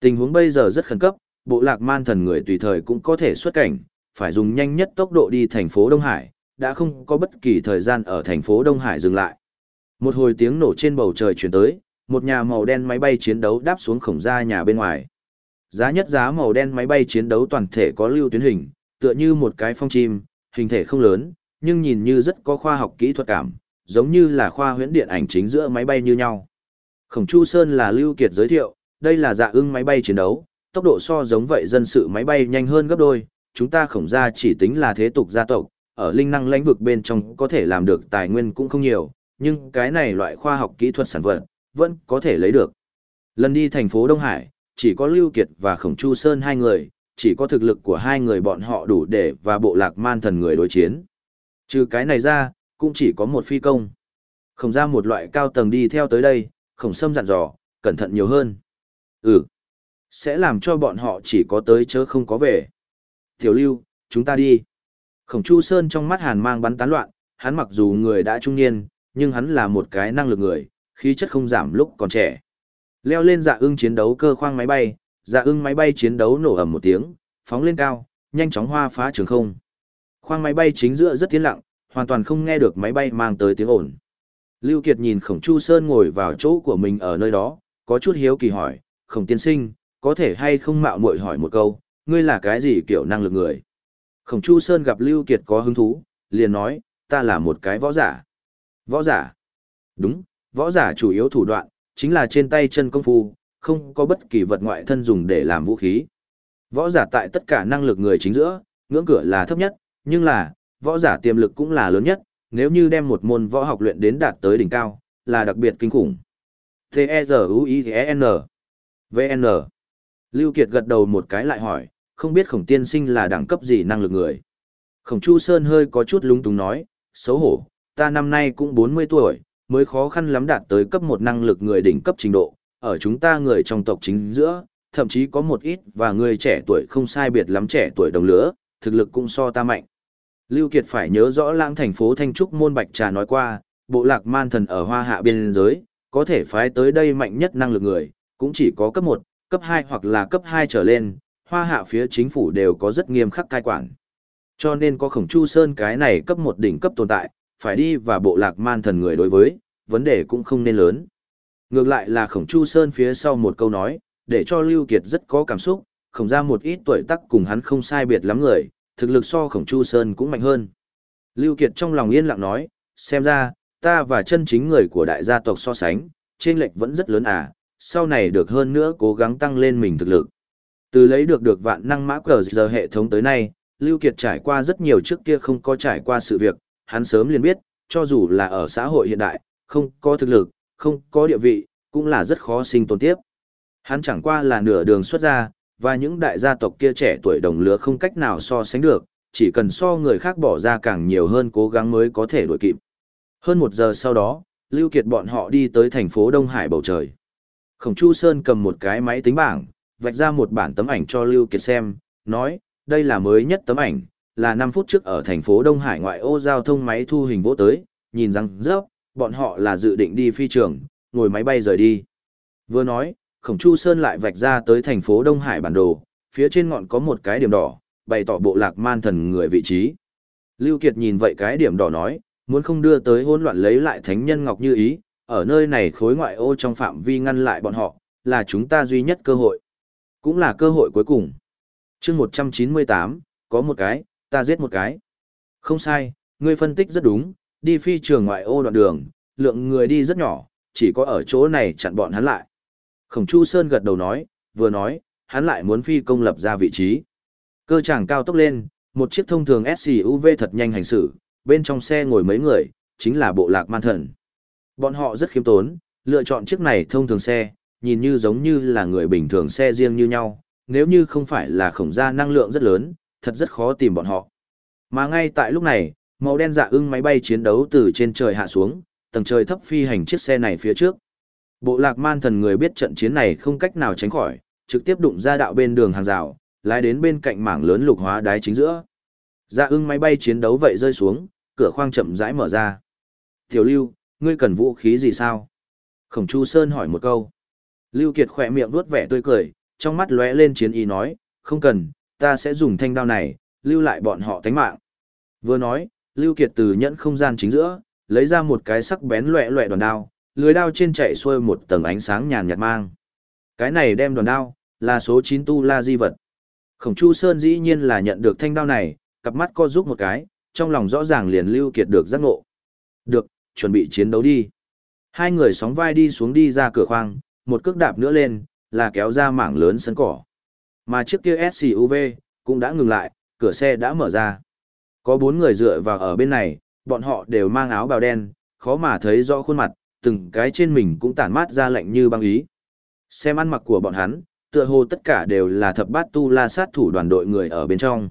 Tình huống bây giờ rất khẩn cấp, bộ lạc man thần người tùy thời cũng có thể xuất cảnh, phải dùng nhanh nhất tốc độ đi thành phố Đông Hải, đã không có bất kỳ thời gian ở thành phố Đông Hải dừng lại. Một hồi tiếng nổ trên bầu trời chuyển tới, một nhà màu đen máy bay chiến đấu đáp xuống khổng gia nhà bên ngoài. Giá nhất giá màu đen máy bay chiến đấu toàn thể có lưu tuyến hình, tựa như một cái phong chim, hình thể không lớn, nhưng nhìn như rất có khoa học kỹ thuật cảm, giống như là khoa huyễn điện ảnh chính giữa máy bay như nhau. Khổng Chu Sơn là Lưu Kiệt giới thiệu, đây là dạ ưng máy bay chiến đấu, tốc độ so giống vậy dân sự máy bay nhanh hơn gấp đôi, chúng ta khổng gia chỉ tính là thế tục gia tộc, ở linh năng lãnh vực bên trong có thể làm được tài nguyên cũng không nhiều, nhưng cái này loại khoa học kỹ thuật sản vật, vẫn có thể lấy được. Lần đi thành phố Đông Hải, chỉ có Lưu Kiệt và Khổng Chu Sơn hai người, chỉ có thực lực của hai người bọn họ đủ để và bộ lạc man thần người đối chiến. Trừ cái này ra, cũng chỉ có một phi công. Khổng ra một loại cao tầng đi theo tới đây, khổng sâm dặn dò, cẩn thận nhiều hơn. Ừ, sẽ làm cho bọn họ chỉ có tới chớ không có về. Tiểu lưu, chúng ta đi. Khổng Chu Sơn trong mắt hàn mang bắn tán loạn, hắn mặc dù người đã trung niên, nhưng hắn là một cái năng lực người, khí chất không giảm lúc còn trẻ. Leo lên dạ ưng chiến đấu cơ khoang máy bay, dạ ưng máy bay chiến đấu nổ ầm một tiếng, phóng lên cao, nhanh chóng hoa phá trường không. Khoang máy bay chính giữa rất tiến lặng, hoàn toàn không nghe được máy bay mang tới tiếng ồn. Lưu Kiệt nhìn Khổng Chu Sơn ngồi vào chỗ của mình ở nơi đó, có chút hiếu kỳ hỏi, Khổng tiên sinh, có thể hay không mạo muội hỏi một câu, ngươi là cái gì kiểu năng lực người? Khổng Chu Sơn gặp Lưu Kiệt có hứng thú, liền nói, ta là một cái võ giả. Võ giả? Đúng, võ giả chủ yếu thủ đoạn, chính là trên tay chân công phu, không có bất kỳ vật ngoại thân dùng để làm vũ khí. Võ giả tại tất cả năng lực người chính giữa, ngưỡng cửa là thấp nhất, nhưng là, võ giả tiềm lực cũng là lớn nhất, nếu như đem một môn võ học luyện đến đạt tới đỉnh cao, là đặc biệt kinh khủng. T-E-Z-U-I-E-N V-N Lưu Kiệt gật đầu một cái lại hỏi, không biết khổng tiên sinh là đẳng cấp gì năng lực người. Khổng Chu Sơn hơi có chút lúng túng nói, xấu hổ, ta năm nay cũng 40 tuổi, mới khó khăn lắm đạt tới cấp một năng lực người đỉnh cấp trình độ, ở chúng ta người trong tộc chính giữa, thậm chí có một ít và người trẻ tuổi không sai biệt lắm trẻ tuổi đồng lứa, thực lực cũng so ta mạnh. Lưu Kiệt phải nhớ rõ lãng thành phố Thanh Trúc Môn Bạch Trà nói qua, bộ lạc man thần ở hoa hạ biên giới, có thể phái tới đây mạnh nhất năng lực người, cũng chỉ có cấp 1, cấp 2 hoặc là cấp 2 trở lên, hoa hạ phía chính phủ đều có rất nghiêm khắc cai quản. Cho nên có khổng chu sơn cái này cấp 1 đỉnh cấp tồn tại, phải đi và bộ lạc man thần người đối với, vấn đề cũng không nên lớn. Ngược lại là khổng chu sơn phía sau một câu nói, để cho Lưu Kiệt rất có cảm xúc, khổng ra một ít tuổi tác cùng hắn không sai biệt lắm người, thực lực so khổng chu sơn cũng mạnh hơn. Lưu Kiệt trong lòng yên lặng nói, xem ra, ta và chân chính người của đại gia tộc so sánh, trên lệch vẫn rất lớn à, sau này được hơn nữa cố gắng tăng lên mình thực lực. Từ lấy được được vạn năng mã cờ giờ hệ thống tới nay, Lưu Kiệt trải qua rất nhiều trước kia không có trải qua sự việc, hắn sớm liền biết, cho dù là ở xã hội hiện đại, không có thực lực, không có địa vị, cũng là rất khó sinh tồn tiếp. Hắn chẳng qua là nửa đường xuất ra, và những đại gia tộc kia trẻ tuổi đồng lứa không cách nào so sánh được, chỉ cần so người khác bỏ ra càng nhiều hơn cố gắng mới có thể đuổi kịp. Hơn một giờ sau đó, Lưu Kiệt bọn họ đi tới thành phố Đông Hải bầu trời. Khổng Chu Sơn cầm một cái máy tính bảng, vạch ra một bản tấm ảnh cho Lưu Kiệt xem, nói, đây là mới nhất tấm ảnh, là 5 phút trước ở thành phố Đông Hải ngoại ô giao thông máy thu hình vỗ tới, nhìn rằng rớp, bọn họ là dự định đi phi trường, ngồi máy bay rời đi. Vừa nói, Khổng Chu Sơn lại vạch ra tới thành phố Đông Hải bản đồ, phía trên ngọn có một cái điểm đỏ, bày tỏ bộ lạc man thần người vị trí. Lưu Kiệt nhìn vậy cái điểm đỏ nói, muốn không đưa tới hỗn loạn lấy lại thánh nhân ngọc như ý, ở nơi này khối ngoại ô trong phạm vi ngăn lại bọn họ, là chúng ta duy nhất cơ hội. Cũng là cơ hội cuối cùng. chương 198, có một cái, ta giết một cái. Không sai, ngươi phân tích rất đúng, đi phi trường ngoại ô đoạn đường, lượng người đi rất nhỏ, chỉ có ở chỗ này chặn bọn hắn lại. Khổng Chu Sơn gật đầu nói, vừa nói, hắn lại muốn phi công lập ra vị trí. Cơ tràng cao tốc lên, một chiếc thông thường SUV thật nhanh hành xử, bên trong xe ngồi mấy người, chính là bộ lạc man thần. Bọn họ rất khiêm tốn, lựa chọn chiếc này thông thường xe, nhìn như giống như là người bình thường xe riêng như nhau, nếu như không phải là khổng gia năng lượng rất lớn, thật rất khó tìm bọn họ. Mà ngay tại lúc này, màu đen dạ ưng máy bay chiến đấu từ trên trời hạ xuống, tầng trời thấp phi hành chiếc xe này phía trước. Bộ lạc man thần người biết trận chiến này không cách nào tránh khỏi, trực tiếp đụng ra đạo bên đường hàng rào, lái đến bên cạnh mảng lớn lục hóa đáy chính giữa. Dạ ưng máy bay chiến đấu vậy rơi xuống, cửa khoang chậm rãi mở ra. Tiểu lưu, ngươi cần vũ khí gì sao? Khổng Chu Sơn hỏi một câu. Lưu Kiệt khỏe miệng vuốt vẻ tươi cười, trong mắt lóe lên chiến ý nói, không cần, ta sẽ dùng thanh đao này, lưu lại bọn họ tánh mạng. Vừa nói, Lưu Kiệt từ nhẫn không gian chính giữa, lấy ra một cái sắc bén loẹ loẹ đoàn đao, lưới đao trên chạy xuôi một tầng ánh sáng nhàn nhạt mang. Cái này đem đoàn đao, là số 9 tu la di vật. Khổng Chu Sơn dĩ nhiên là nhận được thanh đao này, cặp mắt co giúp một cái, trong lòng rõ ràng liền Lưu Kiệt được giác ngộ. Được, chuẩn bị chiến đấu đi. Hai người sóng vai đi xuống đi ra cửa khoang, một cước đạp nữa lên, là kéo ra mảng lớn sân cỏ. Mà chiếc kia SUV, cũng đã ngừng lại, cửa xe đã mở ra. Có bốn người dựa vào ở bên này, bọn họ đều mang áo bào đen, khó mà thấy rõ khuôn mặt, từng cái trên mình cũng tản mát ra lạnh như băng ý. Xem ăn mặc của bọn hắn, tựa hồ tất cả đều là thập bát tu la sát thủ đoàn đội người ở bên trong.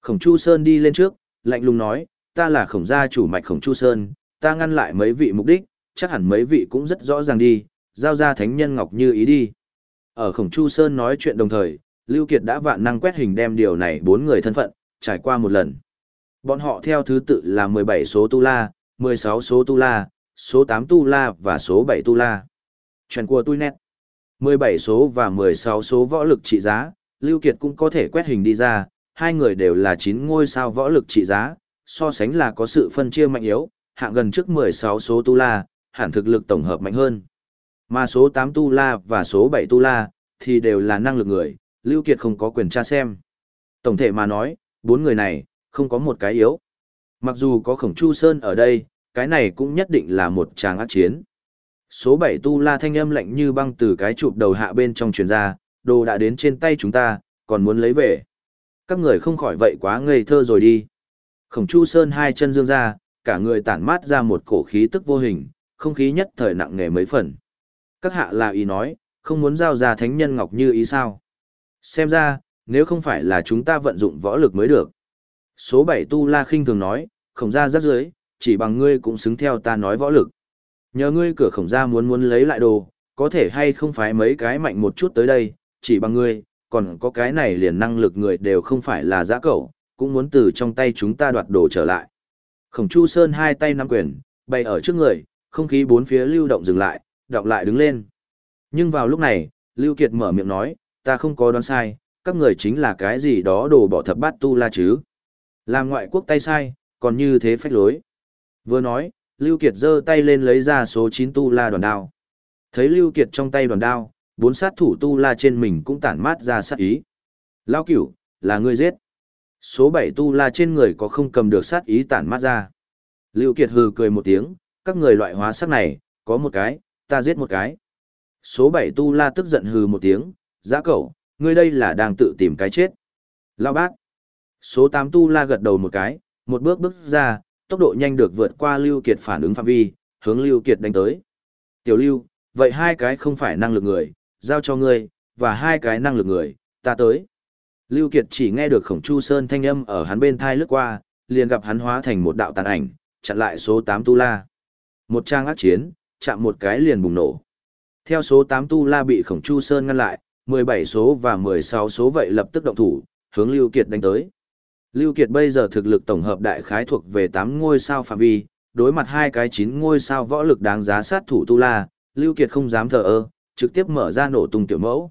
Khổng Chu Sơn đi lên trước, lạnh lùng nói, ta là khổng gia chủ mạch khổng Chu Sơn, ta ngăn lại mấy vị mục đích, chắc hẳn mấy vị cũng rất rõ ràng đi, giao ra thánh nhân ngọc như ý đi. Ở khổng Chu Sơn nói chuyện đồng thời, Lưu Kiệt đã vạn năng quét hình đem điều này bốn người thân phận, trải qua một lần. Bọn họ theo thứ tự là 17 số tu la, 16 số tu la, số 8 tu la và số 7 tu la. Chuyện của tôi nét. 17 số và 16 số võ lực trị giá, Lưu Kiệt cũng có thể quét hình đi ra, hai người đều là 9 ngôi sao võ lực trị giá, so sánh là có sự phân chia mạnh yếu, hạng gần trước 16 số tu la, hẳn thực lực tổng hợp mạnh hơn. Mà số 8 tu la và số 7 tu la, thì đều là năng lực người, Lưu Kiệt không có quyền tra xem. Tổng thể mà nói, bốn người này, không có một cái yếu. Mặc dù có khổng chu sơn ở đây, cái này cũng nhất định là một tràng ác chiến. Số 7 tu la thanh âm lạnh như băng từ cái chụp đầu hạ bên trong truyền ra, đồ đã đến trên tay chúng ta, còn muốn lấy về. Các người không khỏi vậy quá ngây thơ rồi đi. Khổng chu sơn hai chân dương ra, cả người tản mát ra một cổ khí tức vô hình, không khí nhất thời nặng nề mấy phần. Các hạ là ý nói, không muốn giao ra thánh nhân ngọc như ý sao. Xem ra, nếu không phải là chúng ta vận dụng võ lực mới được. Số 7 tu la khinh thường nói, khổng ra rắc dưới, chỉ bằng ngươi cũng xứng theo ta nói võ lực. Nhờ ngươi cửa khổng ra muốn muốn lấy lại đồ, có thể hay không phải mấy cái mạnh một chút tới đây, chỉ bằng ngươi, còn có cái này liền năng lực người đều không phải là giã cẩu, cũng muốn từ trong tay chúng ta đoạt đồ trở lại. Khổng Chu Sơn hai tay nắm quyền, bay ở trước người, không khí bốn phía lưu động dừng lại, đọc lại đứng lên. Nhưng vào lúc này, Lưu Kiệt mở miệng nói, ta không có đoán sai, các người chính là cái gì đó đồ bỏ thập bát tu la chứ. Làm ngoại quốc tay sai, còn như thế phách lối. Vừa nói, Lưu Kiệt giơ tay lên lấy ra số 9 tu la đoàn đao. Thấy Lưu Kiệt trong tay đoàn đao, bốn sát thủ tu la trên mình cũng tản mát ra sát ý. Lao cửu, là ngươi giết. Số 7 tu la trên người có không cầm được sát ý tản mát ra. Lưu Kiệt hừ cười một tiếng, các người loại hóa sắc này, có một cái, ta giết một cái. Số 7 tu la tức giận hừ một tiếng, giã cẩu, ngươi đây là đang tự tìm cái chết. Lao bác. Số 8 tu la gật đầu một cái, một bước bước ra, tốc độ nhanh được vượt qua Lưu Kiệt phản ứng phạm vi, hướng Lưu Kiệt đánh tới. Tiểu Lưu, vậy hai cái không phải năng lực người, giao cho ngươi, và hai cái năng lực người, ta tới. Lưu Kiệt chỉ nghe được khổng chu sơn thanh âm ở hắn bên thai lướt qua, liền gặp hắn hóa thành một đạo tàn ảnh, chặn lại số 8 tu la. Một trang ác chiến, chạm một cái liền bùng nổ. Theo số 8 tu la bị khổng chu sơn ngăn lại, 17 số và 16 số vậy lập tức động thủ, hướng Lưu Kiệt đánh tới. Lưu Kiệt bây giờ thực lực tổng hợp đại khái thuộc về 8 ngôi sao phạm vi, đối mặt hai cái 9 ngôi sao võ lực đáng giá sát thủ tu la, Lưu Kiệt không dám thờ ơ, trực tiếp mở ra nổ tung tiểu mẫu.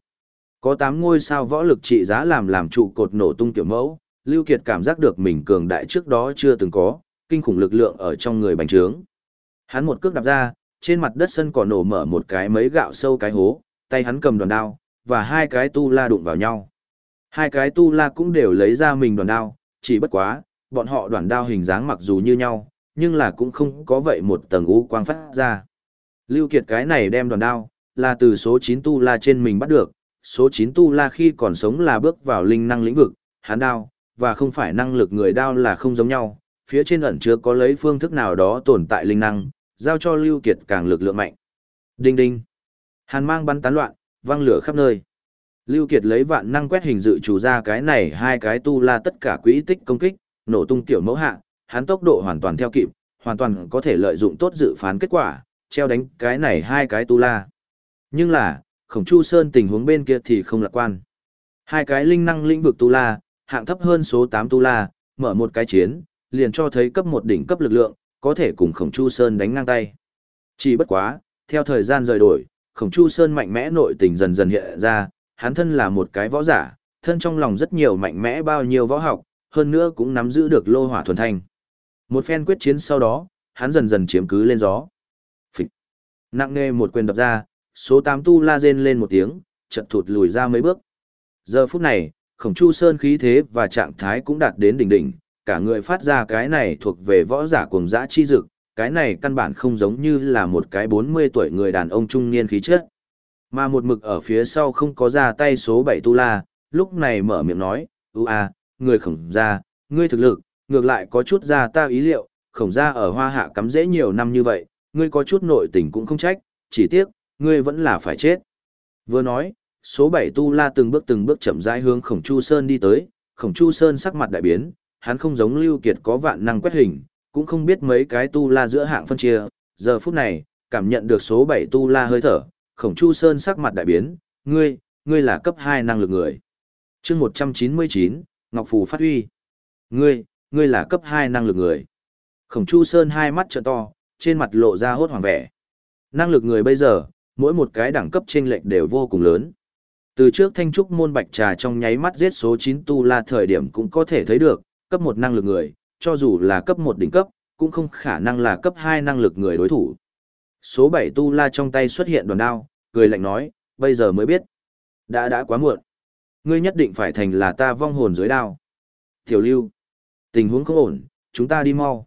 Có 8 ngôi sao võ lực trị giá làm làm trụ cột nổ tung tiểu mẫu, Lưu Kiệt cảm giác được mình cường đại trước đó chưa từng có, kinh khủng lực lượng ở trong người bành trướng. Hắn một cước đạp ra, trên mặt đất sân cỏ nổ mở một cái mấy gạo sâu cái hố, tay hắn cầm đoàn đao, và hai cái tu la đụng vào nhau. Hai cái tu la cũng đều lấy ra mình đoàn đao, chỉ bất quá, bọn họ đoàn đao hình dáng mặc dù như nhau, nhưng là cũng không có vậy một tầng u quang phát ra. Lưu Kiệt cái này đem đoàn đao, là từ số 9 tu la trên mình bắt được, số 9 tu la khi còn sống là bước vào linh năng lĩnh vực, hán đao, và không phải năng lực người đao là không giống nhau, phía trên ẩn chứa có lấy phương thức nào đó tồn tại linh năng, giao cho Lưu Kiệt càng lực lượng mạnh. Đinh đinh. Hàn mang bắn tán loạn, Văng lửa khắp nơi. Lưu Kiệt lấy vạn năng quét hình dự chủ ra cái này hai cái tu la tất cả quỹ tích công kích, nổ tung tiểu mẫu hạ, hắn tốc độ hoàn toàn theo kịp, hoàn toàn có thể lợi dụng tốt dự phán kết quả, treo đánh cái này hai cái tu la. Nhưng là, khổng chu sơn tình huống bên kia thì không lạc quan. Hai cái linh năng lĩnh vực tu la, hạng thấp hơn số 8 tu la, mở một cái chiến, liền cho thấy cấp một đỉnh cấp lực lượng, có thể cùng khổng chu sơn đánh ngang tay. Chỉ bất quá, theo thời gian rời đổi, khổng chu sơn mạnh mẽ nội tình dần dần hiện ra, hắn thân là một cái võ giả, thân trong lòng rất nhiều mạnh mẽ bao nhiêu võ học, hơn nữa cũng nắm giữ được lô hỏa thuần thanh. Một phen quyết chiến sau đó, hắn dần dần chiếm cứ lên gió. Phịch. Nặng nề một quyền đập ra, số 8 tu la rên lên một tiếng, chợt thụt lùi ra mấy bước. Giờ phút này, khổng chu sơn khí thế và trạng thái cũng đạt đến đỉnh đỉnh, cả người phát ra cái này thuộc về võ giả cuồng dã chi dực, cái này căn bản không giống như là một cái 40 tuổi người đàn ông trung niên khí chất. Mà một mực ở phía sau không có ra tay số 7 tu la, lúc này mở miệng nói, ưu à, người khổng gia, ngươi thực lực, ngược lại có chút ra ta ý liệu, khổng gia ở hoa hạ cắm dễ nhiều năm như vậy, ngươi có chút nội tình cũng không trách, chỉ tiếc, ngươi vẫn là phải chết. Vừa nói, số 7 tu la từng bước từng bước chậm rãi hướng khổng chu sơn đi tới, khổng chu sơn sắc mặt đại biến, hắn không giống lưu kiệt có vạn năng quét hình, cũng không biết mấy cái tu la giữa hạng phân chia, giờ phút này, cảm nhận được số 7 tu la hơi thở, khổng chu sơn sắc mặt đại biến, ngươi, ngươi là cấp 2 năng lực người. chương 199, Ngọc Phù phát huy. Ngươi, ngươi là cấp 2 năng lực người. Khổng chu sơn hai mắt trợ to, trên mặt lộ ra hốt hoảng vẻ. Năng lực người bây giờ, mỗi một cái đẳng cấp trên lệch đều vô cùng lớn. Từ trước thanh trúc môn bạch trà trong nháy mắt giết số 9 tu la thời điểm cũng có thể thấy được, cấp 1 năng lực người, cho dù là cấp 1 đỉnh cấp, cũng không khả năng là cấp 2 năng lực người đối thủ. Số 7 tu la trong tay xuất hiện đoàn đao, cười lạnh nói, bây giờ mới biết. Đã đã quá muộn. Ngươi nhất định phải thành là ta vong hồn dưới đao. Tiểu lưu. Tình huống không ổn, chúng ta đi mau.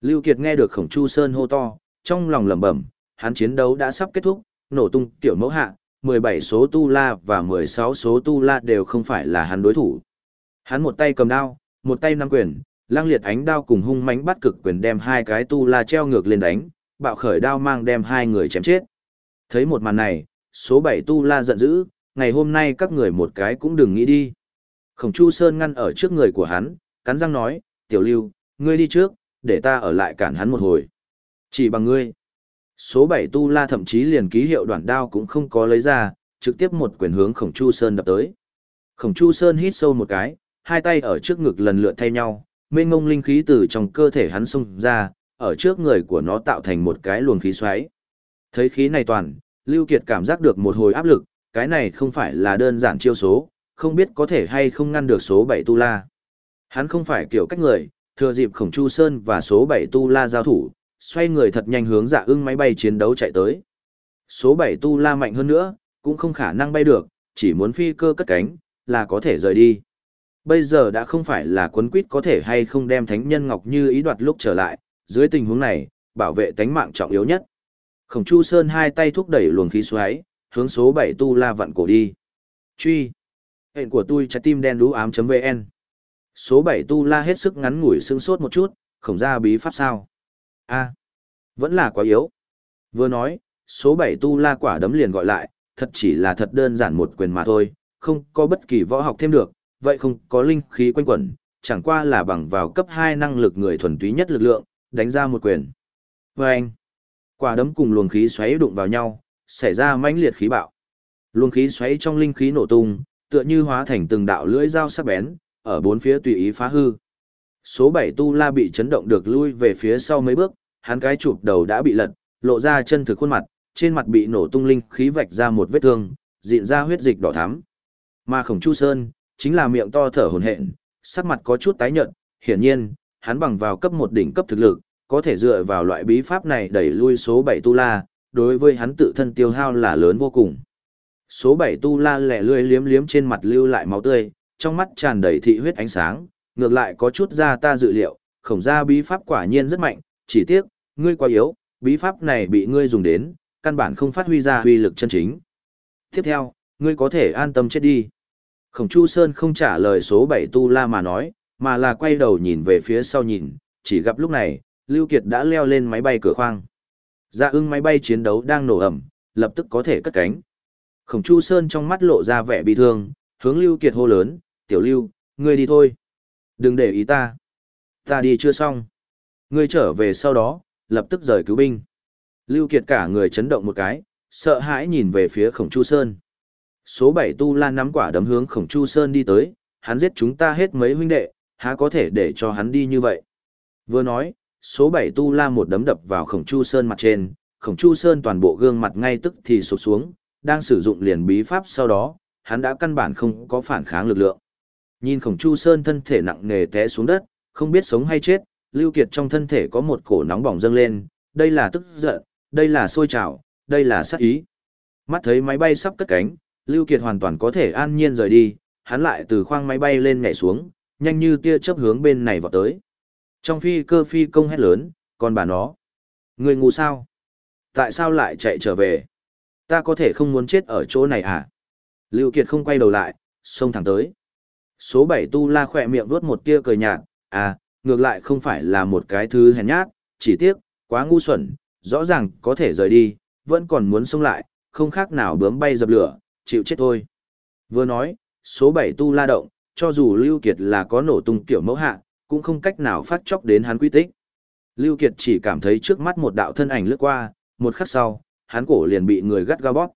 Lưu Kiệt nghe được khổng chu sơn hô to, trong lòng lẩm bẩm, hắn chiến đấu đã sắp kết thúc, nổ tung tiểu mẫu hạ, 17 số tu la và 16 số tu la đều không phải là hắn đối thủ. Hắn một tay cầm đao, một tay nắm quyền, lang liệt ánh đao cùng hung mãnh bắt cực quyền đem hai cái tu la treo ngược lên đánh, bạo khởi đao mang đem hai người chém chết. Thấy một màn này, số 7 tu la giận dữ, ngày hôm nay các người một cái cũng đừng nghĩ đi. Khổng Chu Sơn ngăn ở trước người của hắn, cắn răng nói, tiểu lưu, ngươi đi trước, để ta ở lại cản hắn một hồi. Chỉ bằng ngươi. Số 7 tu la thậm chí liền ký hiệu đoạn đao cũng không có lấy ra, trực tiếp một quyền hướng Khổng Chu Sơn đập tới. Khổng Chu Sơn hít sâu một cái, hai tay ở trước ngực lần lượt thay nhau, mênh ngông linh khí từ trong cơ thể hắn xông ra, ở trước người của nó tạo thành một cái luồng khí xoáy. Thấy khí này toàn, Lưu Kiệt cảm giác được một hồi áp lực, cái này không phải là đơn giản chiêu số, không biết có thể hay không ngăn được số 7 tu la. Hắn không phải kiểu cách người, thừa dịp khổng chu sơn và số 7 tu la giao thủ, xoay người thật nhanh hướng dạ ưng máy bay chiến đấu chạy tới. Số 7 tu la mạnh hơn nữa, cũng không khả năng bay được, chỉ muốn phi cơ cất cánh, là có thể rời đi. Bây giờ đã không phải là quấn quýt có thể hay không đem thánh nhân ngọc như ý đoạt lúc trở lại, dưới tình huống này, bảo vệ tánh mạng trọng yếu nhất. Khổng Chu Sơn hai tay thúc đẩy luồng khí xoáy, hướng số 7 tu la vặn cổ đi. Truy. Hẹn của tôi trái tim đen đú ám.vn. Số 7 tu la hết sức ngắn ngủi sưng sốt một chút, khổng ra bí pháp sao. a vẫn là quá yếu. Vừa nói, số 7 tu la quả đấm liền gọi lại, thật chỉ là thật đơn giản một quyền mà thôi, không có bất kỳ võ học thêm được, vậy không có linh khí quanh quẩn, chẳng qua là bằng vào cấp 2 năng lực người thuần túy nhất lực lượng, đánh ra một quyền. Và anh, quả đấm cùng luồng khí xoáy đụng vào nhau, xảy ra mãnh liệt khí bạo. Luồng khí xoáy trong linh khí nổ tung, tựa như hóa thành từng đạo lưỡi dao sắc bén, ở bốn phía tùy ý phá hư. Số 7 tu la bị chấn động được lui về phía sau mấy bước, hắn cái chụp đầu đã bị lật, lộ ra chân thực khuôn mặt, trên mặt bị nổ tung linh khí vạch ra một vết thương, dịn ra huyết dịch đỏ thắm. Mà Khổng Chu Sơn, chính là miệng to thở hổn hển, sắc mặt có chút tái nhợt, hiển nhiên, hắn bằng vào cấp một đỉnh cấp thực lực, có thể dựa vào loại bí pháp này đẩy lui số 7 tu la, đối với hắn tự thân tiêu hao là lớn vô cùng. Số 7 tu la lẻ lươi liếm liếm trên mặt lưu lại máu tươi, trong mắt tràn đầy thị huyết ánh sáng, ngược lại có chút ra ta dự liệu, khổng ra bí pháp quả nhiên rất mạnh, chỉ tiếc, ngươi quá yếu, bí pháp này bị ngươi dùng đến, căn bản không phát huy ra huy lực chân chính. Tiếp theo, ngươi có thể an tâm chết đi. Khổng Chu Sơn không trả lời số 7 tu la mà nói, mà là quay đầu nhìn về phía sau nhìn, chỉ gặp lúc này, Lưu Kiệt đã leo lên máy bay cửa khoang. Dạ ưng máy bay chiến đấu đang nổ ẩm, lập tức có thể cất cánh. Khổng Chu Sơn trong mắt lộ ra vẻ bi thương, hướng Lưu Kiệt hô lớn, tiểu Lưu, ngươi đi thôi. Đừng để ý ta. Ta đi chưa xong. Ngươi trở về sau đó, lập tức rời cứu binh. Lưu Kiệt cả người chấn động một cái, sợ hãi nhìn về phía Khổng Chu Sơn. Số 7 Tu La nắm quả đấm hướng Khổng Chu Sơn đi tới, hắn giết chúng ta hết mấy huynh đệ, há có thể để cho hắn đi như vậy. Vừa nói, số 7 Tu La một đấm đập vào Khổng Chu Sơn mặt trên, Khổng Chu Sơn toàn bộ gương mặt ngay tức thì sụp xuống, đang sử dụng liền bí pháp sau đó, hắn đã căn bản không có phản kháng lực lượng. Nhìn Khổng Chu Sơn thân thể nặng nề té xuống đất, không biết sống hay chết, Lưu Kiệt trong thân thể có một cổ nóng bỏng dâng lên, đây là tức giận, đây là sôi trào, đây là sát ý. Mắt thấy máy bay sắp cất cánh, Lưu Kiệt hoàn toàn có thể an nhiên rời đi, hắn lại từ khoang máy bay lên nhảy xuống, nhanh như tia chớp hướng bên này vọt tới. Trong phi cơ phi công hét lớn, còn bà nó. Người ngu sao? Tại sao lại chạy trở về? Ta có thể không muốn chết ở chỗ này à? Lưu Kiệt không quay đầu lại, xông thẳng tới. Số 7 tu la khỏe miệng vuốt một tia cười nhạt, à, ngược lại không phải là một cái thứ hèn nhát, chỉ tiếc, quá ngu xuẩn, rõ ràng có thể rời đi, vẫn còn muốn xông lại, không khác nào bướm bay dập lửa, chịu chết thôi. Vừa nói, số 7 tu la động, cho dù Lưu Kiệt là có nổ tung kiểu mẫu hạ, cũng không cách nào phát chóc đến hắn quy tích. Lưu Kiệt chỉ cảm thấy trước mắt một đạo thân ảnh lướt qua, một khắc sau, hắn cổ liền bị người gắt gao bóp.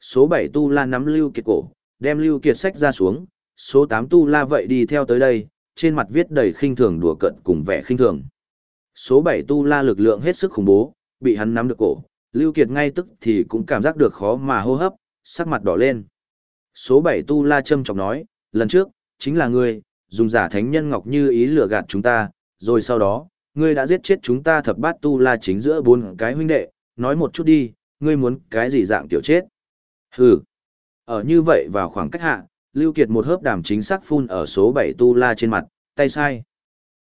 Số 7 tu la nắm Lưu Kiệt cổ, đem Lưu Kiệt sách ra xuống, số 8 tu la vậy đi theo tới đây, trên mặt viết đầy khinh thường đùa cận cùng vẻ khinh thường. Số 7 tu la lực lượng hết sức khủng bố, bị hắn nắm được cổ, Lưu Kiệt ngay tức thì cũng cảm giác được khó mà hô hấp, sắc mặt đỏ lên. Số 7 tu la châm trọng nói, lần trước, chính là ngươi, dùng giả thánh nhân ngọc như ý lừa gạt chúng ta, rồi sau đó, ngươi đã giết chết chúng ta thập bát tu la chính giữa bốn cái huynh đệ, nói một chút đi, ngươi muốn cái gì dạng tiểu chết. Hừ. Ở như vậy vào khoảng cách hạ, Lưu Kiệt một hớp đàm chính xác phun ở số 7 tu la trên mặt, tay sai.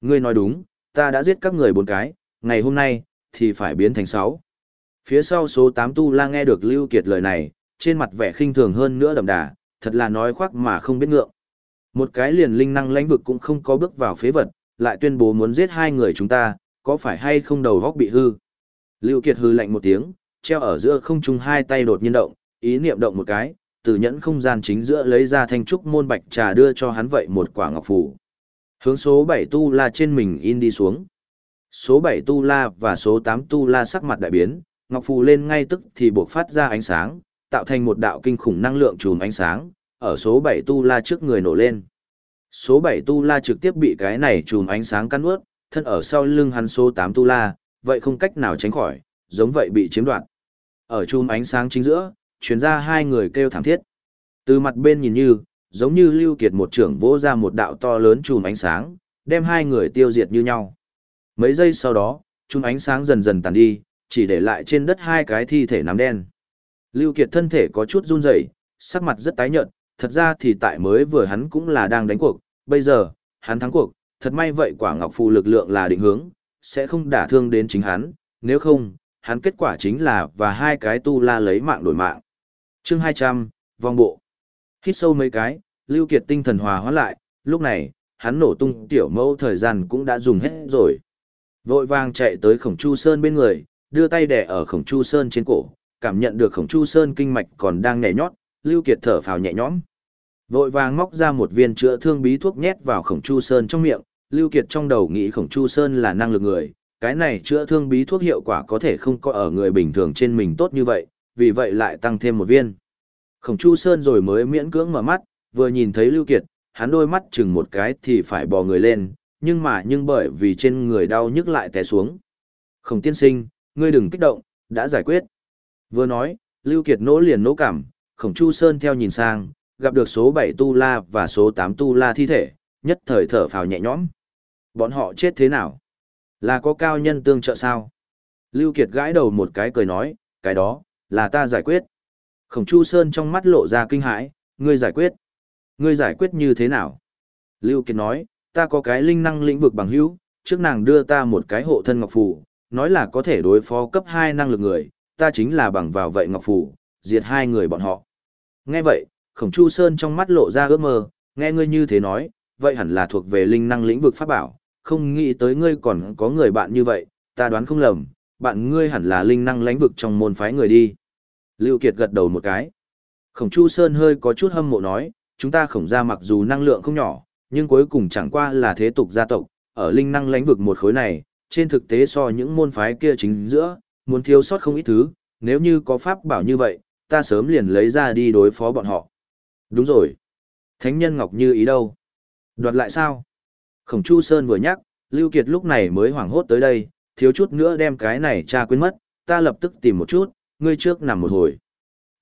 Ngươi nói đúng, ta đã giết các người bốn cái, ngày hôm nay, thì phải biến thành sáu. Phía sau số 8 tu la nghe được Lưu Kiệt lời này, trên mặt vẻ khinh thường hơn nữa đậm đà, thật là nói khoác mà không biết ngượng. Một cái liền linh năng lãnh vực cũng không có bước vào phế vật, lại tuyên bố muốn giết hai người chúng ta, có phải hay không đầu góc bị hư. Lưu Kiệt hư lạnh một tiếng, treo ở giữa không trung hai tay đột nhiên động, ý niệm động một cái, từ nhẫn không gian chính giữa lấy ra thanh trúc môn bạch trà đưa cho hắn vậy một quả ngọc phù. Hướng số 7 tu la trên mình in đi xuống. Số 7 tu la và số 8 tu la sắc mặt đại biến, ngọc phù lên ngay tức thì buộc phát ra ánh sáng, tạo thành một đạo kinh khủng năng lượng chùm ánh sáng, ở số 7 tu la trước người nổ lên. Số 7 tu la trực tiếp bị cái này chùm ánh sáng cắn nuốt, thân ở sau lưng hắn số 8 tu la, vậy không cách nào tránh khỏi, giống vậy bị chiếm đoạt. Ở chùm ánh sáng chính giữa, chuyển ra hai người kêu thảm thiết. Từ mặt bên nhìn như, giống như Lưu Kiệt một trưởng vỗ ra một đạo to lớn chùm ánh sáng, đem hai người tiêu diệt như nhau. Mấy giây sau đó, chùm ánh sáng dần dần tàn đi, chỉ để lại trên đất hai cái thi thể nám đen. Lưu Kiệt thân thể có chút run rẩy, sắc mặt rất tái nhợt, thật ra thì tại mới vừa hắn cũng là đang đánh cuộc, bây giờ, hắn thắng cuộc, thật may vậy quả ngọc phù lực lượng là định hướng, sẽ không đả thương đến chính hắn, nếu không, hắn kết quả chính là và hai cái tu la lấy mạng đổi mạng. Chương 200, vòng bộ. Hít sâu mấy cái, Lưu Kiệt tinh thần hòa hóa lại, lúc này, hắn nổ tung tiểu mẫu thời gian cũng đã dùng hết rồi. Vội vàng chạy tới khổng chu sơn bên người, đưa tay đè ở khổng chu sơn trên cổ, cảm nhận được khổng chu sơn kinh mạch còn đang nhảy nhót, Lưu Kiệt thở phào nhẹ nhõm. Vội vàng móc ra một viên chữa thương bí thuốc nhét vào khổng chu sơn trong miệng, Lưu Kiệt trong đầu nghĩ khổng chu sơn là năng lực người, cái này chữa thương bí thuốc hiệu quả có thể không có ở người bình thường trên mình tốt như vậy, vì vậy lại tăng thêm một viên. Khổng chu sơn rồi mới miễn cưỡng mở mắt, vừa nhìn thấy Lưu Kiệt, hắn đôi mắt chừng một cái thì phải bò người lên, nhưng mà nhưng bởi vì trên người đau nhức lại té xuống. Khổng tiên sinh, ngươi đừng kích động, đã giải quyết. Vừa nói, Lưu Kiệt nỗ liền nỗ cảm, khổng chu sơn theo nhìn sang, gặp được số 7 tu la và số 8 tu la thi thể, nhất thời thở phào nhẹ nhõm. Bọn họ chết thế nào? Là có cao nhân tương trợ sao? Lưu Kiệt gãi đầu một cái cười nói, cái đó, là ta giải quyết. Khổng Chu Sơn trong mắt lộ ra kinh hãi, ngươi giải quyết. Ngươi giải quyết như thế nào? Lưu Kiệt nói, ta có cái linh năng lĩnh vực bằng hữu, trước nàng đưa ta một cái hộ thân ngọc phù, nói là có thể đối phó cấp 2 năng lực người, ta chính là bằng vào vậy ngọc phủ diệt hai người bọn họ. Nghe vậy, Khổng Chu Sơn trong mắt lộ ra ước mơ, nghe ngươi như thế nói, vậy hẳn là thuộc về linh năng lĩnh vực pháp bảo, không nghĩ tới ngươi còn có người bạn như vậy, ta đoán không lầm, bạn ngươi hẳn là linh năng lĩnh vực trong môn phái người đi. Lưu Kiệt gật đầu một cái. Khổng Chu Sơn hơi có chút hâm mộ nói, chúng ta khổng gia mặc dù năng lượng không nhỏ, nhưng cuối cùng chẳng qua là thế tục gia tộc, ở linh năng lĩnh vực một khối này, trên thực tế so những môn phái kia chính giữa, muốn thiếu sót không ít thứ, nếu như có pháp bảo như vậy, ta sớm liền lấy ra đi đối phó bọn họ. Đúng rồi. Thánh nhân Ngọc Như ý đâu? Đoạt lại sao? Khổng Chu Sơn vừa nhắc, Lưu Kiệt lúc này mới hoảng hốt tới đây, thiếu chút nữa đem cái này cha quên mất, ta lập tức tìm một chút, ngươi trước nằm một hồi.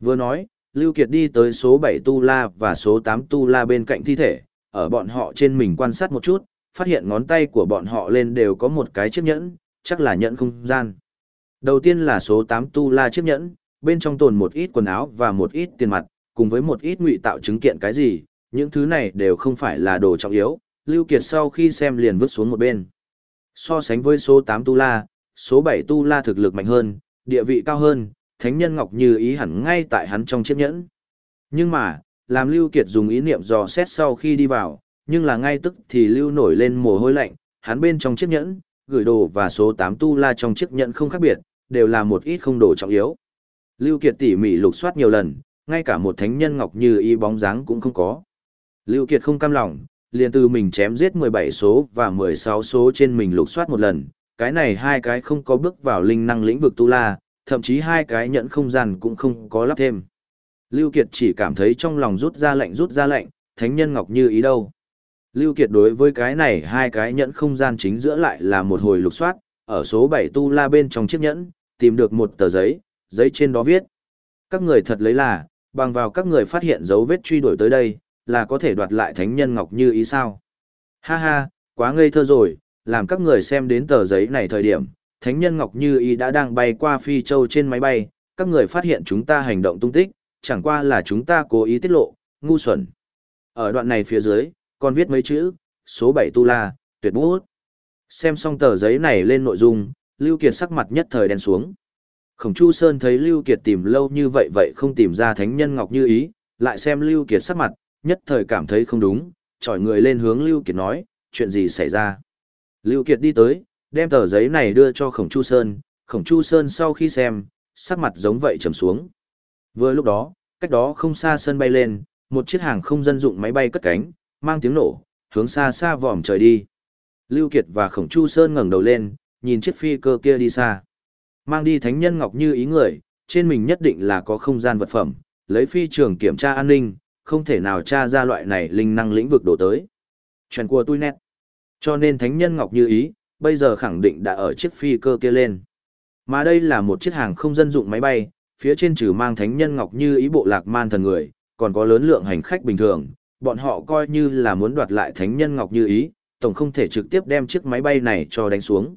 Vừa nói, Lưu Kiệt đi tới số 7 Tu La và số 8 Tu La bên cạnh thi thể, ở bọn họ trên mình quan sát một chút, phát hiện ngón tay của bọn họ lên đều có một cái chiếc nhẫn, chắc là nhẫn không gian. Đầu tiên là số 8 Tu La chiếc nhẫn, bên trong tồn một ít quần áo và một ít tiền mặt, cùng với một ít ngụy tạo chứng kiện cái gì, những thứ này đều không phải là đồ trọng yếu, Lưu Kiệt sau khi xem liền vứt xuống một bên. So sánh với số 8 Tu La, số 7 Tu La thực lực mạnh hơn, địa vị cao hơn, Thánh Nhân Ngọc Như ý hẳn ngay tại hắn trong chiếc nhẫn. Nhưng mà, làm Lưu Kiệt dùng ý niệm dò xét sau khi đi vào, nhưng là ngay tức thì Lưu nổi lên mồ hôi lạnh, hắn bên trong chiếc nhẫn, gửi đồ và số 8 Tu La trong chiếc nhẫn không khác biệt, đều là một ít không đồ trọng yếu. Lưu Kiệt tỉ mỉ lục soát nhiều lần, ngay cả một thánh nhân ngọc như ý bóng dáng cũng không có. Lưu Kiệt không cam lòng, liền từ mình chém giết 17 số và 16 số trên mình lục soát một lần, cái này hai cái không có bước vào linh năng lĩnh vực tu la, thậm chí hai cái nhận không gian cũng không có lắp thêm. Lưu Kiệt chỉ cảm thấy trong lòng rút ra lạnh rút ra lạnh, thánh nhân ngọc như ý đâu. Lưu Kiệt đối với cái này hai cái nhẫn không gian chính giữa lại là một hồi lục soát, ở số 7 tu la bên trong chiếc nhẫn, tìm được một tờ giấy, giấy trên đó viết. Các người thật lấy là, bằng vào các người phát hiện dấu vết truy đuổi tới đây, là có thể đoạt lại thánh nhân ngọc như ý sao. Ha ha, quá ngây thơ rồi, làm các người xem đến tờ giấy này thời điểm, thánh nhân ngọc như ý đã đang bay qua phi châu trên máy bay, các người phát hiện chúng ta hành động tung tích, chẳng qua là chúng ta cố ý tiết lộ, ngu xuẩn. Ở đoạn này phía dưới, còn viết mấy chữ, số 7 tu la, tuyệt bút. Xem xong tờ giấy này lên nội dung, Lưu Kiệt sắc mặt nhất thời đen xuống. Khổng Chu Sơn thấy Lưu Kiệt tìm lâu như vậy vậy không tìm ra thánh nhân ngọc như ý, lại xem Lưu Kiệt sắc mặt, nhất thời cảm thấy không đúng, chọi người lên hướng Lưu Kiệt nói, chuyện gì xảy ra. Lưu Kiệt đi tới, đem tờ giấy này đưa cho Khổng Chu Sơn, Khổng Chu Sơn sau khi xem, sắc mặt giống vậy trầm xuống. Vừa lúc đó, cách đó không xa sân bay lên, một chiếc hàng không dân dụng máy bay cất cánh, mang tiếng nổ, hướng xa xa vòm trời đi. Lưu Kiệt và Khổng Chu Sơn ngẩng đầu lên, nhìn chiếc phi cơ kia đi xa. Mang đi thánh nhân ngọc như ý người, trên mình nhất định là có không gian vật phẩm, lấy phi trường kiểm tra an ninh, không thể nào tra ra loại này linh năng lĩnh vực đổ tới. Chuyện của tôi nét. Cho nên thánh nhân Ngọc Như Ý, bây giờ khẳng định đã ở chiếc phi cơ kia lên. Mà đây là một chiếc hàng không dân dụng máy bay, phía trên trừ mang thánh nhân Ngọc Như Ý bộ lạc man thần người, còn có lớn lượng hành khách bình thường, bọn họ coi như là muốn đoạt lại thánh nhân Ngọc Như Ý, tổng không thể trực tiếp đem chiếc máy bay này cho đánh xuống.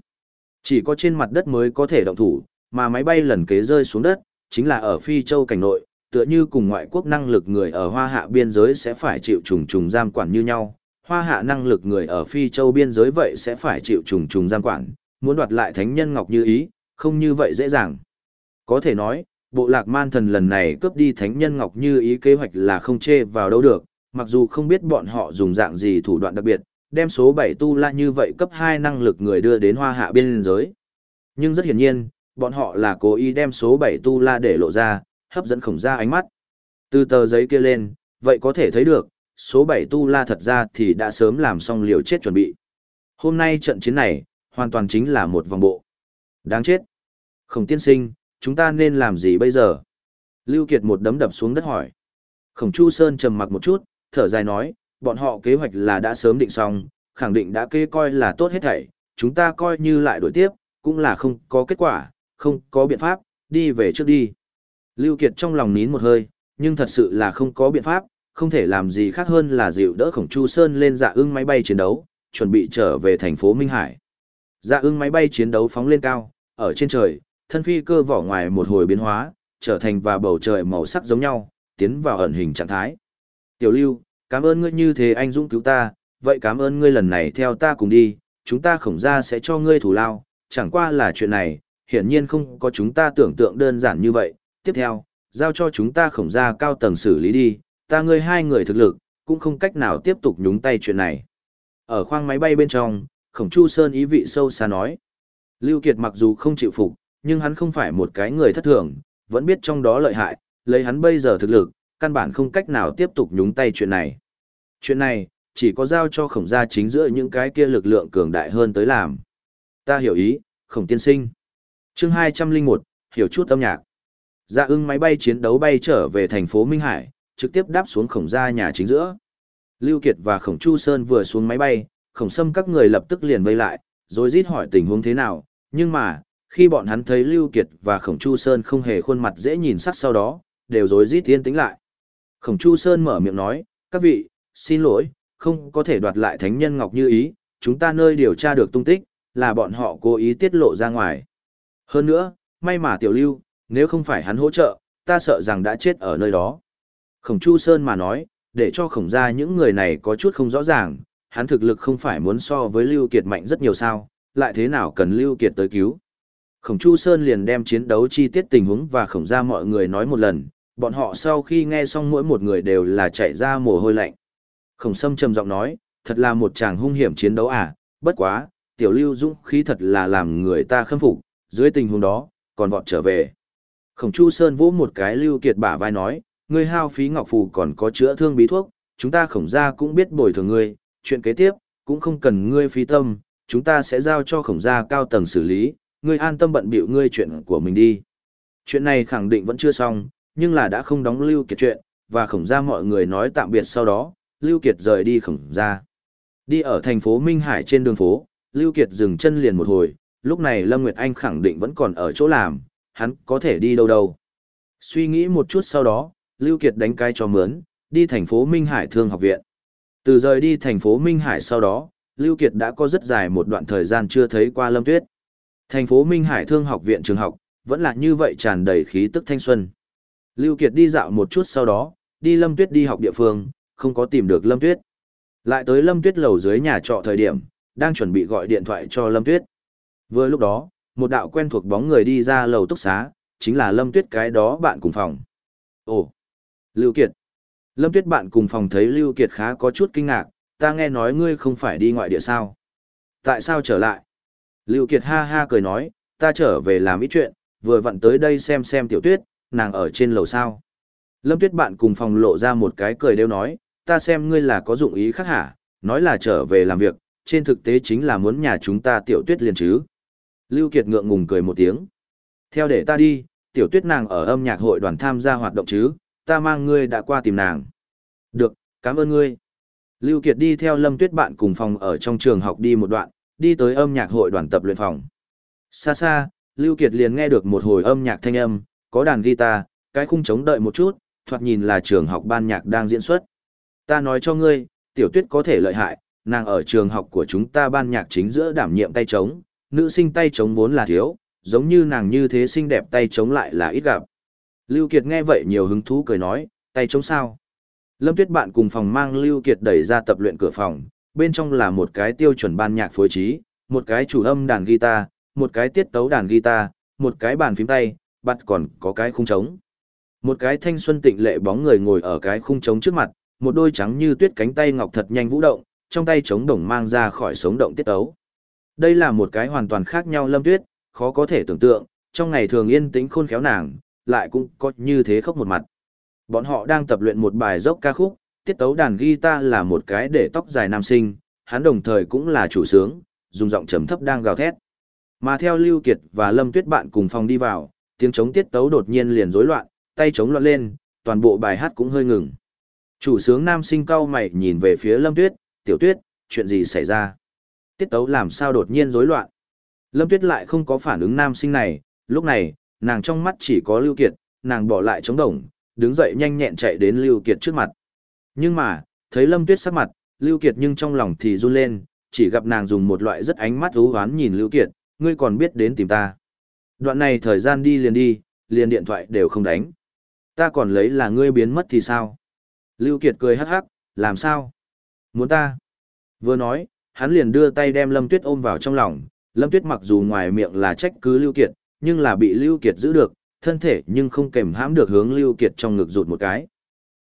Chỉ có trên mặt đất mới có thể động thủ, mà máy bay lần kế rơi xuống đất, chính là ở Phi Châu cảnh nội, tựa như cùng ngoại quốc năng lực người ở hoa hạ biên giới sẽ phải chịu trùng trùng giam quản như nhau. Hoa hạ năng lực người ở Phi Châu biên giới vậy sẽ phải chịu trùng trùng giam quản, muốn đoạt lại thánh nhân Ngọc Như Ý, không như vậy dễ dàng. Có thể nói, bộ lạc man thần lần này cướp đi thánh nhân Ngọc Như Ý kế hoạch là không chê vào đâu được, mặc dù không biết bọn họ dùng dạng gì thủ đoạn đặc biệt, đem số 7 tu la như vậy cấp 2 năng lực người đưa đến hoa hạ biên giới. Nhưng rất hiển nhiên, bọn họ là cố ý đem số 7 tu la để lộ ra, hấp dẫn khổng ra ánh mắt. Từ tờ giấy kia lên, vậy có thể thấy được, số 7 tu la thật ra thì đã sớm làm xong liều chết chuẩn bị. Hôm nay trận chiến này, hoàn toàn chính là một vòng bộ. Đáng chết. Khổng tiên sinh, chúng ta nên làm gì bây giờ? Lưu Kiệt một đấm đập xuống đất hỏi. Khổng Chu Sơn trầm mặc một chút, thở dài nói, bọn họ kế hoạch là đã sớm định xong, khẳng định đã kê coi là tốt hết thảy, chúng ta coi như lại đổi tiếp, cũng là không có kết quả, không có biện pháp, đi về trước đi. Lưu Kiệt trong lòng nín một hơi, nhưng thật sự là không có biện pháp, không thể làm gì khác hơn là dịu đỡ khổng chu sơn lên dạ ưng máy bay chiến đấu, chuẩn bị trở về thành phố Minh Hải. Dạ ưng máy bay chiến đấu phóng lên cao, ở trên trời, thân phi cơ vỏ ngoài một hồi biến hóa, trở thành và bầu trời màu sắc giống nhau, tiến vào ẩn hình trạng thái. Tiểu Lưu, cảm ơn ngươi như thế anh dũng cứu ta, vậy cảm ơn ngươi lần này theo ta cùng đi, chúng ta khổng ra sẽ cho ngươi thủ lao, chẳng qua là chuyện này, hiển nhiên không có chúng ta tưởng tượng đơn giản như vậy. Tiếp theo, giao cho chúng ta khổng ra cao tầng xử lý đi, ta ngươi hai người thực lực, cũng không cách nào tiếp tục nhúng tay chuyện này. Ở khoang máy bay bên trong, khổng chu sơn ý vị sâu xa nói. Lưu Kiệt mặc dù không chịu phục, nhưng hắn không phải một cái người thất thường, vẫn biết trong đó lợi hại, lấy hắn bây giờ thực lực, căn bản không cách nào tiếp tục nhúng tay chuyện này. Chuyện này, chỉ có giao cho khổng gia chính giữa những cái kia lực lượng cường đại hơn tới làm. Ta hiểu ý, khổng tiên sinh. chương 201, hiểu chút âm nhạc. Dạ ưng máy bay chiến đấu bay trở về thành phố Minh Hải, trực tiếp đáp xuống khổng gia nhà chính giữa. Lưu Kiệt và khổng Chu Sơn vừa xuống máy bay, khổng sâm các người lập tức liền vây lại, rồi rít hỏi tình huống thế nào, nhưng mà, khi bọn hắn thấy Lưu Kiệt và khổng Chu Sơn không hề khuôn mặt dễ nhìn sắc sau đó, đều rối rít tiến tính lại. Khổng Chu Sơn mở miệng nói, các vị, xin lỗi, không có thể đoạt lại thánh nhân ngọc như ý, chúng ta nơi điều tra được tung tích, là bọn họ cố ý tiết lộ ra ngoài. Hơn nữa, may mà tiểu lưu, nếu không phải hắn hỗ trợ, ta sợ rằng đã chết ở nơi đó. Khổng Chu Sơn mà nói, để cho khổng ra những người này có chút không rõ ràng, hắn thực lực không phải muốn so với Lưu Kiệt mạnh rất nhiều sao, lại thế nào cần Lưu Kiệt tới cứu. Khổng Chu Sơn liền đem chiến đấu chi tiết tình huống và khổng ra mọi người nói một lần, bọn họ sau khi nghe xong mỗi một người đều là chạy ra mồ hôi lạnh. Khổng Sâm trầm giọng nói, thật là một chàng hung hiểm chiến đấu à, bất quá, tiểu lưu dũng khí thật là làm người ta khâm phục, dưới tình huống đó, còn vọt trở về. Khổng Chu Sơn vỗ một cái lưu kiệt bả vai nói, ngươi hao phí ngọc phù còn có chữa thương bí thuốc, chúng ta khổng gia cũng biết bồi thường ngươi, chuyện kế tiếp, cũng không cần ngươi phí tâm, chúng ta sẽ giao cho khổng gia cao tầng xử lý, ngươi an tâm bận bịu ngươi chuyện của mình đi. Chuyện này khẳng định vẫn chưa xong, nhưng là đã không đóng lưu kiệt chuyện, và khổng gia mọi người nói tạm biệt sau đó, Lưu Kiệt rời đi khổng gia. Đi ở thành phố Minh Hải trên đường phố, Lưu Kiệt dừng chân liền một hồi, lúc này Lâm Nguyệt Anh khẳng định vẫn còn ở chỗ làm, hắn có thể đi đâu đâu. Suy nghĩ một chút sau đó, Lưu Kiệt đánh cái cho mướn, đi thành phố Minh Hải Thương học viện. Từ rời đi thành phố Minh Hải sau đó, Lưu Kiệt đã có rất dài một đoạn thời gian chưa thấy qua Lâm Tuyết. Thành phố Minh Hải Thương học viện trường học, vẫn là như vậy tràn đầy khí tức thanh xuân. Lưu Kiệt đi dạo một chút sau đó, đi Lâm Tuyết đi học địa phương, không có tìm được Lâm Tuyết. Lại tới Lâm Tuyết lầu dưới nhà trọ thời điểm, đang chuẩn bị gọi điện thoại cho Lâm Tuyết. Vừa lúc đó, một đạo quen thuộc bóng người đi ra lầu túc xá, chính là Lâm Tuyết cái đó bạn cùng phòng. Ồ, Lưu Kiệt. Lâm Tuyết bạn cùng phòng thấy Lưu Kiệt khá có chút kinh ngạc, ta nghe nói ngươi không phải đi ngoại địa sao. Tại sao trở lại? Lưu Kiệt ha ha cười nói, ta trở về làm ít chuyện, vừa vặn tới đây xem xem tiểu tuyết, nàng ở trên lầu sao. Lâm Tuyết bạn cùng phòng lộ ra một cái cười đều nói, ta xem ngươi là có dụng ý khác hả, nói là trở về làm việc, trên thực tế chính là muốn nhà chúng ta tiểu tuyết liền chứ. Lưu Kiệt ngượng ngùng cười một tiếng. Theo để ta đi, tiểu tuyết nàng ở âm nhạc hội đoàn tham gia hoạt động chứ, ta mang ngươi đã qua tìm nàng. Được, cảm ơn ngươi. Lưu Kiệt đi theo Lâm Tuyết bạn cùng phòng ở trong trường học đi một đoạn, đi tới âm nhạc hội đoàn tập luyện phòng. Xa xa, Lưu Kiệt liền nghe được một hồi âm nhạc thanh âm, có đàn guitar, cái khung chống đợi một chút, thoạt nhìn là trường học ban nhạc đang diễn xuất. Ta nói cho ngươi, tiểu tuyết có thể lợi hại, nàng ở trường học của chúng ta ban nhạc chính giữa đảm nhiệm tay trống, nữ sinh tay trống vốn là thiếu, giống như nàng như thế xinh đẹp tay trống lại là ít gặp. Lưu Kiệt nghe vậy nhiều hứng thú cười nói, tay trống sao? Lâm Tuyết bạn cùng phòng mang Lưu Kiệt đẩy ra tập luyện cửa phòng, bên trong là một cái tiêu chuẩn ban nhạc phối trí, một cái chủ âm đàn guitar, một cái tiết tấu đàn guitar, một cái bàn phím tay, bắt còn có cái khung trống. Một cái thanh xuân tịnh lệ bóng người ngồi ở cái khung trống trước mặt, một đôi trắng như tuyết cánh tay ngọc thật nhanh vũ động, trong tay trống đồng mang ra khỏi sống động tiết tấu. Đây là một cái hoàn toàn khác nhau Lâm Tuyết, khó có thể tưởng tượng, trong ngày thường yên tĩnh khôn khéo nàng, lại cũng có như thế khóc một mặt. Bọn họ đang tập luyện một bài dốc ca khúc, tiết tấu đàn guitar là một cái để tóc dài nam sinh, hắn đồng thời cũng là chủ sướng, dùng giọng trầm thấp đang gào thét. Mà theo Lưu Kiệt và Lâm Tuyết bạn cùng phòng đi vào, tiếng trống tiết tấu đột nhiên liền rối loạn, tay trống loạn lên, toàn bộ bài hát cũng hơi ngừng. Chủ sướng nam sinh cao mày nhìn về phía Lâm Tuyết, "Tiểu Tuyết, chuyện gì xảy ra? Tiết tấu làm sao đột nhiên rối loạn?" Lâm Tuyết lại không có phản ứng nam sinh này, lúc này, nàng trong mắt chỉ có Lưu Kiệt, nàng bỏ lại trống đồng, đứng dậy nhanh nhẹn chạy đến Lưu Kiệt trước mặt. Nhưng mà, thấy Lâm Tuyết sắc mặt, Lưu Kiệt nhưng trong lòng thì run lên, chỉ gặp nàng dùng một loại rất ánh mắt u hoán nhìn Lưu Kiệt, ngươi còn biết đến tìm ta. Đoạn này thời gian đi liền đi, liền điện thoại đều không đánh. Ta còn lấy là ngươi biến mất thì sao? Lưu Kiệt cười hắc hắc, làm sao? Muốn ta? Vừa nói, hắn liền đưa tay đem Lâm Tuyết ôm vào trong lòng. Lâm Tuyết mặc dù ngoài miệng là trách cứ Lưu Kiệt, nhưng là bị Lưu Kiệt giữ được, thân thể nhưng không kềm hãm được hướng Lưu Kiệt trong ngực rụt một cái.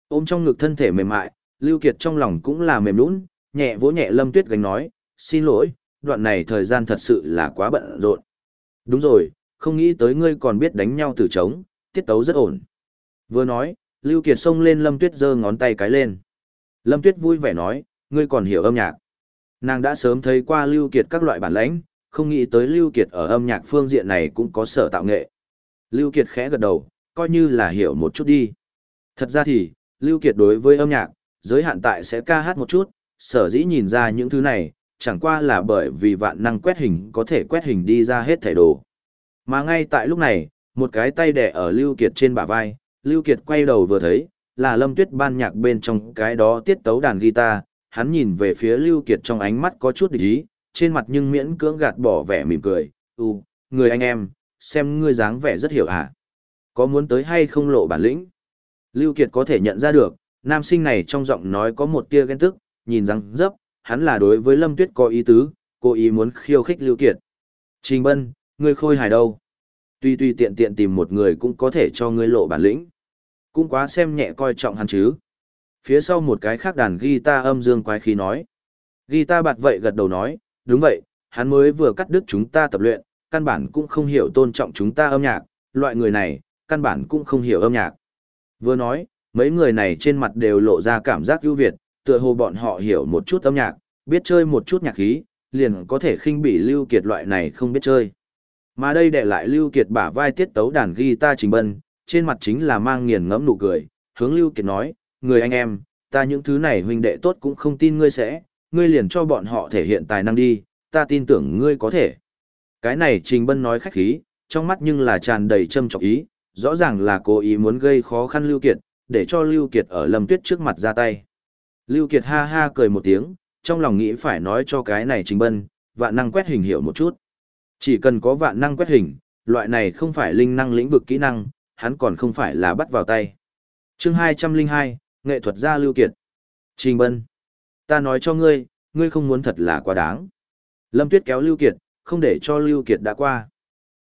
Ôm trong ngực thân thể mềm mại, Lưu Kiệt trong lòng cũng là mềm nũng, nhẹ vỗ nhẹ Lâm Tuyết gánh nói, xin lỗi, đoạn này thời gian thật sự là quá bận rộn. Đúng rồi, không nghĩ tới ngươi còn biết đánh nhau từ trống, tiết tấu rất ổn. Vừa nói, Lưu Kiệt xông lên Lâm Tuyết giơ ngón tay cái lên. Lâm Tuyết vui vẻ nói, ngươi còn hiểu âm nhạc. Nàng đã sớm thấy qua Lưu Kiệt các loại bản lãnh, không nghĩ tới Lưu Kiệt ở âm nhạc phương diện này cũng có sở tạo nghệ. Lưu Kiệt khẽ gật đầu, coi như là hiểu một chút đi. Thật ra thì, Lưu Kiệt đối với âm nhạc, giới hạn tại sẽ ca hát một chút, sở dĩ nhìn ra những thứ này, chẳng qua là bởi vì vạn năng quét hình có thể quét hình đi ra hết thể đồ. Mà ngay tại lúc này, một cái tay đè ở Lưu Kiệt trên bả vai, Lưu Kiệt quay đầu vừa thấy, là Lâm Tuyết ban nhạc bên trong cái đó tiết tấu đàn guitar, hắn nhìn về phía Lưu Kiệt trong ánh mắt có chút địch ý, trên mặt nhưng miễn cưỡng gạt bỏ vẻ mỉm cười, "U, người anh em, xem ngươi dáng vẻ rất hiểu hả? Có muốn tới hay không lộ bản lĩnh?" Lưu Kiệt có thể nhận ra được, nam sinh này trong giọng nói có một tia ghen tức, nhìn rằng dấp, hắn là đối với Lâm Tuyết có ý tứ, cố ý muốn khiêu khích Lưu Kiệt. Trình Bân, ngươi khôi hài đâu? Tuy tuy tiện tiện tìm một người cũng có thể cho ngươi lộ bản lĩnh. Cũng quá xem nhẹ coi trọng hắn chứ. Phía sau một cái khác đàn guitar âm dương quái khí nói. Guitar bạt vậy gật đầu nói, đúng vậy, hắn mới vừa cắt đứt chúng ta tập luyện, căn bản cũng không hiểu tôn trọng chúng ta âm nhạc, loại người này, căn bản cũng không hiểu âm nhạc. Vừa nói, mấy người này trên mặt đều lộ ra cảm giác ưu việt, tựa hồ bọn họ hiểu một chút âm nhạc, biết chơi một chút nhạc khí, liền có thể khinh bị Lưu Kiệt loại này không biết chơi. Mà đây để lại Lưu Kiệt bả vai tiết tấu đàn guitar trình bân, trên mặt chính là mang nghiền ngẫm nụ cười, hướng Lưu Kiệt nói, người anh em, ta những thứ này huynh đệ tốt cũng không tin ngươi sẽ, ngươi liền cho bọn họ thể hiện tài năng đi, ta tin tưởng ngươi có thể. Cái này trình bân nói khách khí, trong mắt nhưng là tràn đầy châm trọng ý, rõ ràng là cố ý muốn gây khó khăn Lưu Kiệt, để cho Lưu Kiệt ở Lâm Tuyết trước mặt ra tay. Lưu Kiệt ha ha cười một tiếng, trong lòng nghĩ phải nói cho cái này Trình Bân, vạn năng quét hình hiểu một chút. Chỉ cần có vạn năng quét hình, loại này không phải linh năng lĩnh vực kỹ năng, hắn còn không phải là bắt vào tay. Chương 202, nghệ thuật gia Lưu Kiệt. Trình Bân, ta nói cho ngươi, ngươi không muốn thật là quá đáng. Lâm Tuyết kéo Lưu Kiệt, không để cho Lưu Kiệt đã qua.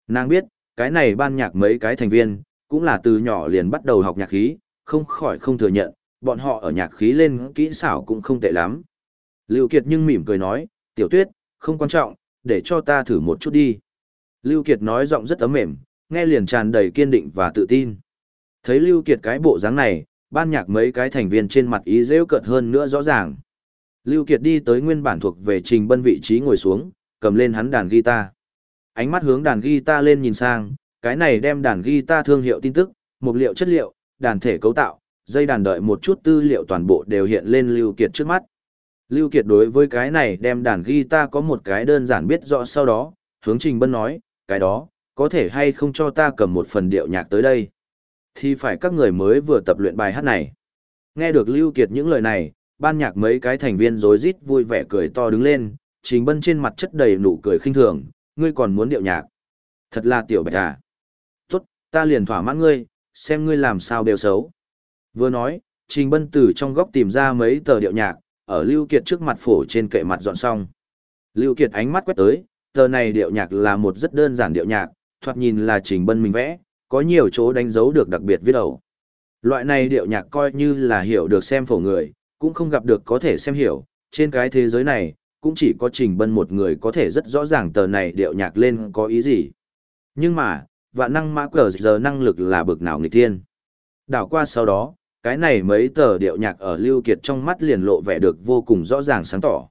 Nàng biết, cái này ban nhạc mấy cái thành viên, cũng là từ nhỏ liền bắt đầu học nhạc khí, không khỏi không thừa nhận, bọn họ ở nhạc khí lên kỹ xảo cũng không tệ lắm. Lưu Kiệt nhưng mỉm cười nói, tiểu tuyết, không quan trọng, để cho ta thử một chút đi. Lưu Kiệt nói giọng rất ấm mềm, nghe liền tràn đầy kiên định và tự tin. Thấy Lưu Kiệt cái bộ dáng này, ban nhạc mấy cái thành viên trên mặt ý rêu cợt hơn nữa rõ ràng. Lưu Kiệt đi tới nguyên bản thuộc về trình bân vị trí ngồi xuống, cầm lên hắn đàn guitar. Ánh mắt hướng đàn guitar lên nhìn sang, cái này đem đàn guitar thương hiệu tin tức, mục liệu chất liệu, đàn thể cấu tạo, dây đàn đợi một chút tư liệu toàn bộ đều hiện lên Lưu Kiệt trước mắt. Lưu Kiệt đối với cái này đem đàn guitar có một cái đơn giản biết rõ sau đó, hướng Trình Bân nói, cái đó, có thể hay không cho ta cầm một phần điệu nhạc tới đây. Thì phải các người mới vừa tập luyện bài hát này. Nghe được Lưu Kiệt những lời này, ban nhạc mấy cái thành viên rối rít vui vẻ cười to đứng lên, Trình Bân trên mặt chất đầy nụ cười khinh thường, ngươi còn muốn điệu nhạc. Thật là tiểu bạch à. Tốt, ta liền thỏa mãn ngươi, xem ngươi làm sao đều xấu. Vừa nói, Trình Bân từ trong góc tìm ra mấy tờ điệu nhạc, ở Lưu Kiệt trước mặt phổ trên kệ mặt dọn xong. Lưu Kiệt ánh mắt quét tới, tờ này điệu nhạc là một rất đơn giản điệu nhạc, thoạt nhìn là Trình Bân mình vẽ, có nhiều chỗ đánh dấu được đặc biệt viết đầu. Loại này điệu nhạc coi như là hiểu được xem phổ người, cũng không gặp được có thể xem hiểu, trên cái thế giới này, cũng chỉ có Trình Bân một người có thể rất rõ ràng tờ này điệu nhạc lên có ý gì. Nhưng mà, vạn năng mã cờ giờ năng lực là bực nào nghịch thiên. Đảo qua sau đó, cái này mấy tờ điệu nhạc ở Lưu Kiệt trong mắt liền lộ vẻ được vô cùng rõ ràng sáng tỏ.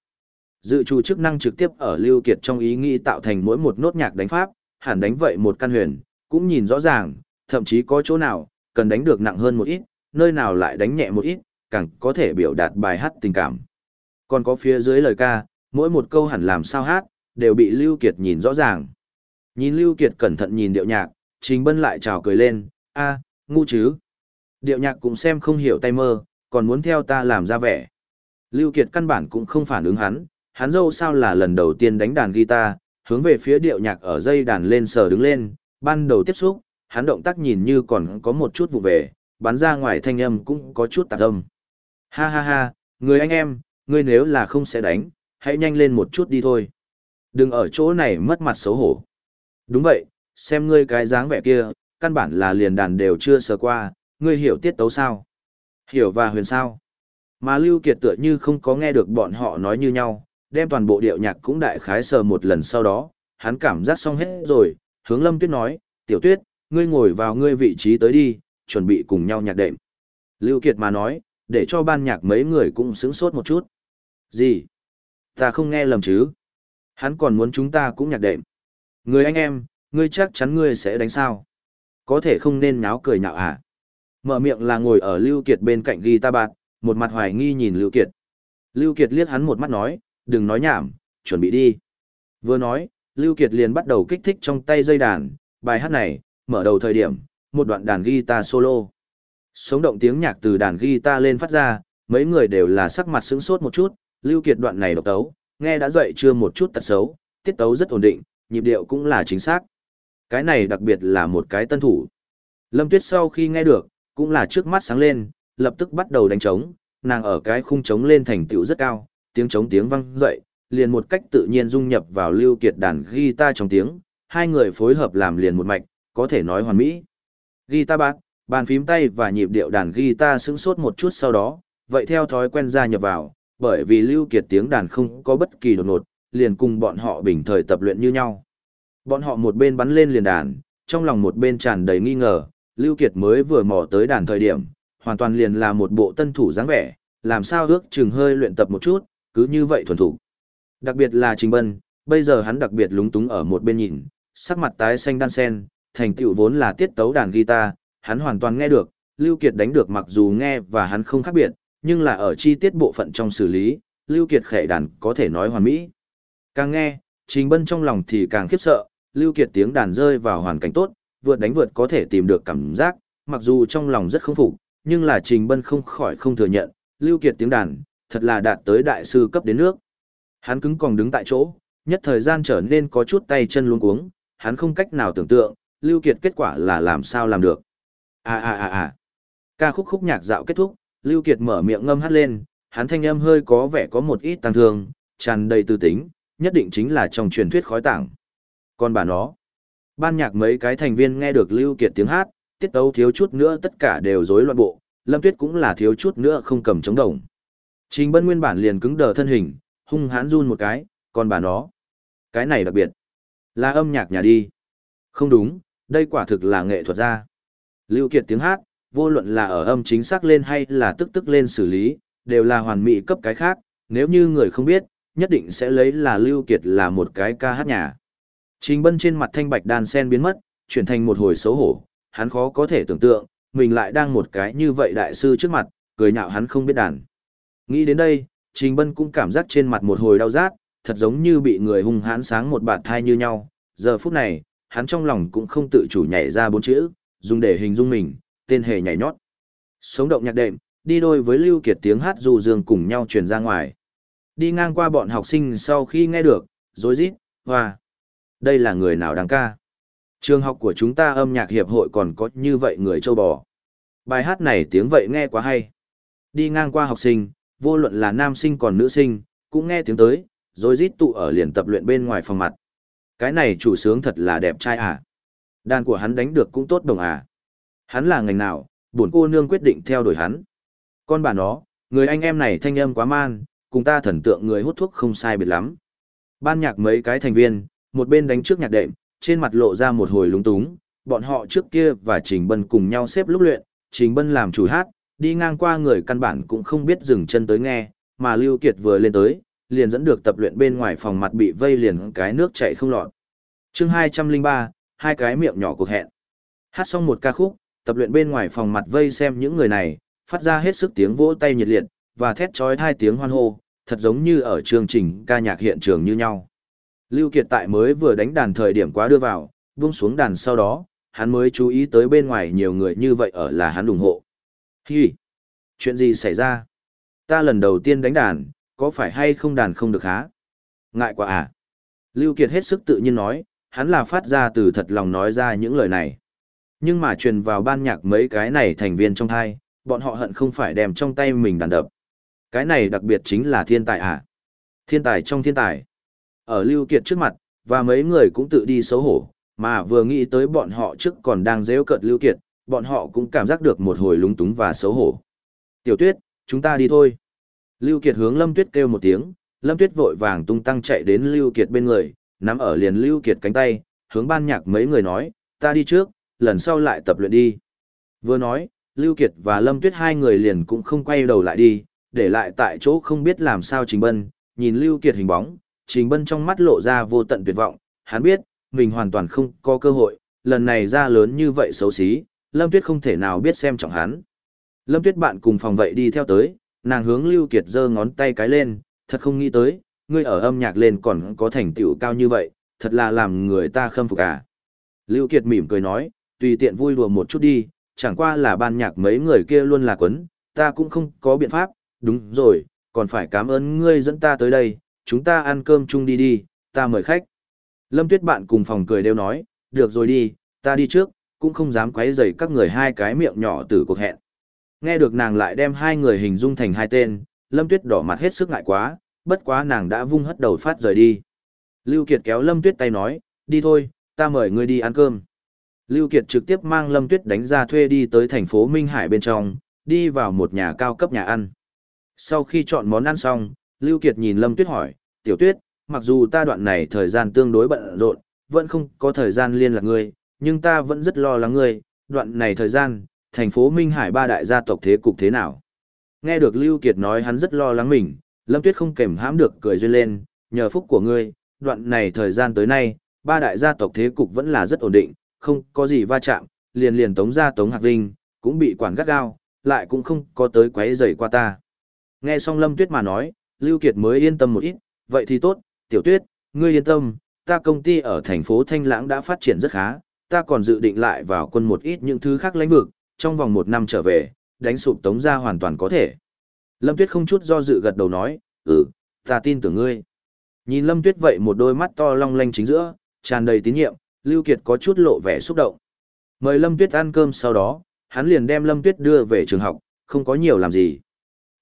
Dự trù chức năng trực tiếp ở Lưu Kiệt trong ý nghĩ tạo thành mỗi một nốt nhạc đánh pháp, hẳn đánh vậy một căn huyền, cũng nhìn rõ ràng, thậm chí có chỗ nào, cần đánh được nặng hơn một ít, nơi nào lại đánh nhẹ một ít, càng có thể biểu đạt bài hát tình cảm. Còn có phía dưới lời ca, mỗi một câu hẳn làm sao hát, đều bị Lưu Kiệt nhìn rõ ràng. Nhìn Lưu Kiệt cẩn thận nhìn điệu nhạc, Trình Bân lại chào cười lên, a, ngu chứ. Điệu nhạc cũng xem không hiểu tay mơ, còn muốn theo ta làm ra vẻ. Lưu Kiệt căn bản cũng không phản ứng hắn, hắn dâu sao là lần đầu tiên đánh đàn guitar, hướng về phía điệu nhạc ở dây đàn lên sờ đứng lên, ban đầu tiếp xúc, hắn động tác nhìn như còn có một chút vụ về, bắn ra ngoài thanh âm cũng có chút tạc âm. Ha ha ha, người anh em, ngươi nếu là không sẽ đánh, hãy nhanh lên một chút đi thôi. Đừng ở chỗ này mất mặt xấu hổ. Đúng vậy, xem ngươi cái dáng vẻ kia, căn bản là liền đàn đều chưa sờ qua, ngươi hiểu tiết tấu sao? Hiểu và huyền sao? Mà Lưu Kiệt tựa như không có nghe được bọn họ nói như nhau, đem toàn bộ điệu nhạc cũng đại khái sờ một lần sau đó, hắn cảm giác xong hết rồi, hướng Lâm Tuyết nói, tiểu tuyết, ngươi ngồi vào ngươi vị trí tới đi, chuẩn bị cùng nhau nhạc đệm. Lưu Kiệt mà nói, để cho ban nhạc mấy người cũng sững sốt một chút. Gì? Ta không nghe lầm chứ? Hắn còn muốn chúng ta cũng nhạc đệm. Người anh em, ngươi chắc chắn ngươi sẽ đánh sao? Có thể không nên nháo cười nhạo à? Mở miệng là ngồi ở Lưu Kiệt bên cạnh ghi ta bạn, một mặt hoài nghi nhìn Lưu Kiệt. Lưu Kiệt liếc hắn một mắt nói, đừng nói nhảm, chuẩn bị đi. Vừa nói, Lưu Kiệt liền bắt đầu kích thích trong tay dây đàn, bài hát này, mở đầu thời điểm, một đoạn đàn guitar solo. Sống động tiếng nhạc từ đàn guitar lên phát ra, mấy người đều là sắc mặt sững sốt một chút, Lưu Kiệt đoạn này độc tấu, nghe đã dậy chưa một chút tật xấu, tiết tấu rất ổn định, nhịp điệu cũng là chính xác. Cái này đặc biệt là một cái tân thủ. Lâm Tuyết sau khi nghe được, cũng là trước mắt sáng lên, lập tức bắt đầu đánh trống, nàng ở cái khung trống lên thành tựu rất cao, tiếng trống tiếng vang dậy, liền một cách tự nhiên dung nhập vào Lưu Kiệt đàn guitar trong tiếng, hai người phối hợp làm liền một mạch, có thể nói hoàn mỹ. Guitar bát, bàn phím tay và nhịp điệu đàn guitar sững sốt một chút sau đó, vậy theo thói quen gia nhập vào, bởi vì Lưu Kiệt tiếng đàn không có bất kỳ đột ngột, liền cùng bọn họ bình thời tập luyện như nhau. Bọn họ một bên bắn lên liền đàn, trong lòng một bên tràn đầy nghi ngờ, Lưu Kiệt mới vừa mò tới đàn thời điểm, hoàn toàn liền là một bộ tân thủ dáng vẻ, làm sao ước chừng hơi luyện tập một chút, cứ như vậy thuần thủ. Đặc biệt là Trình Bân, bây giờ hắn đặc biệt lúng túng ở một bên nhìn, sắc mặt tái xanh đan sen, thành tựu vốn là tiết tấu đàn guitar, hắn hoàn toàn nghe được, Lưu Kiệt đánh được mặc dù nghe và hắn không khác biệt, nhưng là ở chi tiết bộ phận trong xử lý, Lưu Kiệt khệ đàn có thể nói hoàn mỹ. Càng nghe, Trình Bân trong lòng thì càng khiếp sợ, Lưu Kiệt tiếng đàn rơi vào hoàn cảnh tốt, vượt đánh vượt có thể tìm được cảm giác, mặc dù trong lòng rất không phục, nhưng là Trình Bân không khỏi không thừa nhận, Lưu Kiệt tiếng đàn, thật là đạt tới đại sư cấp đến nước. Hắn cứng còn đứng tại chỗ, nhất thời gian trở nên có chút tay chân luống cuống, hắn không cách nào tưởng tượng, Lưu Kiệt kết quả là làm sao làm được. À à à à. Ca khúc khúc nhạc dạo kết thúc, Lưu Kiệt mở miệng ngâm hát lên, hắn thanh âm hơi có vẻ có một ít tăng thương, tràn đầy tư tính, nhất định chính là trong truyền thuyết khói tảng. Còn bà nó, ban nhạc mấy cái thành viên nghe được Lưu Kiệt tiếng hát, tiết tấu thiếu chút nữa tất cả đều rối loạn bộ, Lâm Tuyết cũng là thiếu chút nữa không cầm chống đồng. Trình Bân nguyên bản liền cứng đờ thân hình, hung hãn run một cái, còn bà nó. Cái này đặc biệt, là âm nhạc nhà đi. Không đúng, đây quả thực là nghệ thuật gia. Lưu Kiệt tiếng hát, vô luận là ở âm chính xác lên hay là tức tức lên xử lý, đều là hoàn mỹ cấp cái khác, nếu như người không biết, nhất định sẽ lấy là Lưu Kiệt là một cái ca hát nhà. Trình Bân trên mặt thanh bạch đan sen biến mất, chuyển thành một hồi xấu hổ, hắn khó có thể tưởng tượng, mình lại đang một cái như vậy đại sư trước mặt, cười nhạo hắn không biết đàn. Nghĩ đến đây, Trình Bân cũng cảm giác trên mặt một hồi đau rát, thật giống như bị người hung hãn sáng một bạt thai như nhau. Giờ phút này, hắn trong lòng cũng không tự chủ nhảy ra bốn chữ, dùng để hình dung mình, tên hề nhảy nhót. Sống động nhạc đệm, đi đôi với Lưu Kiệt tiếng hát dù dương cùng nhau truyền ra ngoài. Đi ngang qua bọn học sinh sau khi nghe được, rối rít, hoa. Đây là người nào đáng ca? Trường học của chúng ta âm nhạc hiệp hội còn có như vậy người châu bò. Bài hát này tiếng vậy nghe quá hay. Đi ngang qua học sinh, vô luận là nam sinh còn nữ sinh, cũng nghe tiếng tới, rồi rít tụ ở liền tập luyện bên ngoài phòng mặt. Cái này chủ sướng thật là đẹp trai à. Đàn của hắn đánh được cũng tốt đồng à. Hắn là ngành nào, buồn cô nương quyết định theo đuổi hắn. Con bà nó, người anh em này thanh âm quá man, cùng ta thần tượng người hút thuốc không sai biệt lắm. Ban nhạc mấy cái thành viên, một bên đánh trước nhạc đệm, trên mặt lộ ra một hồi lúng túng, bọn họ trước kia và Trình Bân cùng nhau xếp lúc luyện, Trình Bân làm chủ hát, đi ngang qua người căn bản cũng không biết dừng chân tới nghe, mà Lưu Kiệt vừa lên tới, liền dẫn được tập luyện bên ngoài phòng mặt bị vây liền cái nước chảy không lọt. Chương 203, hai cái miệng nhỏ cuộc hẹn. Hát xong một ca khúc, tập luyện bên ngoài phòng mặt vây xem những người này, phát ra hết sức tiếng vỗ tay nhiệt liệt, và thét chói hai tiếng hoan hô, thật giống như ở chương trình ca nhạc hiện trường như nhau. Lưu Kiệt tại mới vừa đánh đàn thời điểm quá đưa vào, buông xuống đàn sau đó, hắn mới chú ý tới bên ngoài nhiều người như vậy ở là hắn ủng hộ. Hi! Chuyện gì xảy ra? Ta lần đầu tiên đánh đàn, có phải hay không đàn không được há? Ngại quá à? Lưu Kiệt hết sức tự nhiên nói, hắn là phát ra từ thật lòng nói ra những lời này. Nhưng mà truyền vào ban nhạc mấy cái này thành viên trong hai, bọn họ hận không phải đem trong tay mình đàn đập. Cái này đặc biệt chính là thiên tài à? Thiên tài trong thiên tài. Ở Lưu Kiệt trước mặt, và mấy người cũng tự đi xấu hổ, mà vừa nghĩ tới bọn họ trước còn đang dễ cợt Lưu Kiệt, bọn họ cũng cảm giác được một hồi lúng túng và xấu hổ. Tiểu tuyết, chúng ta đi thôi. Lưu Kiệt hướng Lâm Tuyết kêu một tiếng, Lâm Tuyết vội vàng tung tăng chạy đến Lưu Kiệt bên người, nắm ở liền Lưu Kiệt cánh tay, hướng ban nhạc mấy người nói, ta đi trước, lần sau lại tập luyện đi. Vừa nói, Lưu Kiệt và Lâm Tuyết hai người liền cũng không quay đầu lại đi, để lại tại chỗ không biết làm sao Trình Bân, nhìn Lưu Kiệt hình bóng, Trình Bân trong mắt lộ ra vô tận tuyệt vọng, hắn biết, mình hoàn toàn không có cơ hội, lần này ra lớn như vậy xấu xí, Lâm Tuyết không thể nào biết xem trọng hắn. Lâm Tuyết bạn cùng phòng vậy đi theo tới, nàng hướng Lưu Kiệt giơ ngón tay cái lên, thật không nghĩ tới, ngươi ở âm nhạc lên còn có thành tựu cao như vậy, thật là làm người ta khâm phục à. Lưu Kiệt mỉm cười nói, tùy tiện vui đùa một chút đi, chẳng qua là ban nhạc mấy người kia luôn là quấn, ta cũng không có biện pháp, đúng rồi, còn phải cảm ơn ngươi dẫn ta tới đây, chúng ta ăn cơm chung đi đi, ta mời khách. Lâm Tuyết bạn cùng phòng cười đều nói, được rồi đi, ta đi trước, cũng không dám quấy rầy các người hai cái miệng nhỏ từ cuộc hẹn. Nghe được nàng lại đem hai người hình dung thành hai tên, Lâm Tuyết đỏ mặt hết sức ngại quá, bất quá nàng đã vung hất đầu phát rời đi. Lưu Kiệt kéo Lâm Tuyết tay nói, đi thôi, ta mời ngươi đi ăn cơm. Lưu Kiệt trực tiếp mang Lâm Tuyết đánh ra thuê đi tới thành phố Minh Hải bên trong, đi vào một nhà cao cấp nhà ăn. Sau khi chọn món ăn xong, Lưu Kiệt nhìn Lâm Tuyết hỏi, Tiểu Tuyết, mặc dù ta đoạn này thời gian tương đối bận rộn, vẫn không có thời gian liên lạc ngươi, nhưng ta vẫn rất lo lắng ngươi, đoạn này thời gian, thành phố Minh Hải ba đại gia tộc thế cục thế nào. Nghe được Lưu Kiệt nói hắn rất lo lắng mình, Lâm Tuyết không kềm hãm được cười duyên lên, nhờ phúc của ngươi, đoạn này thời gian tới nay, ba đại gia tộc thế cục vẫn là rất ổn định, không có gì va chạm, liền liền tống gia tống hạc vinh, cũng bị quản gắt gao, lại cũng không có tới quấy rầy qua ta. Nghe xong Lâm Tuyết mà nói, Lưu Kiệt mới yên tâm một ít, vậy thì tốt, Tiểu Tuyết, ngươi yên tâm, ta công ty ở thành phố Thanh Lãng đã phát triển rất khá, ta còn dự định lại vào quân một ít những thứ khác lãnh vực, trong vòng một năm trở về, đánh sụp tống gia hoàn toàn có thể. Lâm Tuyết không chút do dự gật đầu nói, ừ, ta tin tưởng ngươi. Nhìn Lâm Tuyết vậy một đôi mắt to long lanh chính giữa, tràn đầy tín nhiệm, Lưu Kiệt có chút lộ vẻ xúc động. Mời Lâm Tuyết ăn cơm sau đó, hắn liền đem Lâm Tuyết đưa về trường học, không có nhiều làm gì.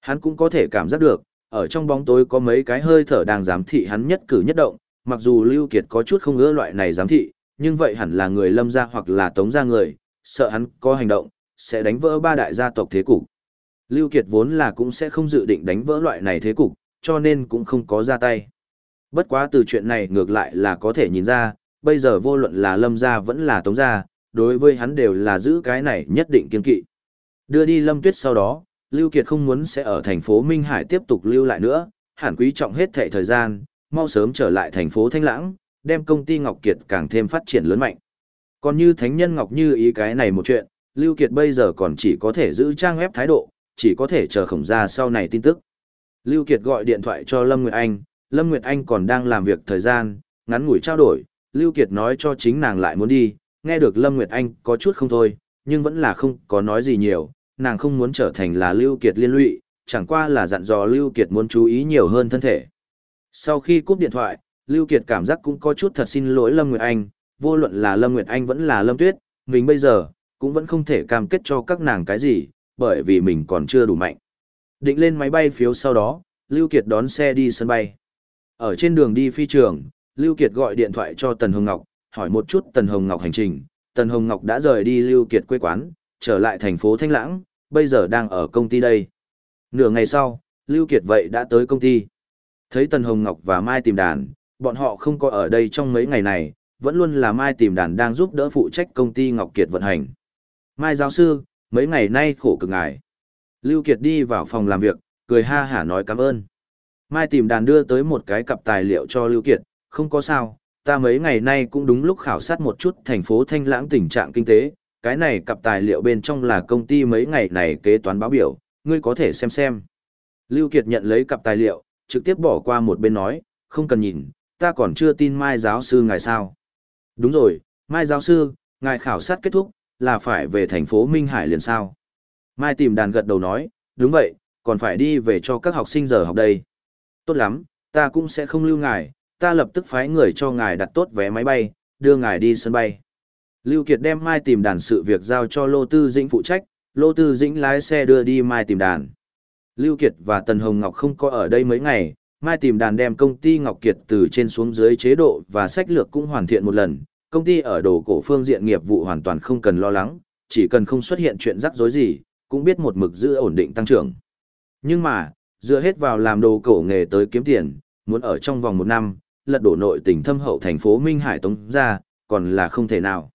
Hắn cũng có thể cảm giác được, ở trong bóng tối có mấy cái hơi thở đang giám thị hắn nhất cử nhất động, mặc dù Lưu Kiệt có chút không ưa loại này giám thị, nhưng vậy hẳn là người lâm gia hoặc là tống gia người, sợ hắn có hành động, sẽ đánh vỡ ba đại gia tộc thế cục. Lưu Kiệt vốn là cũng sẽ không dự định đánh vỡ loại này thế cục, cho nên cũng không có ra tay. Bất quá từ chuyện này ngược lại là có thể nhìn ra, bây giờ vô luận là lâm gia vẫn là tống gia, đối với hắn đều là giữ cái này nhất định kiên kỵ. Đưa đi lâm tuyết sau đó, Lưu Kiệt không muốn sẽ ở thành phố Minh Hải tiếp tục lưu lại nữa, hẳn quý trọng hết thệ thời gian, mau sớm trở lại thành phố Thanh Lãng, đem công ty Ngọc Kiệt càng thêm phát triển lớn mạnh. Còn như Thánh Nhân Ngọc Như ý cái này một chuyện, Lưu Kiệt bây giờ còn chỉ có thể giữ trang web thái độ, chỉ có thể chờ khổng ra sau này tin tức. Lưu Kiệt gọi điện thoại cho Lâm Nguyệt Anh, Lâm Nguyệt Anh còn đang làm việc thời gian, ngắn ngủi trao đổi, Lưu Kiệt nói cho chính nàng lại muốn đi, nghe được Lâm Nguyệt Anh có chút không thôi, nhưng vẫn là không có nói gì nhiều, nàng không muốn trở thành là Lưu Kiệt liên lụy, chẳng qua là dặn dò Lưu Kiệt muốn chú ý nhiều hơn thân thể. Sau khi cúp điện thoại, Lưu Kiệt cảm giác cũng có chút thật xin lỗi Lâm Nguyệt Anh, vô luận là Lâm Nguyệt Anh vẫn là Lâm Tuyết, mình bây giờ, cũng vẫn không thể cam kết cho các nàng cái gì, bởi vì mình còn chưa đủ mạnh. Định lên máy bay phiếu sau đó, Lưu Kiệt đón xe đi sân bay. Ở trên đường đi phi trường, Lưu Kiệt gọi điện thoại cho Tần Hồng Ngọc, hỏi một chút Tần Hồng Ngọc hành trình. Tần Hồng Ngọc đã rời đi Lưu Kiệt quê quán, trở lại thành phố Thanh Lãng, bây giờ đang ở công ty đây. Nửa ngày sau, Lưu Kiệt vậy đã tới công ty. Thấy Tần Hồng Ngọc và Mai tìm đàn, bọn họ không có ở đây trong mấy ngày này, vẫn luôn là Mai tìm đàn đang giúp đỡ phụ trách công ty Ngọc Kiệt vận hành. Mai giáo sư, mấy ngày nay khổ cực ngài. Lưu Kiệt đi vào phòng làm việc, cười ha hả nói cảm ơn. Mai tìm đàn đưa tới một cái cặp tài liệu cho Lưu Kiệt, không có sao, ta mấy ngày nay cũng đúng lúc khảo sát một chút thành phố Thanh Lãng tình trạng kinh tế, cái này cặp tài liệu bên trong là công ty mấy ngày này kế toán báo biểu, ngươi có thể xem xem. Lưu Kiệt nhận lấy cặp tài liệu, trực tiếp bỏ qua một bên nói, không cần nhìn, ta còn chưa tin Mai giáo sư ngài sao. Đúng rồi, Mai giáo sư, ngài khảo sát kết thúc, là phải về thành phố Minh Hải liền sao. Mai tìm đàn gật đầu nói, đúng vậy, còn phải đi về cho các học sinh giờ học đây. Tốt lắm, ta cũng sẽ không lưu ngài, ta lập tức phái người cho ngài đặt tốt vé máy bay, đưa ngài đi sân bay. Lưu Kiệt đem Mai tìm đàn sự việc giao cho Lô Tư Dĩnh phụ trách, Lô Tư Dĩnh lái xe đưa đi Mai tìm đàn. Lưu Kiệt và Tần Hồng Ngọc không có ở đây mấy ngày, Mai tìm đàn đem công ty Ngọc Kiệt từ trên xuống dưới chế độ và sách lược cũng hoàn thiện một lần, công ty ở đồ cổ phương diện nghiệp vụ hoàn toàn không cần lo lắng, chỉ cần không xuất hiện chuyện rắc rối gì, cũng biết một mực giữ ổn định tăng trưởng. Nhưng mà, dựa hết vào làm đồ cổ nghề tới kiếm tiền, muốn ở trong vòng một năm, lật đổ nội tỉnh thâm hậu thành phố Minh Hải Tống ra, còn là không thể nào.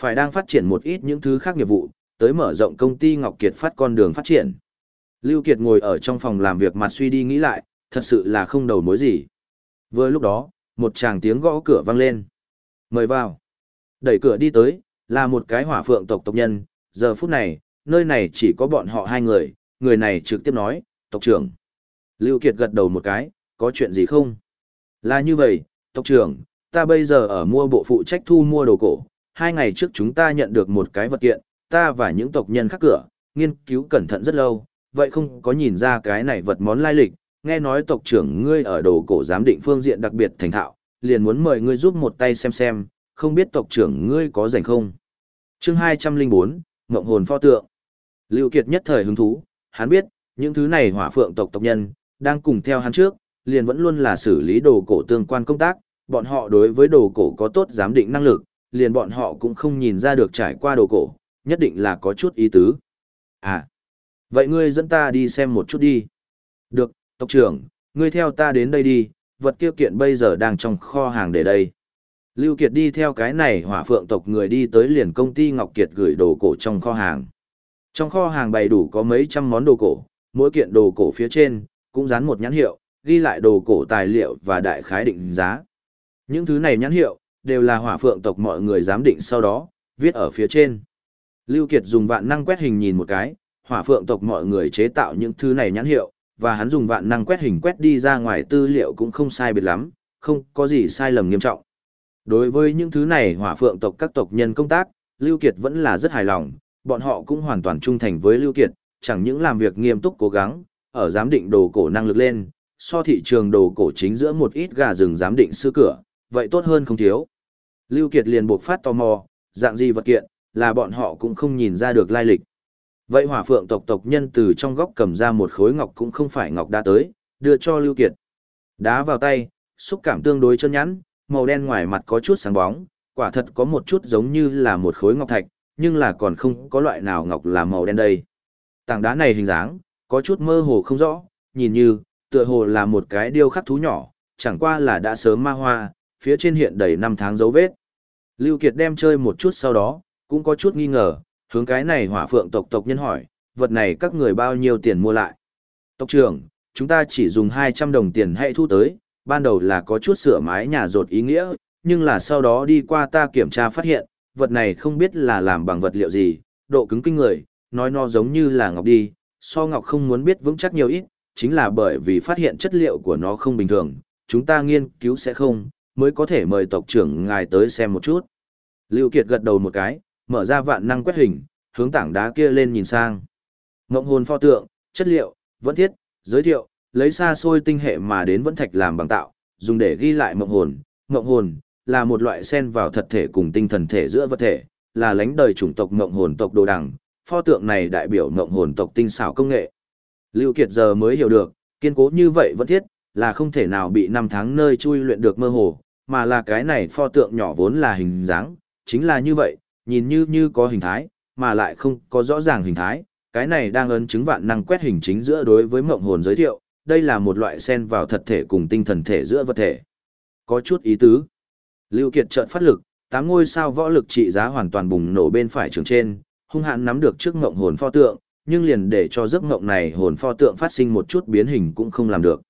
Phải đang phát triển một ít những thứ khác nghiệp vụ, tới mở rộng công ty Ngọc Kiệt phát con đường phát triển. Lưu Kiệt ngồi ở trong phòng làm việc mặt suy đi nghĩ lại, thật sự là không đầu mối gì. Vừa lúc đó, một chàng tiếng gõ cửa vang lên. Mời vào. Đẩy cửa đi tới, là một cái hỏa phượng tộc tộc nhân, giờ phút này, nơi này chỉ có bọn họ hai người, người này trực tiếp nói, tộc trưởng. Lưu Kiệt gật đầu một cái, có chuyện gì không? Là như vậy, tộc trưởng, ta bây giờ ở mua bộ phụ trách thu mua đồ cổ, hai ngày trước chúng ta nhận được một cái vật kiện, ta và những tộc nhân khác cửa, nghiên cứu cẩn thận rất lâu, vậy không có nhìn ra cái này vật món lai lịch, nghe nói tộc trưởng ngươi ở đồ cổ giám định phương diện đặc biệt thành thạo, liền muốn mời ngươi giúp một tay xem xem, không biết tộc trưởng ngươi có rảnh không? Chương 204, Ngộng hồn pho tượng. Lưu Kiệt nhất thời hứng thú, hắn biết, những thứ này hỏa phượng tộc tộc nhân, đang cùng theo hắn trước, liền vẫn luôn là xử lý đồ cổ tương quan công tác, bọn họ đối với đồ cổ có tốt giám định năng lực, liền bọn họ cũng không nhìn ra được trải qua đồ cổ, nhất định là có chút ý tứ. À, vậy ngươi dẫn ta đi xem một chút đi. Được, tộc trưởng, ngươi theo ta đến đây đi, vật kia kiện bây giờ đang trong kho hàng để đây. Lưu Kiệt đi theo cái này hỏa phượng tộc người đi tới liền công ty Ngọc Kiệt gửi đồ cổ trong kho hàng. Trong kho hàng bày đủ có mấy trăm món đồ cổ, mỗi kiện đồ cổ phía trên, cũng dán một nhãn hiệu, ghi lại đồ cổ tài liệu và đại khái định giá. Những thứ này nhãn hiệu, đều là hỏa phượng tộc mọi người giám định sau đó, viết ở phía trên. Lưu Kiệt dùng vạn năng quét hình nhìn một cái, hỏa phượng tộc mọi người chế tạo những thứ này nhãn hiệu, và hắn dùng vạn năng quét hình quét đi ra ngoài tư liệu cũng không sai biệt lắm, không có gì sai lầm nghiêm trọng. Đối với những thứ này hỏa phượng tộc các tộc nhân công tác, Lưu Kiệt vẫn là rất hài lòng, bọn họ cũng hoàn toàn trung thành với Lưu Kiệt, chẳng những làm việc nghiêm túc cố gắng, ở giám định đồ cổ năng lực lên, so thị trường đồ cổ chính giữa một ít gà rừng giám định sư cửa, vậy tốt hơn không thiếu. Lưu Kiệt liền buộc phát tò mò, dạng gì vật kiện, là bọn họ cũng không nhìn ra được lai lịch. Vậy hỏa phượng tộc tộc nhân từ trong góc cầm ra một khối ngọc cũng không phải ngọc đã tới, đưa cho Lưu Kiệt. Đá vào tay, xúc cảm tương đối chân nhẵn, màu đen ngoài mặt có chút sáng bóng, quả thật có một chút giống như là một khối ngọc thạch, nhưng là còn không có loại nào ngọc là màu đen đây. Tảng đá này hình dáng, có chút mơ hồ không rõ, nhìn như, tựa hồ là một cái điêu khắc thú nhỏ, chẳng qua là đã sớm ma hoa, phía trên hiện đầy năm tháng dấu vết. Lưu Kiệt đem chơi một chút sau đó, cũng có chút nghi ngờ, hướng cái này hỏa phượng tộc tộc nhân hỏi, vật này các người bao nhiêu tiền mua lại? Tộc trưởng, chúng ta chỉ dùng 200 đồng tiền hãy thu tới, ban đầu là có chút sửa mái nhà rột ý nghĩa, nhưng là sau đó đi qua ta kiểm tra phát hiện, vật này không biết là làm bằng vật liệu gì, độ cứng kinh người, nói nó giống như là ngọc đi, so ngọc không muốn biết vững chắc nhiều ít, chính là bởi vì phát hiện chất liệu của nó không bình thường, chúng ta nghiên cứu sẽ không, mới có thể mời tộc trưởng ngài tới xem một chút. Lưu Kiệt gật đầu một cái, mở ra vạn năng quét hình, hướng tảng đá kia lên nhìn sang. Ngộng hồn pho tượng, chất liệu, vẫn thiết, giới thiệu, lấy xa xôi tinh hệ mà đến vẫn thạch làm bằng tạo, dùng để ghi lại ngộng hồn. Ngộng hồn là một loại xen vào thật thể cùng tinh thần thể giữa vật thể, là lãnh đời chủng tộc ngộng hồn tộc đồ đằng. Pho tượng này đại biểu ngộng hồn tộc tinh xảo công nghệ. Lưu Kiệt giờ mới hiểu được, kiên cố như vậy vẫn thiết, là không thể nào bị năm tháng nơi chui luyện được mơ hồ, mà là cái này pho tượng nhỏ vốn là hình dáng, chính là như vậy, nhìn như như có hình thái, mà lại không có rõ ràng hình thái, cái này đang ấn chứng vạn năng quét hình chính giữa đối với mộng hồn giới thiệu, đây là một loại sen vào thật thể cùng tinh thần thể giữa vật thể. Có chút ý tứ. Lưu Kiệt chợt phát lực, tám ngôi sao võ lực trị giá hoàn toàn bùng nổ bên phải trường trên, hung hãn nắm được trước mộng hồn pho tượng, nhưng liền để cho giấc mộng này hồn pho tượng phát sinh một chút biến hình cũng không làm được.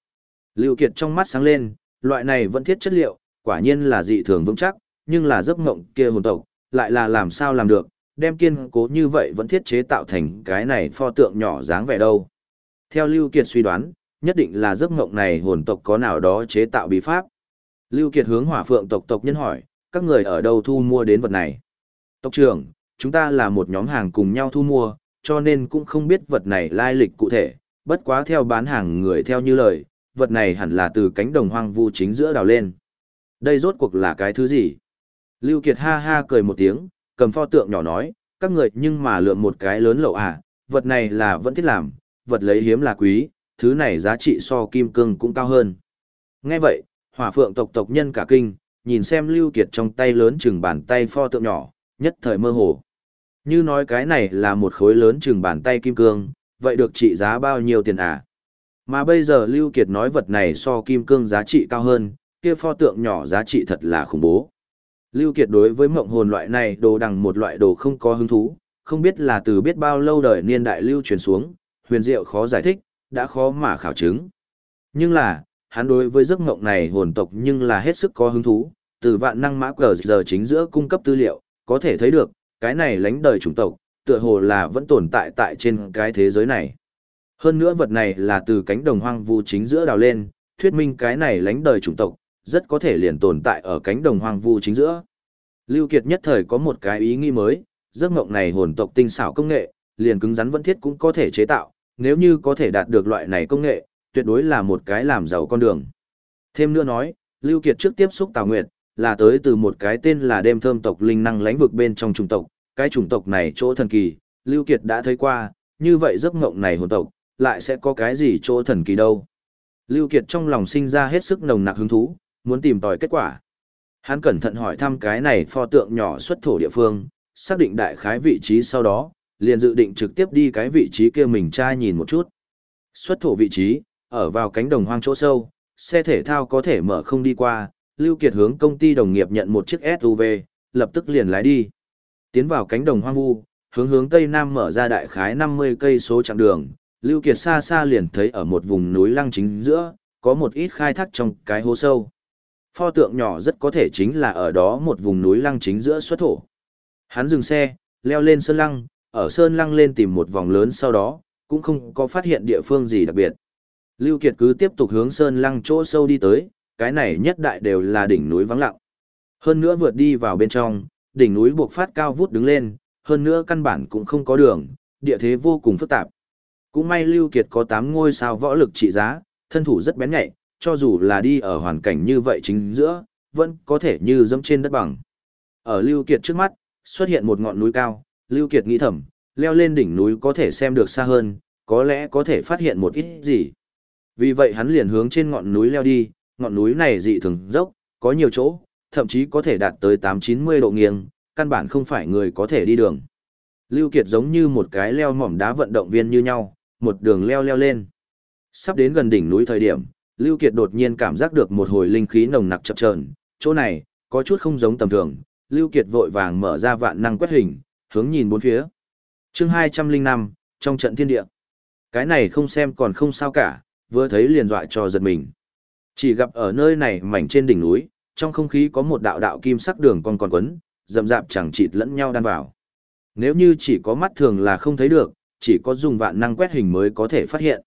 Lưu Kiệt trong mắt sáng lên, loại này vẫn thiết chất liệu, quả nhiên là dị thường vững chắc, nhưng là giấc mộng kia hồn tộc, lại là làm sao làm được, đem kiên cố như vậy vẫn thiết chế tạo thành cái này pho tượng nhỏ dáng vẻ đâu. Theo Lưu Kiệt suy đoán, nhất định là giấc mộng này hồn tộc có nào đó chế tạo bí pháp. Lưu Kiệt hướng hỏa phượng tộc tộc nhân hỏi, các người ở đâu thu mua đến vật này? Tộc trưởng, chúng ta là một nhóm hàng cùng nhau thu mua, cho nên cũng không biết vật này lai lịch cụ thể, bất quá theo bán hàng người theo như lời, vật này hẳn là từ cánh đồng hoang vu chính giữa đào lên. Đây rốt cuộc là cái thứ gì? Lưu Kiệt ha ha cười một tiếng, cầm pho tượng nhỏ nói, các người nhưng mà lượm một cái lớn lậu à, vật này là vẫn thiết làm, vật lấy hiếm là quý, thứ này giá trị so kim cương cũng cao hơn. Nghe vậy, hỏa phượng tộc tộc nhân cả kinh, nhìn xem Lưu Kiệt trong tay lớn chừng bàn tay pho tượng nhỏ, nhất thời mơ hồ. Như nói cái này là một khối lớn chừng bàn tay kim cương, vậy được trị giá bao nhiêu tiền à? Mà bây giờ Lưu Kiệt nói vật này so kim cương giá trị cao hơn, kia pho tượng nhỏ giá trị thật là khủng bố. Lưu Kiệt đối với mộng hồn loại này đồ đằng một loại đồ không có hứng thú, không biết là từ biết bao lâu đời niên đại lưu truyền xuống, huyền diệu khó giải thích, đã khó mà khảo chứng. Nhưng là, hắn đối với giấc mộng này hồn tộc nhưng là hết sức có hứng thú, từ vạn năng mã cờ giờ chính giữa cung cấp tư liệu, có thể thấy được, cái này lánh đời chủng tộc, tựa hồ là vẫn tồn tại tại trên cái thế giới này. Hơn nữa vật này là từ cánh đồng hoang vu chính giữa đào lên, thuyết minh cái này lánh đời chủng tộc, rất có thể liền tồn tại ở cánh đồng hoang vu chính giữa. Lưu Kiệt nhất thời có một cái ý nghĩ mới, giấc mộng này hồn tộc tinh xảo công nghệ, liền cứng rắn vẫn thiết cũng có thể chế tạo, nếu như có thể đạt được loại này công nghệ, tuyệt đối là một cái làm giàu con đường. Thêm nữa nói, Lưu Kiệt trước tiếp xúc Tào Nguyệt, là tới từ một cái tên là đêm thơm tộc linh năng lãnh vực bên trong chủng tộc, cái chủng tộc này chỗ thần kỳ, Lưu Kiệt đã thấy qua, như vậy giấc mộng này hồn tộc, lại sẽ có cái gì chỗ thần kỳ đâu. Lưu Kiệt trong lòng sinh ra hết sức nồng nặc hứng thú, muốn tìm tòi kết quả. Hắn cẩn thận hỏi thăm cái này pho tượng nhỏ xuất thổ địa phương, xác định đại khái vị trí sau đó, liền dự định trực tiếp đi cái vị trí kia mình tra nhìn một chút. Xuất thổ vị trí, ở vào cánh đồng hoang chỗ sâu, xe thể thao có thể mở không đi qua, Lưu Kiệt hướng công ty đồng nghiệp nhận một chiếc SUV, lập tức liền lái đi. Tiến vào cánh đồng hoang vu, hướng hướng tây nam mở ra đại khái 50 cây số chặng đường, Lưu Kiệt xa xa liền thấy ở một vùng núi lăng chính giữa, có một ít khai thác trong cái hố sâu. Pho tượng nhỏ rất có thể chính là ở đó một vùng núi lăng chính giữa xuất thổ. Hắn dừng xe, leo lên sơn lăng, ở sơn lăng lên tìm một vòng lớn sau đó, cũng không có phát hiện địa phương gì đặc biệt. Lưu Kiệt cứ tiếp tục hướng sơn lăng chỗ sâu đi tới, cái này nhất đại đều là đỉnh núi vắng lặng. Hơn nữa vượt đi vào bên trong, đỉnh núi buộc phát cao vút đứng lên, hơn nữa căn bản cũng không có đường, địa thế vô cùng phức tạp. Cũng may Lưu Kiệt có 8 ngôi sao võ lực trị giá, thân thủ rất bén nhạy, cho dù là đi ở hoàn cảnh như vậy chính giữa, vẫn có thể như dẫm trên đất bằng. Ở Lưu Kiệt trước mắt, xuất hiện một ngọn núi cao, Lưu Kiệt nghĩ thầm, leo lên đỉnh núi có thể xem được xa hơn, có lẽ có thể phát hiện một ít gì. Vì vậy hắn liền hướng trên ngọn núi leo đi, ngọn núi này dị thường dốc, có nhiều chỗ, thậm chí có thể đạt tới 8-90 độ nghiêng, căn bản không phải người có thể đi đường. Lưu Kiệt giống như một cái leo mỏm đá vận động viên như nhau, một đường leo leo lên. Sắp đến gần đỉnh núi thời điểm, Lưu Kiệt đột nhiên cảm giác được một hồi linh khí nồng nặc chập chờn, chỗ này có chút không giống tầm thường. Lưu Kiệt vội vàng mở ra vạn năng quét hình, hướng nhìn bốn phía. Chương 205, trong trận thiên địa. Cái này không xem còn không sao cả, vừa thấy liền dọa cho giật mình. Chỉ gặp ở nơi này mảnh trên đỉnh núi, trong không khí có một đạo đạo kim sắc đường con còn quấn, rậm rạp chẳng chịt lẫn nhau đan vào. Nếu như chỉ có mắt thường là không thấy được, chỉ có dùng vạn năng quét hình mới có thể phát hiện.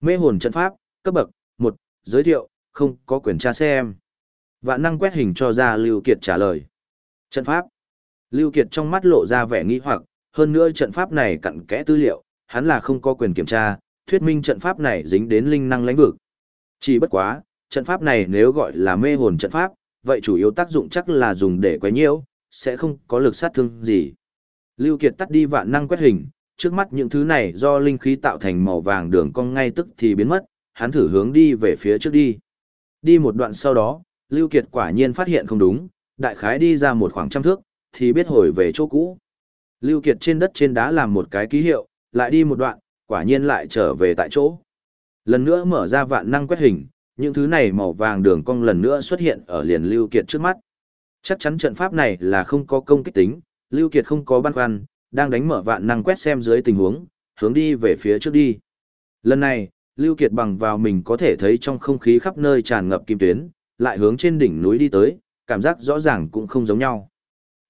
Mê hồn trận pháp, cấp bậc, giới thiệu, không có quyền tra xem. Vạn năng quét hình cho ra Lưu Kiệt trả lời. Trận pháp. Lưu Kiệt trong mắt lộ ra vẻ nghi hoặc, hơn nữa trận pháp này cặn kẽ tư liệu, hắn là không có quyền kiểm tra, thuyết minh trận pháp này dính đến linh năng lãnh vực. Chỉ bất quá, trận pháp này nếu gọi là mê hồn trận pháp, vậy chủ yếu tác dụng chắc là dùng để quấy nhiễu, sẽ không có lực sát thương gì. Lưu Kiệt tắt đi vạn năng quét hình, trước mắt những thứ này do linh khí tạo thành màu vàng đường cong ngay tức thì biến mất, hắn thử hướng đi về phía trước đi. Đi một đoạn sau đó, Lưu Kiệt quả nhiên phát hiện không đúng, đại khái đi ra một khoảng trăm thước, thì biết hồi về chỗ cũ. Lưu Kiệt trên đất trên đá làm một cái ký hiệu, lại đi một đoạn, quả nhiên lại trở về tại chỗ. Lần nữa mở ra vạn năng quét hình, những thứ này màu vàng đường cong lần nữa xuất hiện ở liền Lưu Kiệt trước mắt. Chắc chắn trận pháp này là không có công kích tính, Lưu Kiệt không có băn khoăn, đang đánh mở vạn năng quét xem dưới tình huống, hướng đi về phía trước đi. Lần này, Lưu Kiệt bằng vào mình có thể thấy trong không khí khắp nơi tràn ngập kim tuyến, lại hướng trên đỉnh núi đi tới, cảm giác rõ ràng cũng không giống nhau.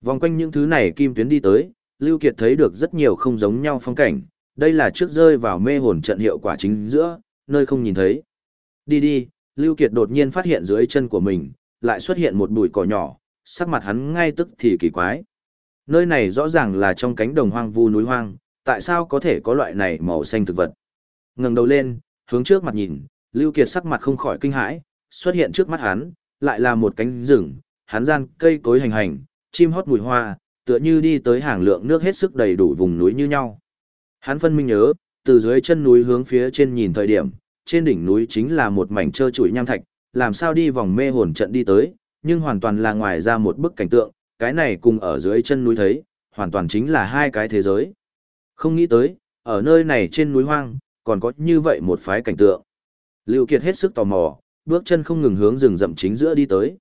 Vòng quanh những thứ này kim tuyến đi tới, Lưu Kiệt thấy được rất nhiều không giống nhau phong cảnh, đây là trước rơi vào mê hồn trận hiệu quả chính giữa, nơi không nhìn thấy. Đi đi, Lưu Kiệt đột nhiên phát hiện dưới chân của mình, lại xuất hiện một bụi cỏ nhỏ, sắc mặt hắn ngay tức thì kỳ quái. Nơi này rõ ràng là trong cánh đồng hoang vu núi hoang, tại sao có thể có loại này màu xanh thực vật? Ngẩng đầu lên, hướng trước mặt nhìn, Lưu Kiệt sắc mặt không khỏi kinh hãi, xuất hiện trước mắt hắn, lại là một cánh rừng, hắn gian cây cối hành hành, chim hót mùi hoa, tựa như đi tới hàng lượng nước hết sức đầy đủ vùng núi như nhau. Hắn phân minh nhớ, từ dưới chân núi hướng phía trên nhìn thời điểm, trên đỉnh núi chính là một mảnh trơ trụi nham thạch, làm sao đi vòng mê hồn trận đi tới, nhưng hoàn toàn là ngoài ra một bức cảnh tượng, cái này cùng ở dưới chân núi thấy, hoàn toàn chính là hai cái thế giới. Không nghĩ tới, ở nơi này trên núi hoang, còn có như vậy một phái cảnh tượng. Lưu Kiệt hết sức tò mò, bước chân không ngừng hướng rừng rậm chính giữa đi tới.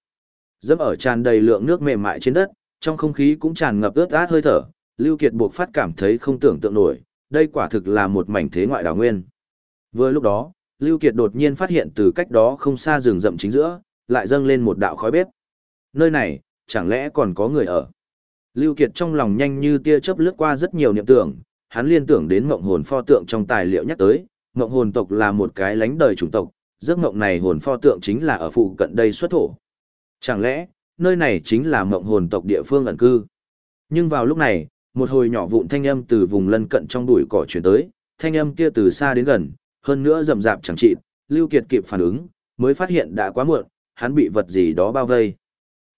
Dẫm ở tràn đầy lượng nước mềm mại trên đất, trong không khí cũng tràn ngập ướt át hơi thở, Lưu Kiệt buộc phát cảm thấy không tưởng tượng nổi, đây quả thực là một mảnh thế ngoại đảo nguyên. Vừa lúc đó, Lưu Kiệt đột nhiên phát hiện từ cách đó không xa rừng rậm chính giữa, lại dâng lên một đạo khói bếp. Nơi này, chẳng lẽ còn có người ở? Lưu Kiệt trong lòng nhanh như tia chớp lướt qua rất nhiều niệm tưởng, hắn liên tưởng đến mộng hồn pho tượng trong tài liệu nhắc tới, mộng hồn tộc là một cái lánh đời chủng tộc, giấc mộng này hồn pho tượng chính là ở phụ cận đây xuất thổ. Chẳng lẽ, nơi này chính là mộng hồn tộc địa phương ẩn cư? Nhưng vào lúc này, một hồi nhỏ vụn thanh âm từ vùng lân cận trong bụi cỏ truyền tới, thanh âm kia từ xa đến gần, hơn nữa rầm rạp chẳng chịt, Lưu Kiệt kịp phản ứng, mới phát hiện đã quá muộn, hắn bị vật gì đó bao vây.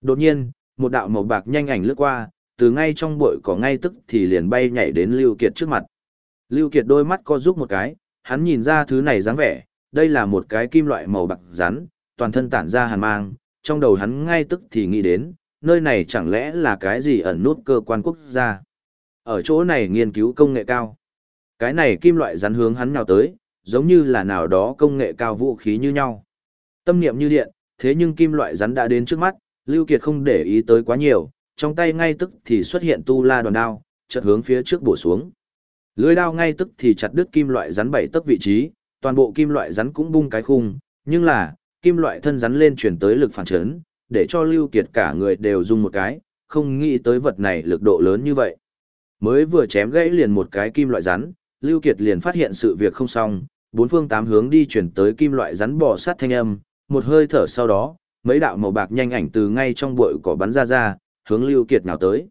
Đột nhiên, một đạo màu bạc nhanh ảnh lướt qua, từ ngay trong bụi cỏ ngay tức thì liền bay nhảy đến Lưu Kiệt trước mặt. Lưu Kiệt đôi mắt co rút một cái, hắn nhìn ra thứ này dáng vẻ, đây là một cái kim loại màu bạc rắn, toàn thân tản ra hàn mang, trong đầu hắn ngay tức thì nghĩ đến, nơi này chẳng lẽ là cái gì ẩn nút cơ quan quốc gia. Ở chỗ này nghiên cứu công nghệ cao. Cái này kim loại rắn hướng hắn nhào tới, giống như là nào đó công nghệ cao vũ khí như nhau. Tâm niệm như điện, thế nhưng kim loại rắn đã đến trước mắt, Lưu Kiệt không để ý tới quá nhiều, trong tay ngay tức thì xuất hiện tu la đoàn đao, chợt hướng phía trước bổ xuống. Lưỡi đao ngay tức thì chặt đứt kim loại rắn bảy tấc vị trí, toàn bộ kim loại rắn cũng bung cái khung, nhưng là, kim loại thân rắn lên chuyển tới lực phản chấn, để cho Lưu Kiệt cả người đều rung một cái, không nghĩ tới vật này lực độ lớn như vậy. Mới vừa chém gãy liền một cái kim loại rắn, Lưu Kiệt liền phát hiện sự việc không xong, bốn phương tám hướng đi chuyển tới kim loại rắn bò sát thanh âm, một hơi thở sau đó, mấy đạo màu bạc nhanh ảnh từ ngay trong bụi cỏ bắn ra ra, hướng Lưu Kiệt nào tới.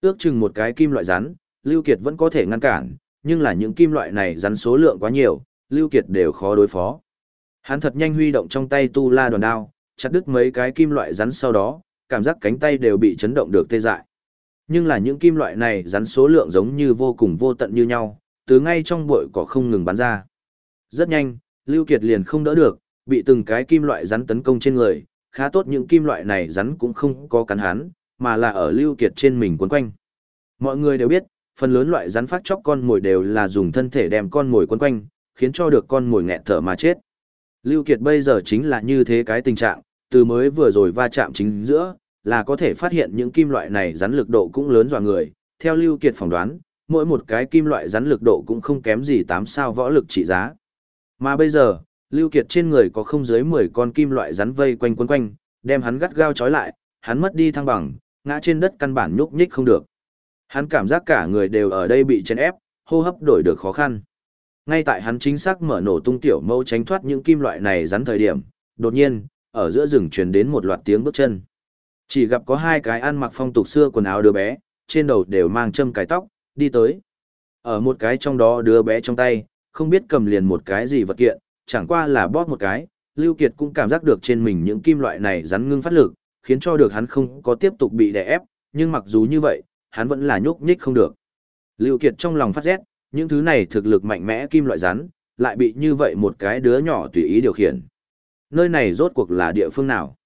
Ước chừng một cái kim loại rắn, Lưu Kiệt vẫn có thể ngăn cản, nhưng là những kim loại này rắn số lượng quá nhiều, Lưu Kiệt đều khó đối phó. Hắn thật nhanh huy động trong tay tu la đoàn đao, chặt đứt mấy cái kim loại rắn sau đó, cảm giác cánh tay đều bị chấn động được tê dại. Nhưng là những kim loại này rắn số lượng giống như vô cùng vô tận như nhau, từ ngay trong bụi cỏ không ngừng bắn ra. Rất nhanh, Lưu Kiệt liền không đỡ được, bị từng cái kim loại rắn tấn công trên người, khá tốt những kim loại này rắn cũng không có cắn hắn, mà là ở Lưu Kiệt trên mình quấn quanh. Mọi người đều biết, phần lớn loại rắn phát chóc con mồi đều là dùng thân thể đem con mồi quấn quanh, khiến cho được con mồi nghẹt thở mà chết. Lưu Kiệt bây giờ chính là như thế cái tình trạng, từ mới vừa rồi va chạm chính giữa, là có thể phát hiện những kim loại này rắn lực độ cũng lớn dọa người. Theo Lưu Kiệt phỏng đoán, mỗi một cái kim loại rắn lực độ cũng không kém gì 8 sao võ lực trị giá. Mà bây giờ, Lưu Kiệt trên người có không dưới 10 con kim loại rắn vây quanh quấn quanh, đem hắn gắt gao trói lại, hắn mất đi thăng bằng, ngã trên đất căn bản nhúc nhích không được. Hắn cảm giác cả người đều ở đây bị chèn ép, hô hấp đổi được khó khăn. Ngay tại hắn chính xác mở nổ tung tiểu mâu tránh thoát những kim loại này rắn thời điểm, đột nhiên, ở giữa rừng truyền đến một loạt tiếng bước chân. Chỉ gặp có hai cái ăn mặc phong tục xưa quần áo đứa bé, trên đầu đều mang châm cái tóc, đi tới. Ở một cái trong đó đứa bé trong tay, không biết cầm liền một cái gì vật kiện, chẳng qua là bóp một cái, Lưu Kiệt cũng cảm giác được trên mình những kim loại này rắn ngưng phát lực, khiến cho được hắn không có tiếp tục bị đè ép, nhưng mặc dù như vậy, hắn vẫn là nhúc nhích không được. Lưu Kiệt trong lòng phát rét, những thứ này thực lực mạnh mẽ kim loại rắn, lại bị như vậy một cái đứa nhỏ tùy ý điều khiển. Nơi này rốt cuộc là địa phương nào?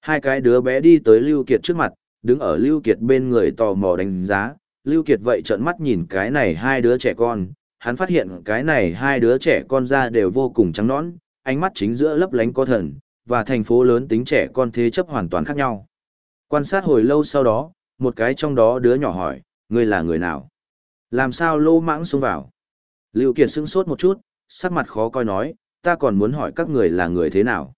Hai cái đứa bé đi tới Lưu Kiệt trước mặt, đứng ở Lưu Kiệt bên người tò mò đánh giá, Lưu Kiệt vậy trợn mắt nhìn cái này hai đứa trẻ con, hắn phát hiện cái này hai đứa trẻ con da đều vô cùng trắng nõn, ánh mắt chính giữa lấp lánh có thần, và thành phố lớn tính trẻ con thế chấp hoàn toàn khác nhau. Quan sát hồi lâu sau đó, một cái trong đó đứa nhỏ hỏi, ngươi là người nào? Làm sao lô mãng xông vào? Lưu Kiệt sững sốt một chút, sắc mặt khó coi nói, ta còn muốn hỏi các người là người thế nào?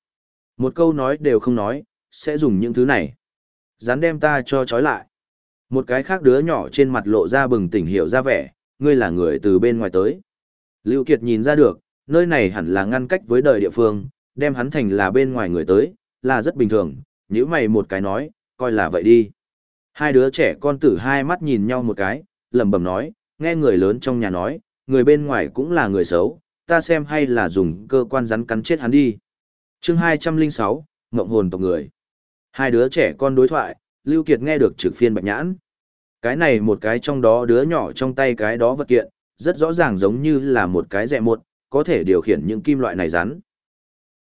Một câu nói đều không nói, sẽ dùng những thứ này. Dán đem ta cho trói lại. Một cái khác đứa nhỏ trên mặt lộ ra bừng tỉnh hiểu ra vẻ, ngươi là người từ bên ngoài tới. Lưu Kiệt nhìn ra được, nơi này hẳn là ngăn cách với đời địa phương, đem hắn thành là bên ngoài người tới, là rất bình thường, nếu mày một cái nói, coi là vậy đi. Hai đứa trẻ con tử hai mắt nhìn nhau một cái, lẩm bẩm nói, nghe người lớn trong nhà nói, người bên ngoài cũng là người xấu, ta xem hay là dùng cơ quan rắn cắn chết hắn đi. Chương 206, Ngộng hồn tộc người. Hai đứa trẻ con đối thoại, Lưu Kiệt nghe được trực phiên bạch nhãn. Cái này một cái trong đó đứa nhỏ trong tay cái đó vật kiện, rất rõ ràng giống như là một cái rẹ một, có thể điều khiển những kim loại này rắn.